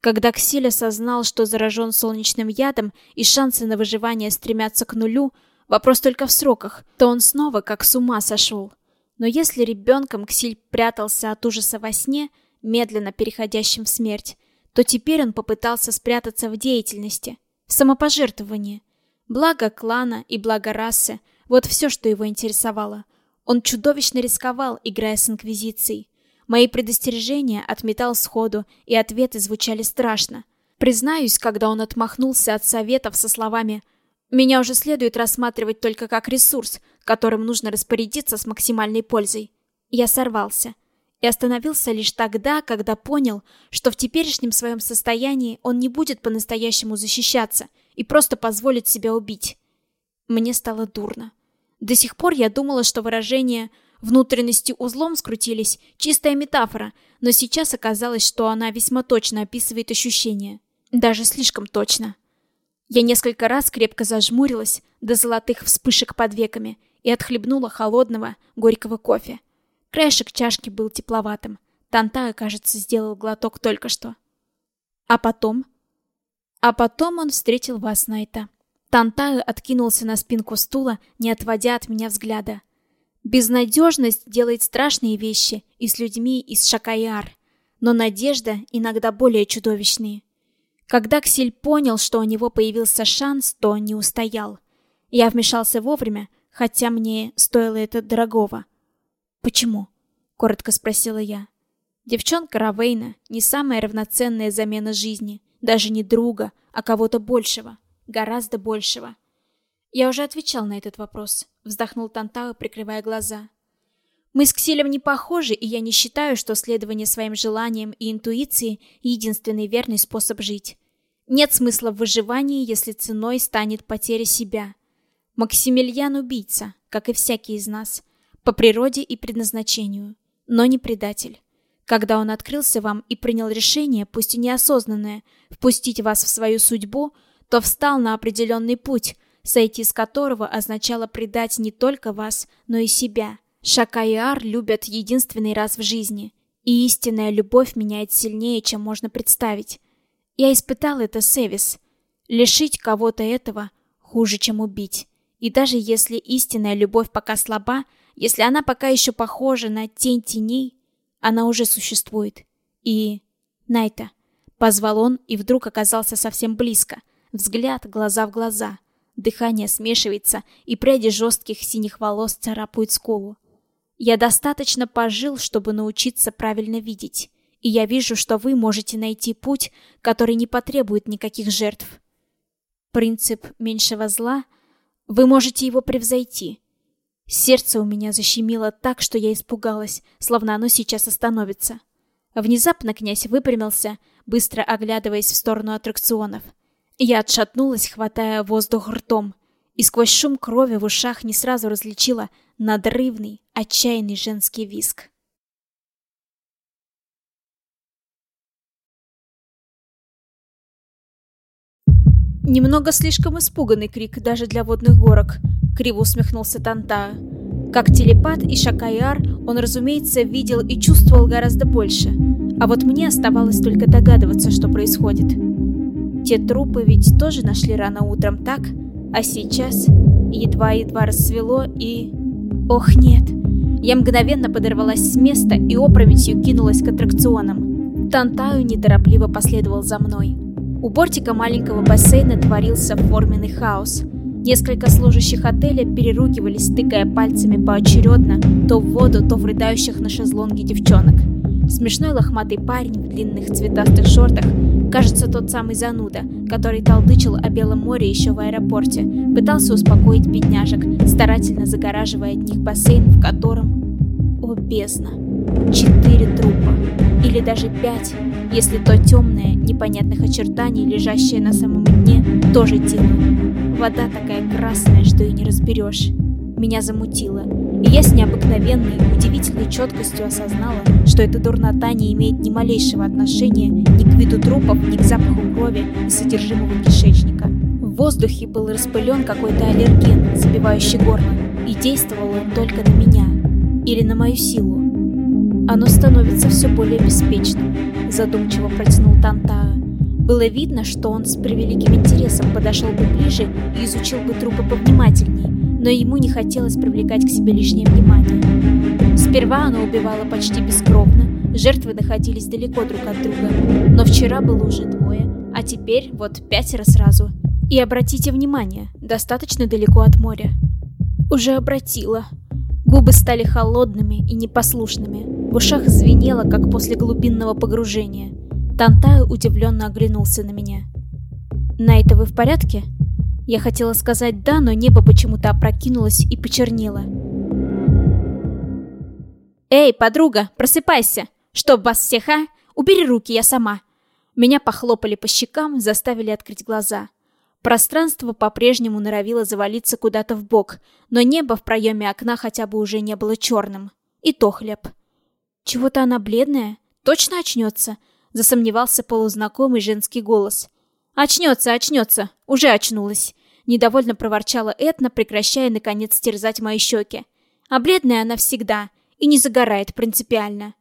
[SPEAKER 1] Когда Ксиль осознал, что заражен солнечным ядом и шансы на выживание стремятся к нулю, вопрос только в сроках, то он снова как с ума сошел. Но если ребенком Ксиль прятался от ужаса во сне, медленно переходящим в смерть, то теперь он попытался спрятаться в деятельности, в самопожертвовании. Благо клана и благо расы — вот все, что его интересовало. Он чудовищно рисковал, играя с Инквизицией. Мои предостережения отметал сходу, и ответы звучали страшно. Признаюсь, когда он отмахнулся от советов со словами «Меня уже следует рассматривать только как ресурс, которым нужно распорядиться с максимальной пользой. Я сорвался и остановился лишь тогда, когда понял, что в теперешнем своем состоянии он не будет по-настоящему защищаться и просто позволит себя убить. Мне стало дурно. До сих пор я думала, что выражение «внутренности узлом скрутились» — чистая метафора, но сейчас оказалось, что она весьма точно описывает ощущения. Даже слишком точно. Я несколько раз крепко зажмурилась до золотых вспышек под веками и отхлебнула холодного, горького кофе. Краешек чашки был тепловатым. Тантая, кажется, сделал глоток только что. А потом? А потом он встретил вас, Найта. Тантаю откинулся на спинку стула, не отводя от меня взгляда. Безнадежность делает страшные вещи и с людьми из Шакаяр, но надежда иногда более чудовищные. Когда Ксель понял, что у него появился шанс, то не устоял. Я вмешался вовремя, хотя мне стоило это дорогого. «Почему?» — коротко спросила я. Девчонка Равейна не самая равноценная замена жизни, даже не друга, а кого-то большего, гораздо большего. Я уже отвечал на этот вопрос, вздохнул Тантао, прикрывая глаза. Мы с Ксилем не похожи, и я не считаю, что следование своим желаниям и интуиции — единственный верный способ жить. Нет смысла в выживании, если ценой станет потеря себя. Максимилиан — убийца, как и всякий из нас, по природе и предназначению, но не предатель. Когда он открылся вам и принял решение, пусть и неосознанное, впустить вас в свою судьбу, то встал на определенный путь, сойти с которого означало предать не только вас, но и себя — Шака и Ар любят единственный раз в жизни, и истинная любовь меняет сильнее, чем можно представить. Я испытал это с Эвис. Лишить кого-то этого хуже, чем убить. И даже если истинная любовь пока слаба, если она пока еще похожа на тень теней, она уже существует. И... Найта. Позвал он и вдруг оказался совсем близко. Взгляд глаза в глаза. Дыхание смешивается, и пряди жестких синих волос царапают скулу. Я достаточно пожил, чтобы научиться правильно видеть, и я вижу, что вы можете найти путь, который не потребует никаких жертв. Принцип меньшего зла, вы можете его превзойти. Сердце у меня защемило так, что я испугалась, словно оно сейчас остановится. Внезапно князь выпрямился, быстро оглядываясь в сторону аттракционов. Я отшатнулась, хватая воздух ртом, и сквозь шум крови в ушах не сразу различила надрывный, отчаянный женский виск. Немного слишком испуганный крик даже для водных горок, криво усмехнулся Танта. Как телепат и Шакаяр, он, разумеется, видел и чувствовал гораздо больше. А вот мне оставалось только догадываться, что происходит. Те трупы ведь тоже нашли рано утром, так? А сейчас едва-едва рассвело и... Ох, нет. Я мгновенно подорвалась с места и опрометью кинулась к аттракционам. Тантаю неторопливо последовал за мной. У бортика маленького бассейна творился форменный хаос. Несколько служащих отеля переругивались, тыкая пальцами поочередно то в воду, то в рыдающих на шезлонге девчонок. Смешной лохматый парень в длинных цветастых шортах, кажется, тот самый зануда, который толдычил о Белом море еще в аэропорте, пытался успокоить бедняжек, старательно загораживая от них бассейн, в котором... О, бездна! Четыре трупа. Или даже пять, если то темное, непонятных очертаний, лежащее на самом дне, тоже тело. Вода такая красная, что и не разберешь. Меня замутило, и я с необыкновенной, удивительной четкостью осознала, что эта дурнота не имеет ни малейшего отношения ни к виду трупов, ни к запаху крови и содержимого кишечника. В воздухе был распылен какой-то аллерген, забивающий горло, и действовал он только на меня или на мою силу. Оно становится все более беспечным, задумчиво протянул Тантаа. Было видно, что он с превеликим интересом подошел бы ближе и изучил бы трупы повнимательнее, но ему не хотелось привлекать к себе лишнее внимание. Сперва оно убивало почти бескровно, жертвы находились далеко друг от друга, но вчера было уже двое, а теперь вот пятеро сразу. И обратите внимание, достаточно далеко от моря. Уже обратила. Губы стали холодными и непослушными, в ушах звенело, как после глубинного погружения. Тантаю удивленно оглянулся на меня. «Найта, вы в порядке?» Я хотела сказать «да», но небо почему-то опрокинулось и почернело. «Эй, подруга, просыпайся! Чтоб вас всех, а? Убери руки, я сама!» Меня похлопали по щекам, заставили открыть глаза. Пространство по-прежнему норовило завалиться куда-то в бок, но небо в проеме окна хотя бы уже не было черным. И то хлеб. «Чего-то она бледная? Точно очнется?» Засомневался полузнакомый женский голос. «Очнется, очнется! Уже очнулась!» Недовольно проворчала Этна, прекращая, наконец, терзать мои щеки. А бледная она всегда и не загорает принципиально.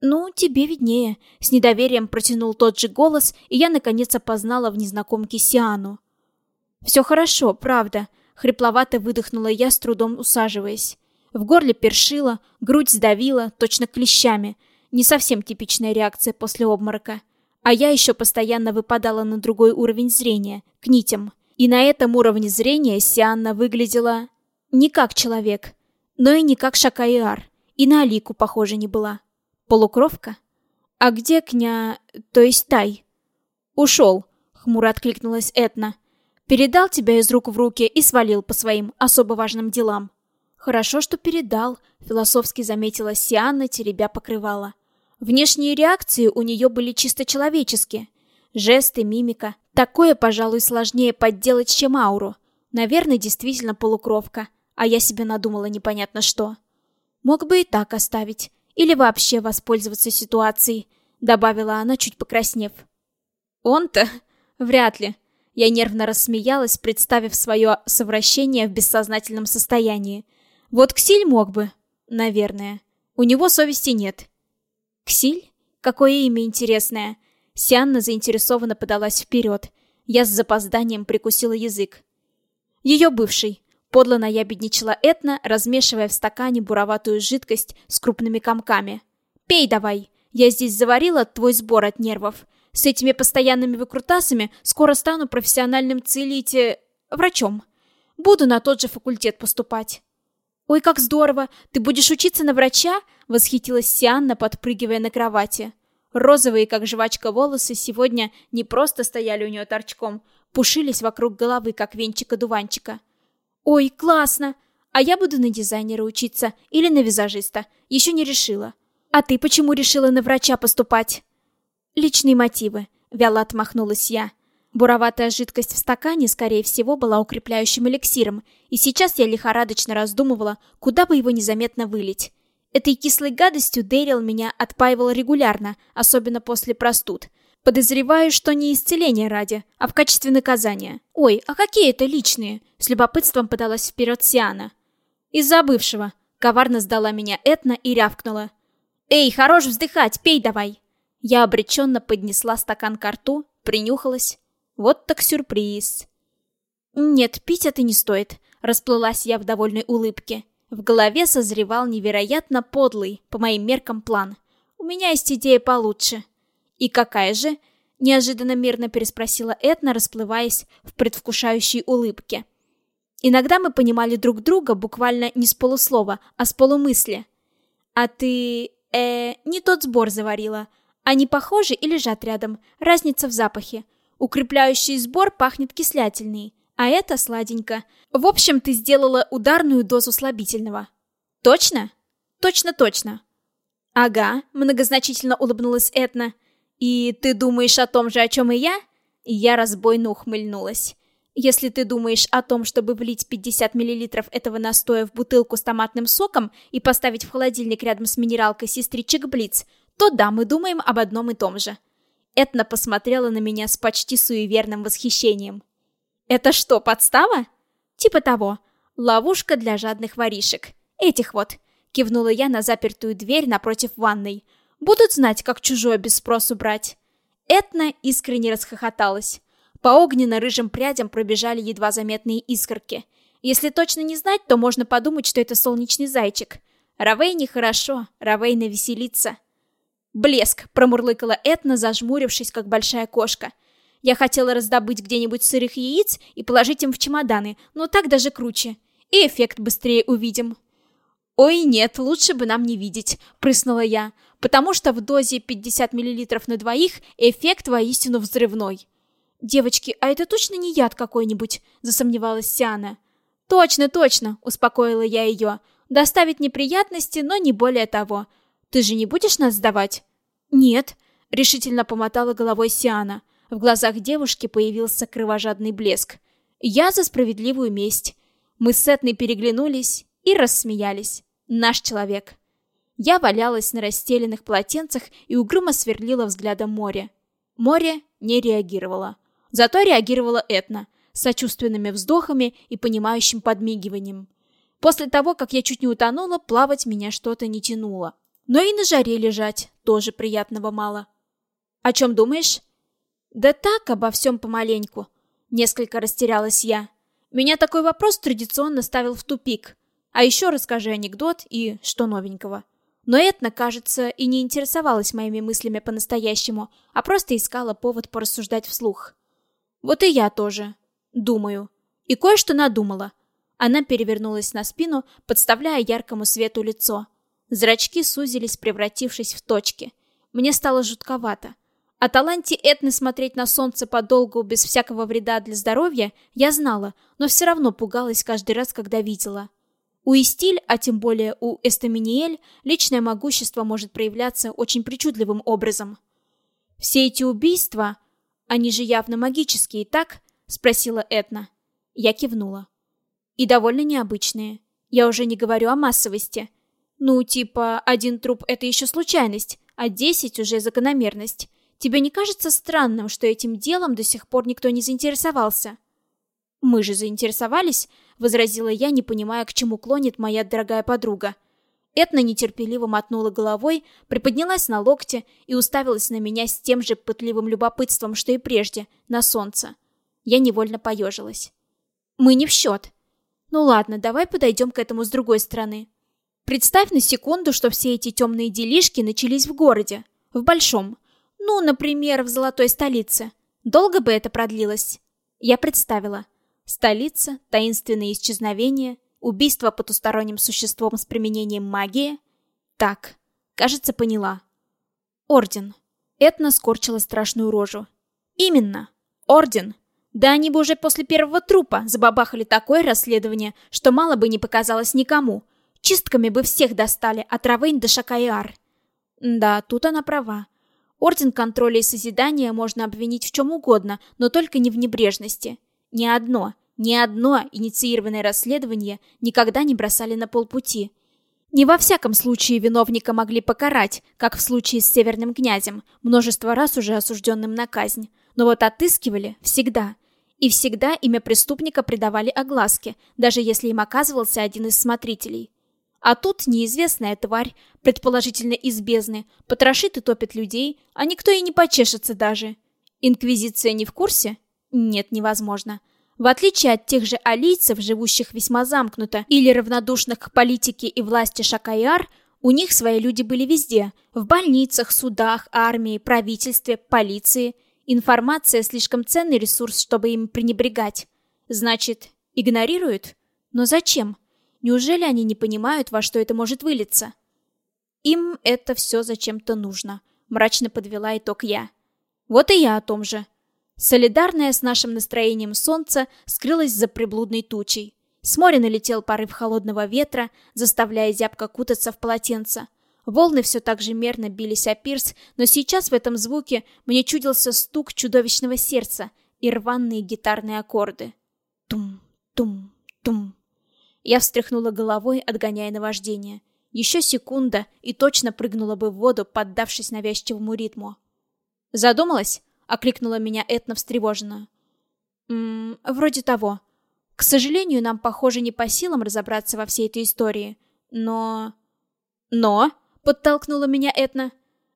[SPEAKER 1] «Ну, тебе виднее», — с недоверием протянул тот же голос, и я, наконец, опознала в незнакомке Сиану. «Все хорошо, правда», — хрипловато выдохнула я, с трудом усаживаясь. В горле першило, грудь сдавила, точно клещами. Не совсем типичная реакция после обморока. А я еще постоянно выпадала на другой уровень зрения, к нитям. И на этом уровне зрения Сианна выглядела не как человек, но и не как Шакаиар, и на Алику похоже не была. Полукровка? «А где кня... то есть Тай?» «Ушел», — хмуро откликнулась Этна. «Передал тебя из рук в руки и свалил по своим особо важным делам». «Хорошо, что передал», — философски заметила Сианна, теребя покрывала. Внешние реакции у нее были чисто человеческие. Жесты, мимика. Такое, пожалуй, сложнее подделать, чем ауру. Наверное, действительно полукровка. А я себе надумала непонятно что. Мог бы и так оставить. Или вообще воспользоваться ситуацией, добавила она, чуть покраснев. Он-то? Вряд ли. Я нервно рассмеялась, представив свое совращение в бессознательном состоянии. Вот Ксиль мог бы. Наверное. У него совести нет. Ксиль? Какое имя интересное. Сианна заинтересованно подалась вперед. Я с запозданием прикусила язык. Ее бывший. Подло наябедничала Этна, размешивая в стакане буроватую жидкость с крупными комками. «Пей давай! Я здесь заварила твой сбор от нервов. С этими постоянными выкрутасами скоро стану профессиональным целите... врачом. Буду на тот же факультет поступать». «Ой, как здорово! Ты будешь учиться на врача?» — восхитилась Сианна, подпрыгивая на кровати. Розовые, как жвачка, волосы сегодня не просто стояли у нее торчком, пушились вокруг головы, как венчика-дуванчика. «Ой, классно! А я буду на дизайнера учиться или на визажиста. Еще не решила. А ты почему решила на врача поступать?» «Личные мотивы», — вяло отмахнулась я. Буроватая жидкость в стакане, скорее всего, была укрепляющим эликсиром, и сейчас я лихорадочно раздумывала, куда бы его незаметно вылить. Этой кислой гадостью Дэрил меня отпаивал регулярно, особенно после простуд. Подозреваю, что не исцеление ради, а в качестве наказания. Ой, а какие это личные? С любопытством подалась вперед Сиана. Из-за бывшего. Коварно сдала меня Этна и рявкнула. Эй, хорош вздыхать, пей давай. Я обреченно поднесла стакан к рту, принюхалась. Вот так сюрприз. Нет, пить это не стоит. Расплылась я в довольной улыбке. В голове созревал невероятно подлый, по моим меркам, план. У меня есть идея получше. «И какая же?» — неожиданно мирно переспросила Этна, расплываясь в предвкушающей улыбке. Иногда мы понимали друг друга буквально не с полуслова, а с полумысли. «А ты... э... не тот сбор заварила. Они похожи и лежат рядом. Разница в запахе. Укрепляющий сбор пахнет кислятельный, а это сладенько. В общем, ты сделала ударную дозу слабительного». «Точно?» «Точно-точно». «Ага», — многозначительно улыбнулась Этна. «И ты думаешь о том же, о чем и я?» Я разбойно ухмыльнулась. «Если ты думаешь о том, чтобы влить 50 мл этого настоя в бутылку с томатным соком и поставить в холодильник рядом с минералкой сестричек Блиц, то да, мы думаем об одном и том же». Этна посмотрела на меня с почти суеверным восхищением. «Это что, подстава?» «Типа того. Ловушка для жадных воришек. Этих вот». Кивнула я на запертую дверь напротив ванной. Будут знать, как чужое без спросу брать. Этна искренне расхохоталась. По огненно-рыжим прядям пробежали едва заметные искорки. Если точно не знать, то можно подумать, что это солнечный зайчик. Равей нехорошо, Равейна веселится. «Блеск!» — промурлыкала Этна, зажмурившись, как большая кошка. «Я хотела раздобыть где-нибудь сырых яиц и положить им в чемоданы, но так даже круче. И эффект быстрее увидим». «Ой, нет, лучше бы нам не видеть», — прыснула я потому что в дозе 50 мл на двоих эффект воистину взрывной. «Девочки, а это точно не яд какой-нибудь?» – засомневалась Сиана. «Точно, точно!» – успокоила я ее. «Доставить неприятности, но не более того. Ты же не будешь нас сдавать?» «Нет», – решительно помотала головой Сиана. В глазах девушки появился кровожадный блеск. «Я за справедливую месть». Мы с Этной переглянулись и рассмеялись. Наш человек. Я валялась на расстеленных полотенцах и угрюмо сверлила взглядом море. Море не реагировало. Зато реагировала Этна, сочувственными вздохами и понимающим подмигиванием. После того, как я чуть не утонула, плавать меня что-то не тянуло. Но и на жаре лежать тоже приятного мало. «О чем думаешь?» «Да так, обо всем помаленьку». Несколько растерялась я. Меня такой вопрос традиционно ставил в тупик. А еще расскажи анекдот и что новенького. Но Этна, кажется, и не интересовалась моими мыслями по-настоящему, а просто искала повод порассуждать вслух. Вот и я тоже. Думаю. И кое-что надумала. Она перевернулась на спину, подставляя яркому свету лицо. Зрачки сузились, превратившись в точки. Мне стало жутковато. О таланте Этны смотреть на солнце подолгу без всякого вреда для здоровья я знала, но все равно пугалась каждый раз, когда видела. У Истиль, а тем более у Эстаминиэль, личное могущество может проявляться очень причудливым образом. «Все эти убийства, они же явно магические, так?» — спросила Этна. Я кивнула. «И довольно необычные. Я уже не говорю о массовости. Ну, типа, один труп — это еще случайность, а десять уже закономерность. Тебе не кажется странным, что этим делом до сих пор никто не заинтересовался? Мы же заинтересовались, возразила я, не понимая, к чему клонит моя дорогая подруга. Этна нетерпеливо мотнула головой, приподнялась на локте и уставилась на меня с тем же пытливым любопытством, что и прежде, на солнце. Я невольно поежилась. «Мы не в счет. Ну ладно, давай подойдем к этому с другой стороны. Представь на секунду, что все эти темные делишки начались в городе, в большом, ну, например, в золотой столице. Долго бы это продлилось? Я представила. Столица, таинственные исчезновения, убийство потусторонним существом с применением магии. Так, кажется, поняла. Орден. Этна скорчила страшную рожу. Именно. Орден. Да они бы уже после первого трупа забабахали такое расследование, что мало бы не показалось никому. Чистками бы всех достали, от Равейн до Шакайар. Да, тут она права. Орден контроля и созидания можно обвинить в чем угодно, но только не в небрежности. Ни одно, ни одно инициированное расследование никогда не бросали на полпути. Не во всяком случае виновника могли покарать, как в случае с Северным князем, множество раз уже осужденным на казнь. Но вот отыскивали всегда. И всегда имя преступника придавали огласке, даже если им оказывался один из смотрителей. А тут неизвестная тварь, предположительно из бездны, потрошит и топит людей, а никто и не почешется даже. Инквизиция не в курсе? Нет, невозможно. В отличие от тех же алийцев, живущих весьма замкнуто, или равнодушных к политике и власти Шакайар, у них свои люди были везде. В больницах, судах, армии, правительстве, полиции. Информация слишком ценный ресурс, чтобы им пренебрегать. Значит, игнорируют? Но зачем? Неужели они не понимают, во что это может вылиться? Им это все зачем-то нужно, мрачно подвела итог я. Вот и я о том же. Солидарное с нашим настроением солнце скрылось за приблудной тучей. С моря налетел порыв холодного ветра, заставляя зябко кутаться в полотенце. Волны все так же мерно бились о пирс, но сейчас в этом звуке мне чудился стук чудовищного сердца и рваные гитарные аккорды. Тум-тум-тум. Я встряхнула головой, отгоняя наваждение. Еще секунда, и точно прыгнула бы в воду, поддавшись навязчивому ритму. «Задумалась?» — окликнула меня Этна встревоженно. «Ммм, вроде того. К сожалению, нам, похоже, не по силам разобраться во всей этой истории. Но...» «Но?» — подтолкнула меня Этна.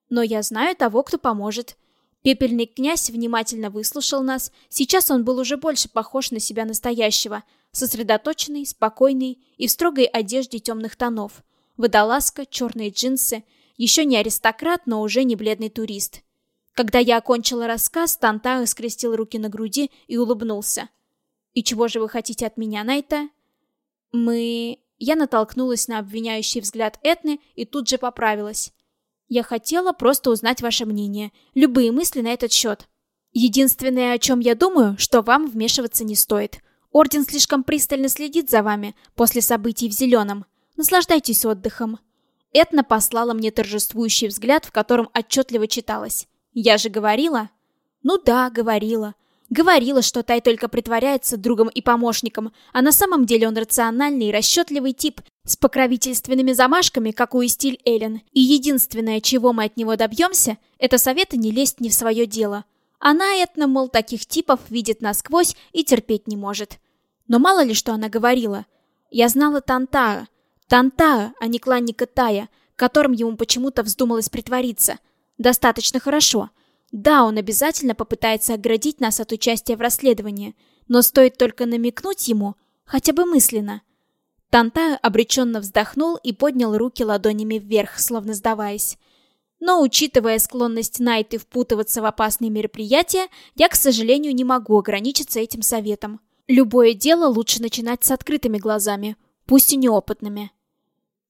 [SPEAKER 1] «Но я знаю того, кто поможет. Пепельный князь внимательно выслушал нас. Сейчас он был уже больше похож на себя настоящего — Сосредоточенный, спокойный и в строгой одежде темных тонов. Водолазка, черные джинсы. Еще не аристократ, но уже не бледный турист. Когда я окончила рассказ, Тантао скрестил руки на груди и улыбнулся. «И чего же вы хотите от меня, Найта?» «Мы...» Я натолкнулась на обвиняющий взгляд Этны и тут же поправилась. «Я хотела просто узнать ваше мнение, любые мысли на этот счет. Единственное, о чем я думаю, что вам вмешиваться не стоит. Орден слишком пристально следит за вами после событий в Зеленом. Наслаждайтесь отдыхом. Этна послала мне торжествующий взгляд, в котором отчетливо читалось. Я же говорила? Ну да, говорила. Говорила, что Тай только притворяется другом и помощником, а на самом деле он рациональный и расчетливый тип, с покровительственными замашками, как у Истиль Эллен. И единственное, чего мы от него добьемся, это совета не лезть не в свое дело. Она, Этна, мол, таких типов видит насквозь и терпеть не может. Но мало ли что она говорила. Я знала Тантаа. Тантаа, а не кланника Тая, которым ему почему-то вздумалось притвориться. Достаточно хорошо. Да, он обязательно попытается оградить нас от участия в расследовании, но стоит только намекнуть ему, хотя бы мысленно. Тантаа обреченно вздохнул и поднял руки ладонями вверх, словно сдаваясь. Но, учитывая склонность Найты впутываться в опасные мероприятия, я, к сожалению, не могу ограничиться этим советом. Любое дело лучше начинать с открытыми глазами, пусть и неопытными.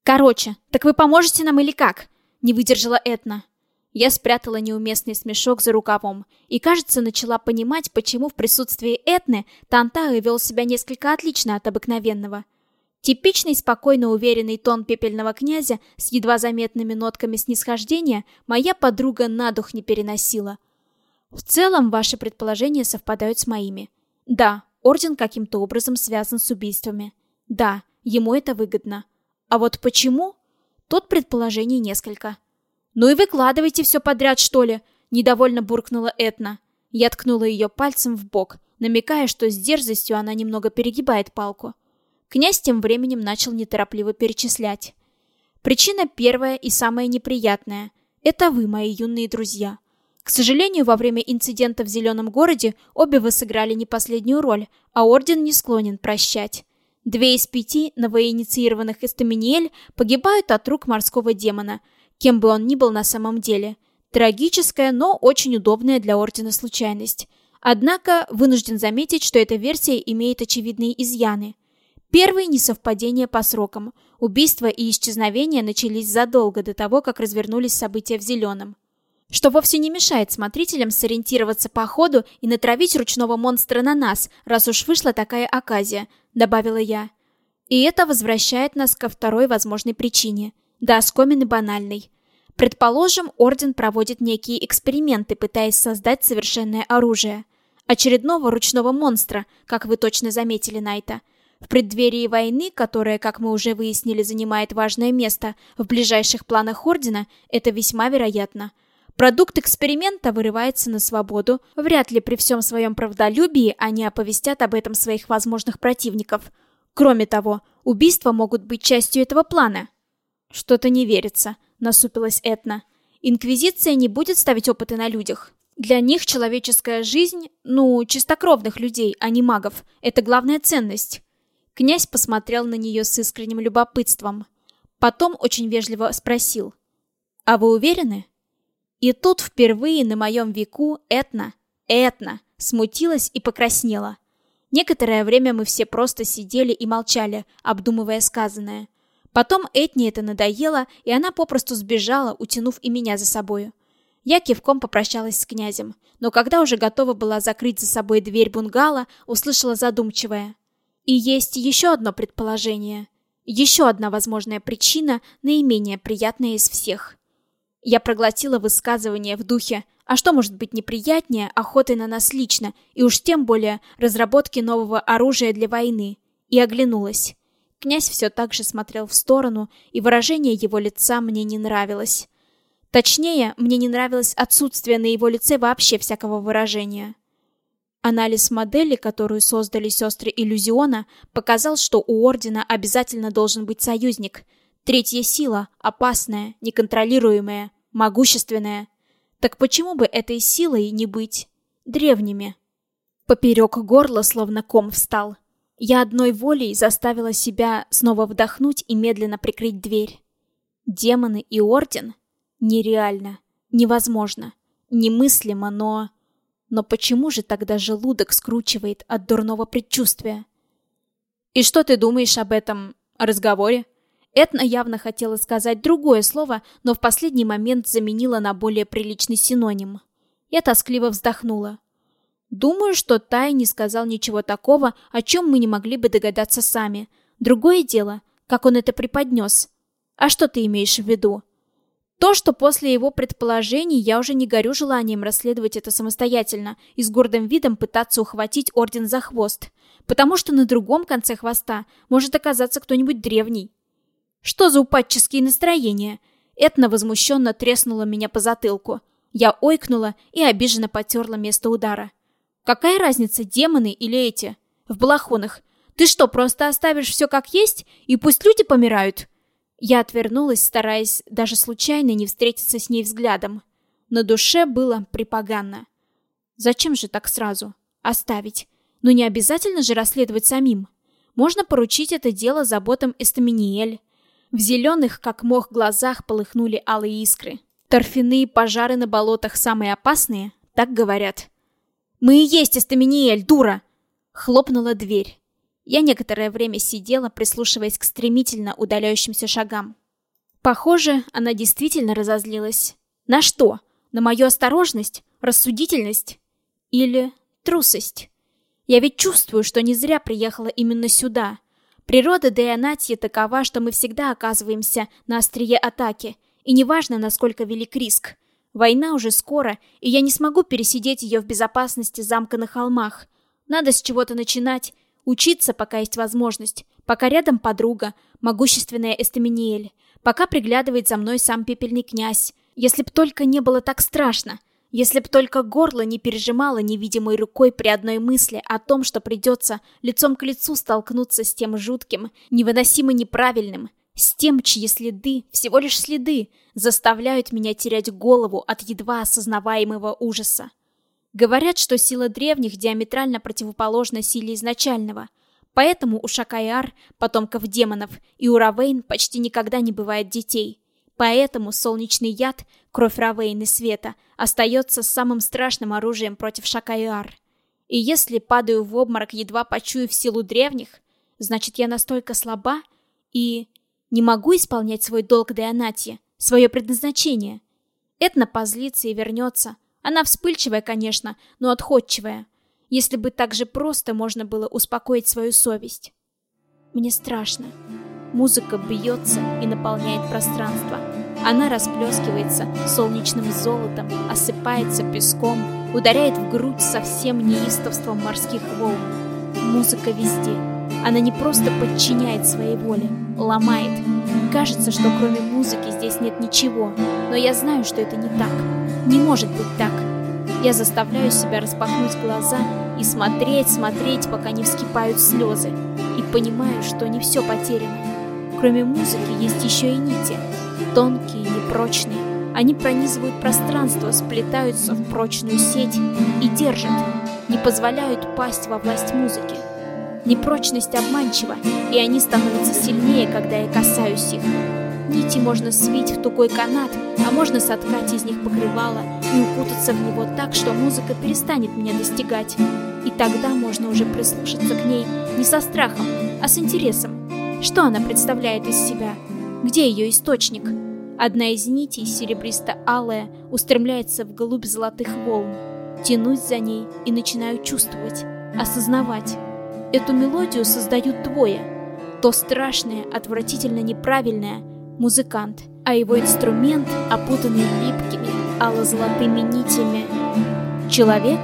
[SPEAKER 1] «Короче, так вы поможете нам или как?» — не выдержала Этна. Я спрятала неуместный смешок за рукавом и, кажется, начала понимать, почему в присутствии Этны Тантаи вел себя несколько отлично от обыкновенного. Типичный спокойно уверенный тон пепельного князя с едва заметными нотками снисхождения моя подруга на дух не переносила. В целом, ваши предположения совпадают с моими. Да, орден каким-то образом связан с убийствами. Да, ему это выгодно. А вот почему? Тут предположений несколько. «Ну и выкладывайте все подряд, что ли!» — недовольно буркнула Этна. Я ткнула ее пальцем в бок, намекая, что с дерзостью она немного перегибает палку. Князь тем временем начал неторопливо перечислять. Причина первая и самая неприятная — это вы, мои юные друзья. К сожалению, во время инцидента в Зеленом городе обе вы сыграли не последнюю роль, а Орден не склонен прощать. Две из пяти новоинициированных Эстаминиэль погибают от рук морского демона — кем бы он ни был на самом деле. Трагическая, но очень удобная для Ордена случайность. Однако, вынужден заметить, что эта версия имеет очевидные изъяны. Первый – несовпадение по срокам. Убийства и исчезновения начались задолго до того, как развернулись события в Зеленом. Что вовсе не мешает смотрителям сориентироваться по ходу и натравить ручного монстра на нас, раз уж вышла такая оказия, добавила я. И это возвращает нас ко второй возможной причине – да, оскомен и банальный. Предположим, Орден проводит некие эксперименты, пытаясь создать совершенное оружие. Очередного ручного монстра, как вы точно заметили, Найта. В преддверии войны, которая, как мы уже выяснили, занимает важное место в ближайших планах Ордена, это весьма вероятно. Продукт эксперимента вырывается на свободу. Вряд ли при всем своем правдолюбии они оповестят об этом своих возможных противников. Кроме того, убийства могут быть частью этого плана. «Что-то не верится», — насупилась Этна. «Инквизиция не будет ставить опыты на людях. Для них человеческая жизнь, ну, чистокровных людей, а не магов, это главная ценность». Князь посмотрел на нее с искренним любопытством. Потом очень вежливо спросил. «А вы уверены?» И тут впервые на моем веку Этна, Этна, смутилась и покраснела. Некоторое время мы все просто сидели и молчали, обдумывая сказанное — Потом Этни это надоело, и она попросту сбежала, утянув и меня за собою. Я кивком попрощалась с князем, но когда уже готова была закрыть за собой дверь бунгало, услышала задумчивое. И есть еще одно предположение. Еще одна возможная причина, наименее приятная из всех. Я проглотила высказывание в духе «А что может быть неприятнее охоты на нас лично, и уж тем более разработки нового оружия для войны?» и оглянулась. Князь все так же смотрел в сторону, и выражение его лица мне не нравилось. Точнее, мне не нравилось отсутствие на его лице вообще всякого выражения. Анализ модели, которую создали сестры Иллюзиона, показал, что у Ордена обязательно должен быть союзник. Третья сила, опасная, неконтролируемая, могущественная. Так почему бы этой силой не быть древними? Поперек горла словно ком встал. Я одной волей заставила себя снова вдохнуть и медленно прикрыть дверь. Демоны и Орден? Нереально. Невозможно. Немыслимо, но... Но почему же тогда желудок скручивает от дурного предчувствия? «И что ты думаешь об этом разговоре?» Этна явно хотела сказать другое слово, но в последний момент заменила на более приличный синоним. Я тоскливо вздохнула. Думаю, что Тай не сказал ничего такого, о чем мы не могли бы догадаться сами. Другое дело, как он это преподнес. А что ты имеешь в виду? То, что после его предположений я уже не горю желанием расследовать это самостоятельно и с гордым видом пытаться ухватить орден за хвост, потому что на другом конце хвоста может оказаться кто-нибудь древний. Что за упадческие настроения? Этна возмущенно треснула меня по затылку. Я ойкнула и обиженно потерла место удара. Какая разница, демоны или эти? В балахонах. Ты что, просто оставишь все как есть, и пусть люди помирают?» Я отвернулась, стараясь даже случайно не встретиться с ней взглядом. На душе было припоганно. Зачем же так сразу? Оставить. Ну не обязательно же расследовать самим. Можно поручить это дело заботам Эстаминиэль. В зеленых, как мох, глазах полыхнули алые искры. Торфяные пожары на болотах самые опасные, так говорят. «Мы и есть Эстаминиэль, дура!» Хлопнула дверь. Я некоторое время сидела, прислушиваясь к стремительно удаляющимся шагам. Похоже, она действительно разозлилась. На что? На мою осторожность? Рассудительность? Или трусость? Я ведь чувствую, что не зря приехала именно сюда. Природа Деонатии такова, что мы всегда оказываемся на острие атаки, и неважно, насколько велик риск. Война уже скоро, и я не смогу пересидеть ее в безопасности замка на холмах. Надо с чего-то начинать, учиться, пока есть возможность, пока рядом подруга, могущественная Эстеминиэль, пока приглядывает за мной сам пепельный князь. Если б только не было так страшно, если б только горло не пережимало невидимой рукой при одной мысли о том, что придется лицом к лицу столкнуться с тем жутким, невыносимо неправильным, с тем, чьи следы, всего лишь следы, заставляют меня терять голову от едва осознаваемого ужаса. Говорят, что сила древних диаметрально противоположна силе изначального, поэтому у Шакайар, потомков демонов, и у Равейн почти никогда не бывает детей. Поэтому солнечный яд, кровь Равейн и Света, остается самым страшным оружием против Шакайар. И если падаю в обморок, едва почуяв силу древних, значит я настолько слаба и не могу исполнять свой долг Деонатии, свое предназначение. Этна позлится и вернется. Она вспыльчивая, конечно, но отходчивая. Если бы так же просто можно было успокоить свою совесть. Мне страшно. Музыка бьется и наполняет пространство. Она расплескивается солнечным золотом, осыпается песком, ударяет в грудь совсем неистовством морских волн. Музыка везде. Она не просто подчиняет своей воле, ломает. Кажется, что кроме музыки здесь нет ничего, но я знаю, что это не так. Не может быть так. Я заставляю себя распахнуть глаза и смотреть, смотреть, пока не вскипают слезы. И понимаю, что не все потеряно. Кроме музыки есть еще и нити. Тонкие, непрочные. Они пронизывают пространство, сплетаются в прочную сеть и держат. Не позволяют пасть во власть музыки. Непрочность обманчива, и они становятся сильнее, когда я касаюсь их. Нити можно свить в тугой канат, а можно соткать из них покрывало и укутаться в него так, что музыка перестанет меня достигать. И тогда можно уже прислушаться к ней не со страхом, а с интересом. Что она представляет из себя? Где ее источник? Одна из нитей, серебристо-алая, устремляется вглубь золотых волн. Тянусь за ней и начинаю чувствовать, осознавать. Эту мелодию создают двое. То страшное, отвратительно неправильное — музыкант, а его инструмент, опутанный липкими, ало-золотыми нитями — человек?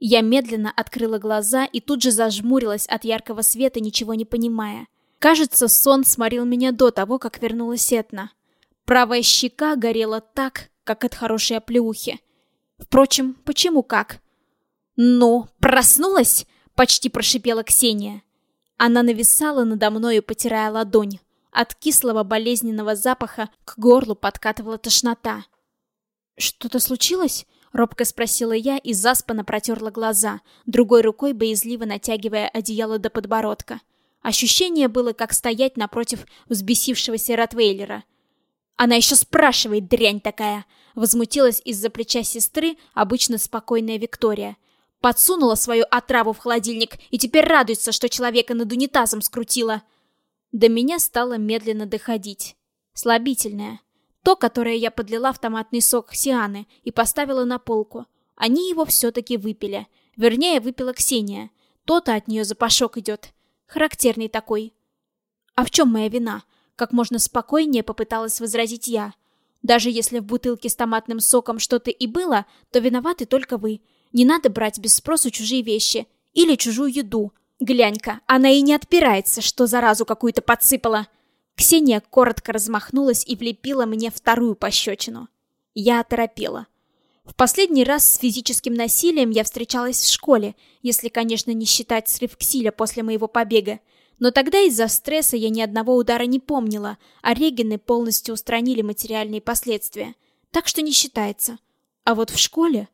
[SPEAKER 1] Я медленно открыла глаза и тут же зажмурилась от яркого света, ничего не понимая. Кажется, сон сморил меня до того, как вернулась Этна. Правая щека горела так, как от хорошей оплеухи. Впрочем, почему как? «Ну, проснулась?» — почти прошипела Ксения. Она нависала надо мною, потирая ладонь. От кислого болезненного запаха к горлу подкатывала тошнота. «Что-то случилось?» — робко спросила я и заспанно протерла глаза, другой рукой боязливо натягивая одеяло до подбородка. Ощущение было, как стоять напротив взбесившегося Ротвейлера. «Она еще спрашивает, дрянь такая!» — возмутилась из-за плеча сестры обычно спокойная Виктория — Подсунула свою отраву в холодильник и теперь радуется, что человека над унитазом скрутила. До меня стало медленно доходить. Слабительное. То, которое я подлила в томатный сок Сианы и поставила на полку. Они его все-таки выпили. Вернее, выпила Ксения. То-то от нее запашок идет. Характерный такой. А в чем моя вина? Как можно спокойнее попыталась возразить я. Даже если в бутылке с томатным соком что-то и было, то виноваты только вы. Не надо брать без спросу чужие вещи. Или чужую еду. Глянь-ка, она и не отпирается, что заразу какую-то подсыпала. Ксения коротко размахнулась и влепила мне вторую пощечину. Я оторопела. В последний раз с физическим насилием я встречалась в школе, если, конечно, не считать срыв ксиля после моего побега. Но тогда из-за стресса я ни одного удара не помнила, а регины полностью устранили материальные последствия. Так что не считается. А вот в школе...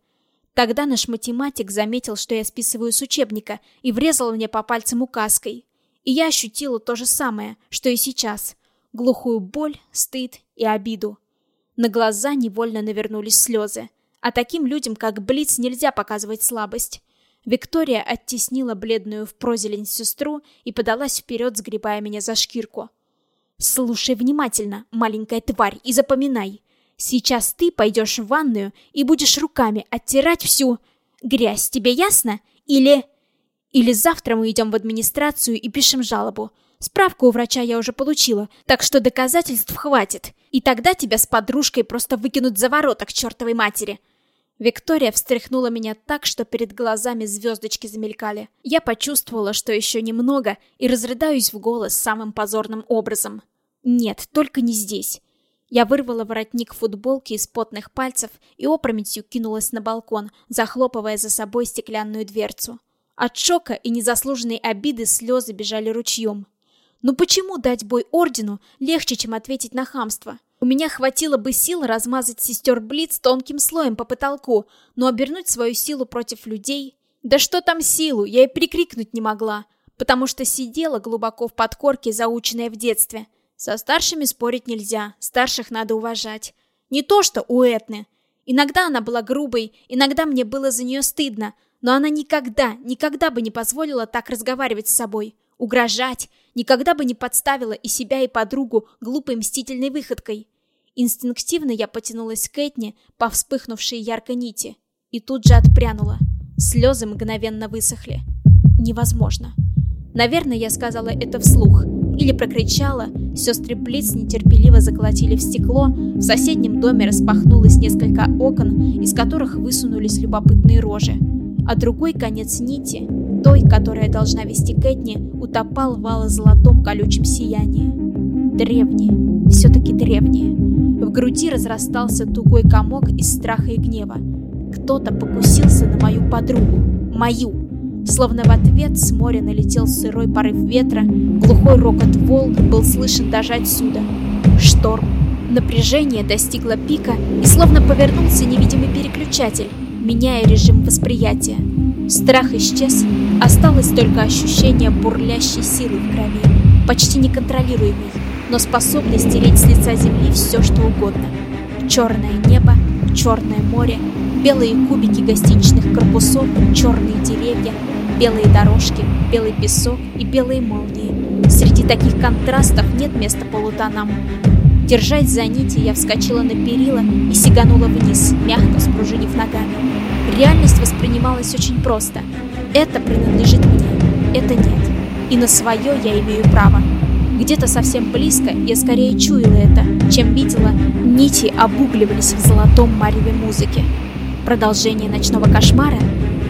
[SPEAKER 1] Тогда наш математик заметил, что я списываю с учебника, и врезал мне по пальцам указкой. И я ощутила то же самое, что и сейчас. Глухую боль, стыд и обиду. На глаза невольно навернулись слезы. А таким людям, как Блиц, нельзя показывать слабость. Виктория оттеснила бледную в прозелень сестру и подалась вперед, сгребая меня за шкирку. Слушай внимательно, маленькая тварь, и запоминай. Сейчас ты пойдешь в ванную и будешь руками оттирать всю грязь, тебе ясно? Или... Или завтра мы идем в администрацию и пишем жалобу. Справку у врача я уже получила, так что доказательств хватит. И тогда тебя с подружкой просто выкинут за ворота к чертовой матери. Виктория встряхнула меня так, что перед глазами звездочки замелькали. Я почувствовала, что еще немного, и разрыдаюсь в голос самым позорным образом. Нет, только не здесь. Я вырвала воротник футболки из потных пальцев и опрометью кинулась на балкон, захлопывая за собой стеклянную дверцу. От шока и незаслуженной обиды слезы бежали ручьем. Ну почему дать бой ордену легче, чем ответить на хамство? У меня хватило бы сил размазать сестер Блиц тонким слоем по потолку, но обернуть свою силу против людей... Да что там силу, я и прикрикнуть не могла, потому что сидела глубоко в подкорке, заученная в детстве. Со старшими спорить нельзя, старших надо уважать. Не то что у Этны. Иногда она была грубой, иногда мне было за нее стыдно, но она никогда, никогда бы не позволила так разговаривать с собой, угрожать, никогда бы не подставила и себя, и подругу глупой мстительной выходкой. Инстинктивно я потянулась к Этне по вспыхнувшей яркой нити. И тут же отпрянула. Слезы мгновенно высохли. Невозможно. Наверное, я сказала это вслух. Или прокричала. Сестры Блиц нетерпеливо заколотили в стекло. В соседнем доме распахнулось несколько окон, из которых высунулись любопытные рожи. А другой конец нити, той, которая должна вести к Этне, утопал в алло-золотом колючем сиянии. Древние. Все-таки древние. В груди разрастался тугой комок из страха и гнева. Кто-то покусился на мою подругу. Мою. Словно в ответ с моря налетел сырой порыв ветра, глухой рокот волн был слышен даже отсюда. Шторм. Напряжение достигло пика и словно повернулся невидимый переключатель, меняя режим восприятия. Страх исчез, осталось только ощущение бурлящей силы в крови, почти неконтролируемой но способный стереть с лица земли все, что угодно. Черное небо, черное море, белые кубики гостиничных корпусов, черные деревья, белые дорожки, белый песок и белые молнии. Среди таких контрастов нет места полутонам. Держась за нити, я вскочила на перила и сиганула вниз, мягко спружинив ногами. Реальность воспринималась очень просто. Это принадлежит мне, это нет. И на свое я имею право. Где-то совсем близко я скорее чуяла это, чем видела, нити обугливались в золотом мареве музыки. Продолжение ночного кошмара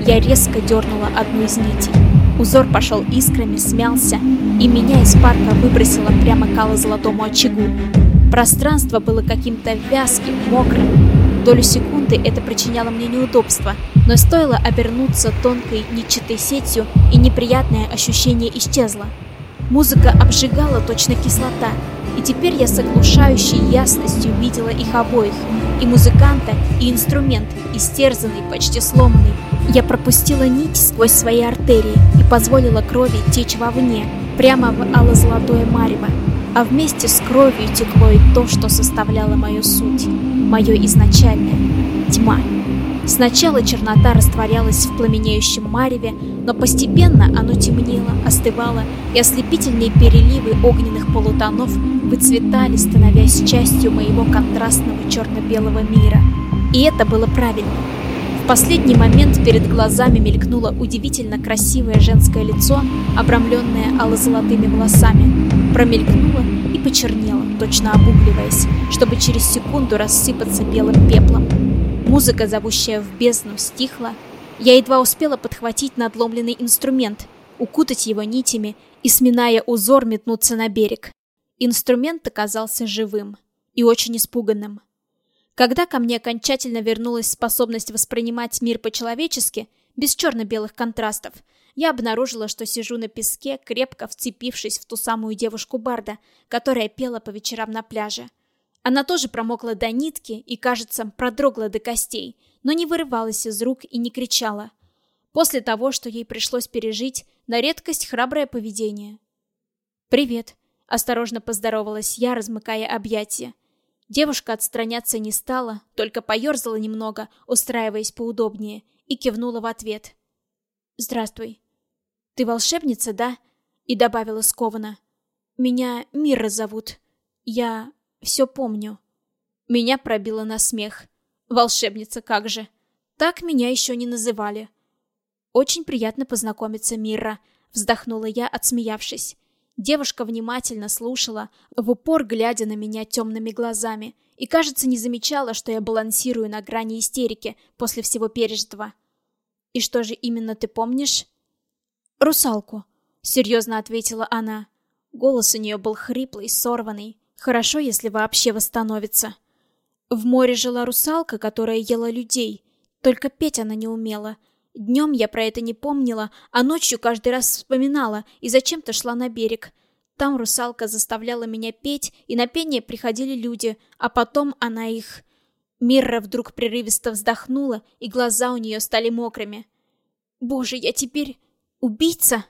[SPEAKER 1] я резко дернула одну из нитей. Узор пошел искрами, смялся, и меня из парка выбросило прямо к алло-золотому очагу. Пространство было каким-то вязким, мокрым. Долю секунды это причиняло мне неудобство, но стоило обернуться тонкой нитчатой сетью, и неприятное ощущение исчезло. Музыка обжигала точно кислота, и теперь я с оглушающей ясностью видела их обоих, и музыканта, и инструмент, истерзанный, почти сломанный. Я пропустила нить сквозь свои артерии и позволила крови течь вовне, прямо в алло-золотое марево, а вместе с кровью текло и то, что составляло мою суть, мое изначальное — тьма. Сначала чернота растворялась в пламенеющем мареве, но постепенно оно темнело, остывало, и ослепительные переливы огненных полутонов выцветали, становясь частью моего контрастного черно-белого мира. И это было правильно. В последний момент перед глазами мелькнуло удивительно красивое женское лицо, обрамленное алло-золотыми волосами. Промелькнуло и почернело, точно обугливаясь, чтобы через секунду рассыпаться белым пеплом. Музыка, зовущая в бездну, стихла. Я едва успела подхватить надломленный инструмент, укутать его нитями и, сминая узор, метнуться на берег. Инструмент оказался живым и очень испуганным. Когда ко мне окончательно вернулась способность воспринимать мир по-человечески, без черно-белых контрастов, я обнаружила, что сижу на песке, крепко вцепившись в ту самую девушку Барда, которая пела по вечерам на пляже. Она тоже промокла до нитки и, кажется, продрогла до костей, но не вырывалась из рук и не кричала. После того, что ей пришлось пережить, на редкость храброе поведение. «Привет», — осторожно поздоровалась я, размыкая объятия. Девушка отстраняться не стала, только поерзала немного, устраиваясь поудобнее, и кивнула в ответ. «Здравствуй». «Ты волшебница, да?» — и добавила скованно. Меня Мира зовут. Я все помню. Меня пробило на смех. Волшебница, как же. Так меня еще не называли. Очень приятно познакомиться, Мира, вздохнула я, отсмеявшись. Девушка внимательно слушала, в упор глядя на меня темными глазами, и, кажется, не замечала, что я балансирую на грани истерики после всего пережитого. «И что же именно ты помнишь?» «Русалку», — серьезно ответила она. Голос у нее был хриплый, сорванный. Хорошо, если вообще восстановится. В море жила русалка, которая ела людей. Только петь она не умела. Днем я про это не помнила, а ночью каждый раз вспоминала и зачем-то шла на берег. Там русалка заставляла меня петь, и на пение приходили люди, а потом она их... Мирра вдруг прерывисто вздохнула, и глаза у нее стали мокрыми. «Боже, я теперь... убийца?»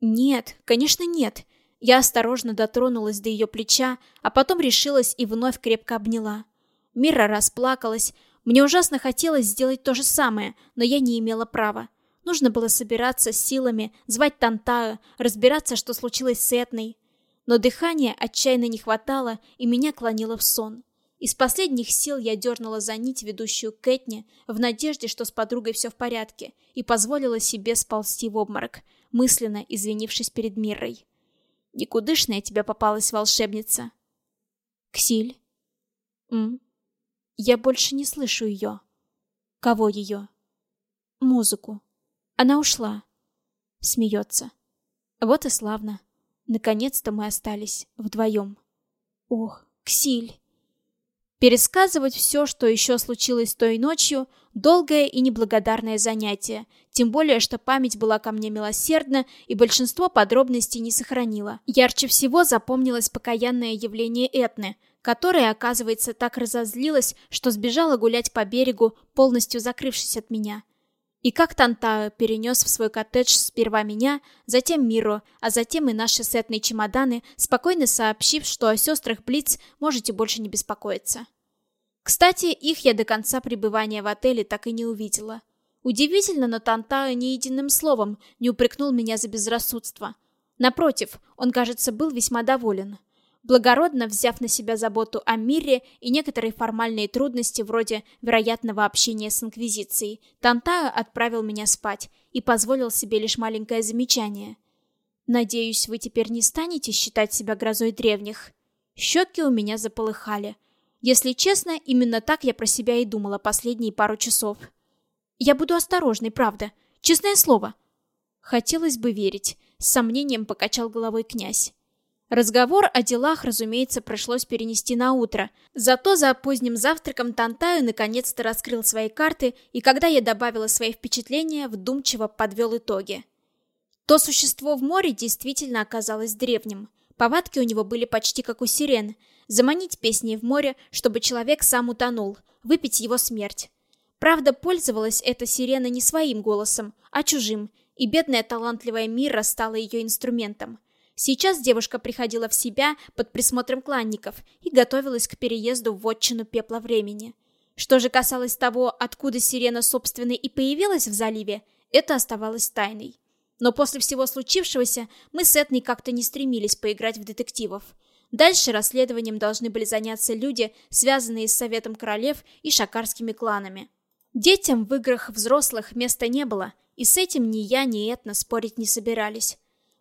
[SPEAKER 1] «Нет, конечно нет». Я осторожно дотронулась до ее плеча, а потом решилась и вновь крепко обняла. Мира расплакалась. Мне ужасно хотелось сделать то же самое, но я не имела права. Нужно было собираться с силами, звать Тантаю, разбираться, что случилось с Этной. Но дыхания отчаянно не хватало, и меня клонило в сон. Из последних сил я дернула за нить, ведущую к Этне, в надежде, что с подругой все в порядке, и позволила себе сползти в обморок, мысленно извинившись перед Мирой. «Никудышная тебе попалась волшебница». «Ксиль?» «М? Я больше не слышу ее. Кого ее? Музыку. Она ушла. Смеется. Вот и славно. Наконец-то мы остались вдвоем. Ох, Ксиль. Пересказывать все, что еще случилось той ночью, долгое и неблагодарное занятие, тем более, что память была ко мне милосердна и большинство подробностей не сохранила. Ярче всего запомнилось покаянное явление Этны – которая, оказывается, так разозлилась, что сбежала гулять по берегу, полностью закрывшись от меня. И как Тантао перенес в свой коттедж сперва меня, затем Миру, а затем и наши сетные чемоданы, спокойно сообщив, что о сестрах Блиц можете больше не беспокоиться. Кстати, их я до конца пребывания в отеле так и не увидела. Удивительно, но Тантао ни единым словом не упрекнул меня за безрассудство. Напротив, он, кажется, был весьма доволен благородно взяв на себя заботу о мире и некоторые формальные трудности вроде вероятного общения с Инквизицией, Тантао отправил меня спать и позволил себе лишь маленькое замечание. «Надеюсь, вы теперь не станете считать себя грозой древних?» Щеки у меня заполыхали. Если честно, именно так я про себя и думала последние пару часов. Я буду осторожной, правда. Честное слово. Хотелось бы верить. С сомнением покачал головой князь. Разговор о делах, разумеется, пришлось перенести на утро. Зато за поздним завтраком Тантаю наконец-то раскрыл свои карты, и когда я добавила свои впечатления, вдумчиво подвел итоги. То существо в море действительно оказалось древним. Повадки у него были почти как у сирен. Заманить песней в море, чтобы человек сам утонул, выпить его смерть. Правда, пользовалась эта сирена не своим голосом, а чужим, и бедная талантливая Мира стала ее инструментом. Сейчас девушка приходила в себя под присмотром кланников и готовилась к переезду в отчину пепла времени. Что же касалось того, откуда сирена, собственно, и появилась в заливе, это оставалось тайной. Но после всего случившегося мы с Этной как-то не стремились поиграть в детективов. Дальше расследованием должны были заняться люди, связанные с Советом Королев и шакарскими кланами. Детям в играх взрослых места не было, и с этим ни я, ни Этна спорить не собирались.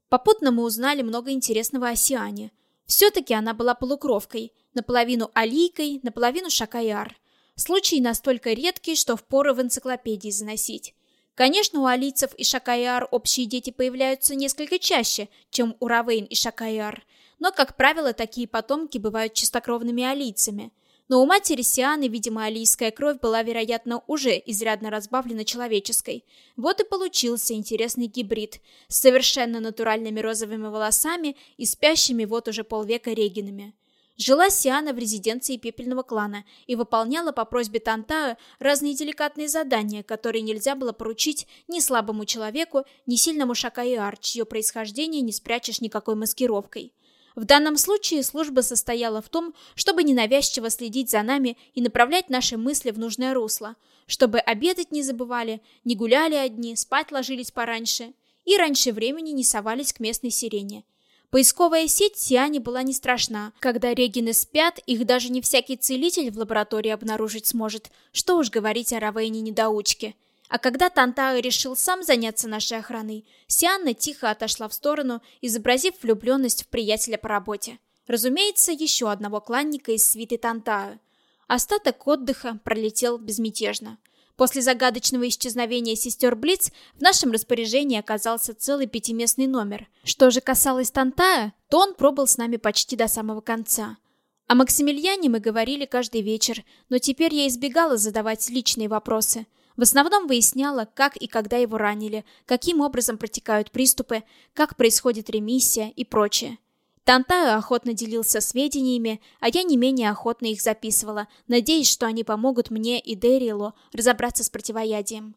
[SPEAKER 1] Попутно мы узнали много интересного о Сиане. Все-таки она была полукровкой, наполовину алийкой, наполовину шакаяр. Случай настолько редкий, что впору в энциклопедии заносить. Конечно, у алийцев и шакаяр общие дети появляются несколько чаще, чем у равейн и шакаяр, но, как правило, такие потомки бывают чистокровными алийцами – но у матери Сианы, видимо, алийская кровь была, вероятно, уже изрядно разбавлена человеческой. Вот и получился интересный гибрид с совершенно натуральными розовыми волосами и спящими вот уже полвека регинами. Жила Сиана в резиденции пепельного клана и выполняла по просьбе Тантао разные деликатные задания, которые нельзя было поручить ни слабому человеку, ни сильному Шакаиар, чье происхождение не спрячешь никакой маскировкой. В данном случае служба состояла в том, чтобы ненавязчиво следить за нами и направлять наши мысли в нужное русло, чтобы обедать не забывали, не гуляли одни, спать ложились пораньше и раньше времени не совались к местной сирене. Поисковая сеть Сиане была не страшна. Когда регины спят, их даже не всякий целитель в лаборатории обнаружить сможет. Что уж говорить о Равейне-недоучке. А когда Тантао решил сам заняться нашей охраной, Сианна тихо отошла в сторону, изобразив влюбленность в приятеля по работе. Разумеется, еще одного кланника из свиты Тантао. Остаток отдыха пролетел безмятежно. После загадочного исчезновения сестер Блиц в нашем распоряжении оказался целый пятиместный номер. Что же касалось Тантая, то он пробыл с нами почти до самого конца. О Максимилиане мы говорили каждый вечер, но теперь я избегала задавать личные вопросы. В основном выясняла, как и когда его ранили, каким образом протекают приступы, как происходит ремиссия и прочее. Тантаю охотно делился сведениями, а я не менее охотно их записывала, надеясь, что они помогут мне и Дэрилу разобраться с противоядием.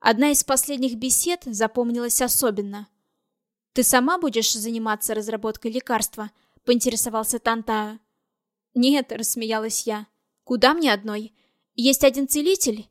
[SPEAKER 1] Одна из последних бесед запомнилась особенно. «Ты сама будешь заниматься разработкой лекарства?» — поинтересовался Тантаю. «Нет», — рассмеялась я. «Куда мне одной? Есть один целитель?»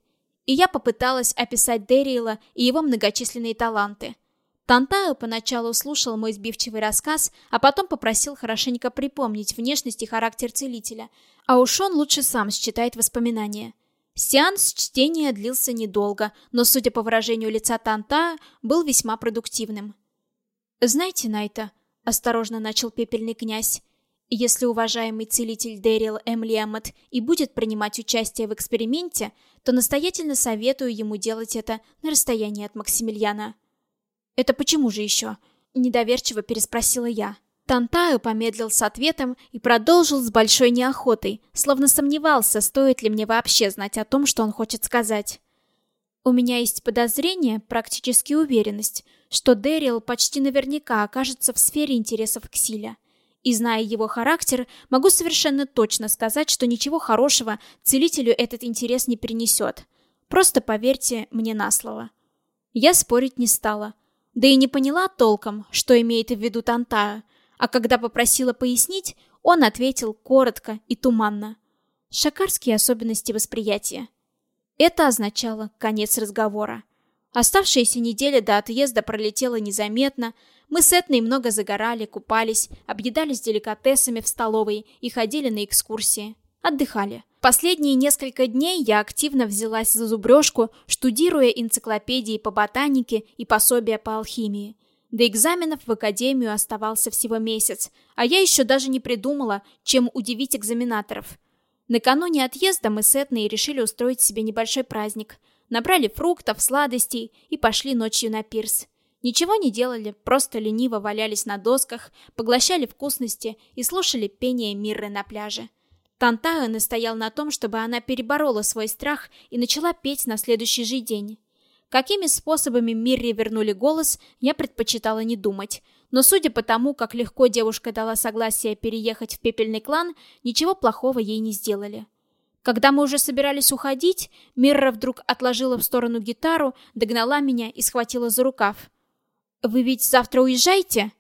[SPEAKER 1] И я попыталась описать Дэрила и его многочисленные таланты — Тантаю поначалу слушал мой сбивчивый рассказ, а потом попросил хорошенько припомнить внешность и характер целителя, а уж он лучше сам считает воспоминания. Сеанс чтения длился недолго, но, судя по выражению лица Тантая, был весьма продуктивным. «Знаете, Найта», — осторожно начал пепельный князь, «если уважаемый целитель Дэрил Эмлиамот и будет принимать участие в эксперименте, то настоятельно советую ему делать это на расстоянии от Максимилиана». «Это почему же еще?» — недоверчиво переспросила я. Тантаю помедлил с ответом и продолжил с большой неохотой, словно сомневался, стоит ли мне вообще знать о том, что он хочет сказать. У меня есть подозрение, практически уверенность, что Дэрил почти наверняка окажется в сфере интересов Ксиля. И зная его характер, могу совершенно точно сказать, что ничего хорошего целителю этот интерес не принесет. Просто поверьте мне на слово. Я спорить не стала да и не поняла толком, что имеет в виду Тантая, а когда попросила пояснить, он ответил коротко и туманно. Шакарские особенности восприятия. Это означало конец разговора. Оставшаяся неделя до отъезда пролетела незаметно. Мы с Этной много загорали, купались, объедались деликатесами в столовой и ходили на экскурсии. Отдыхали. Последние несколько дней я активно взялась за зубрежку, штудируя энциклопедии по ботанике и пособия по алхимии. До экзаменов в академию оставался всего месяц, а я еще даже не придумала, чем удивить экзаменаторов. Накануне отъезда мы с Этной решили устроить себе небольшой праздник. Набрали фруктов, сладостей и пошли ночью на пирс. Ничего не делали, просто лениво валялись на досках, поглощали вкусности и слушали пение Мирры на пляже. Тантао настоял на том, чтобы она переборола свой страх и начала петь на следующий же день. Какими способами Мирри вернули голос, я предпочитала не думать. Но судя по тому, как легко девушка дала согласие переехать в пепельный клан, ничего плохого ей не сделали. Когда мы уже собирались уходить, Мирра вдруг отложила в сторону гитару, догнала меня и схватила за рукав. «Вы ведь завтра уезжаете?»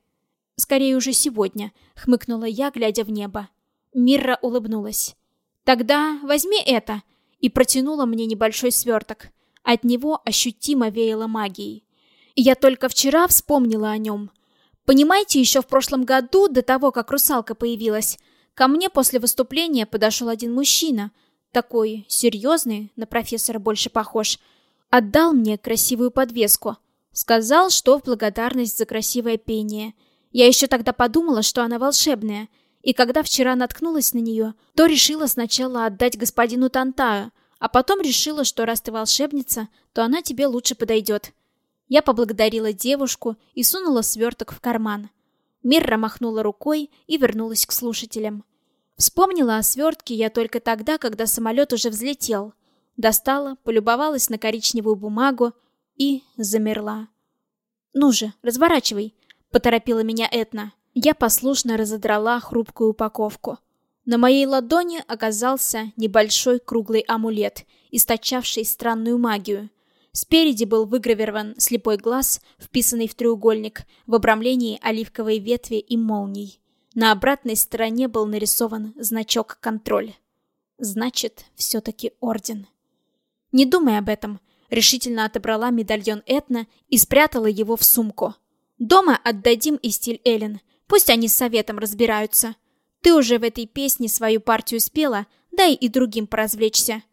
[SPEAKER 1] «Скорее уже сегодня», — хмыкнула я, глядя в небо. Мирра улыбнулась. «Тогда возьми это!» и протянула мне небольшой сверток. От него ощутимо веяло магией. Я только вчера вспомнила о нем. Понимаете, еще в прошлом году, до того, как русалка появилась, ко мне после выступления подошел один мужчина, такой серьезный, на профессора больше похож, отдал мне красивую подвеску. Сказал, что в благодарность за красивое пение. Я еще тогда подумала, что она волшебная — и когда вчера наткнулась на нее, то решила сначала отдать господину Тантаю, а потом решила, что раз ты волшебница, то она тебе лучше подойдет. Я поблагодарила девушку и сунула сверток в карман. Мирра махнула рукой и вернулась к слушателям. Вспомнила о свертке я только тогда, когда самолет уже взлетел. Достала, полюбовалась на коричневую бумагу и замерла. «Ну же, разворачивай», — поторопила меня Этна. Я послушно разодрала хрупкую упаковку. На моей ладони оказался небольшой круглый амулет, источавший странную магию. Спереди был выгравирован слепой глаз, вписанный в треугольник, в обрамлении оливковой ветви и молний. На обратной стороне был нарисован значок «Контроль». Значит, все-таки орден. Не думай об этом, решительно отобрала медальон Этна и спрятала его в сумку. Дома отдадим и стиль Эллен.
[SPEAKER 2] Пусть они с советом разбираются. Ты уже в этой песне свою партию спела, дай и другим поразвлечься.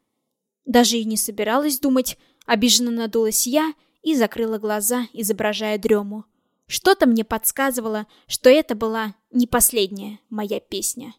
[SPEAKER 2] Даже и не собиралась думать, обиженно надулась я и закрыла глаза, изображая дрему. Что-то мне подсказывало, что это была не последняя моя песня.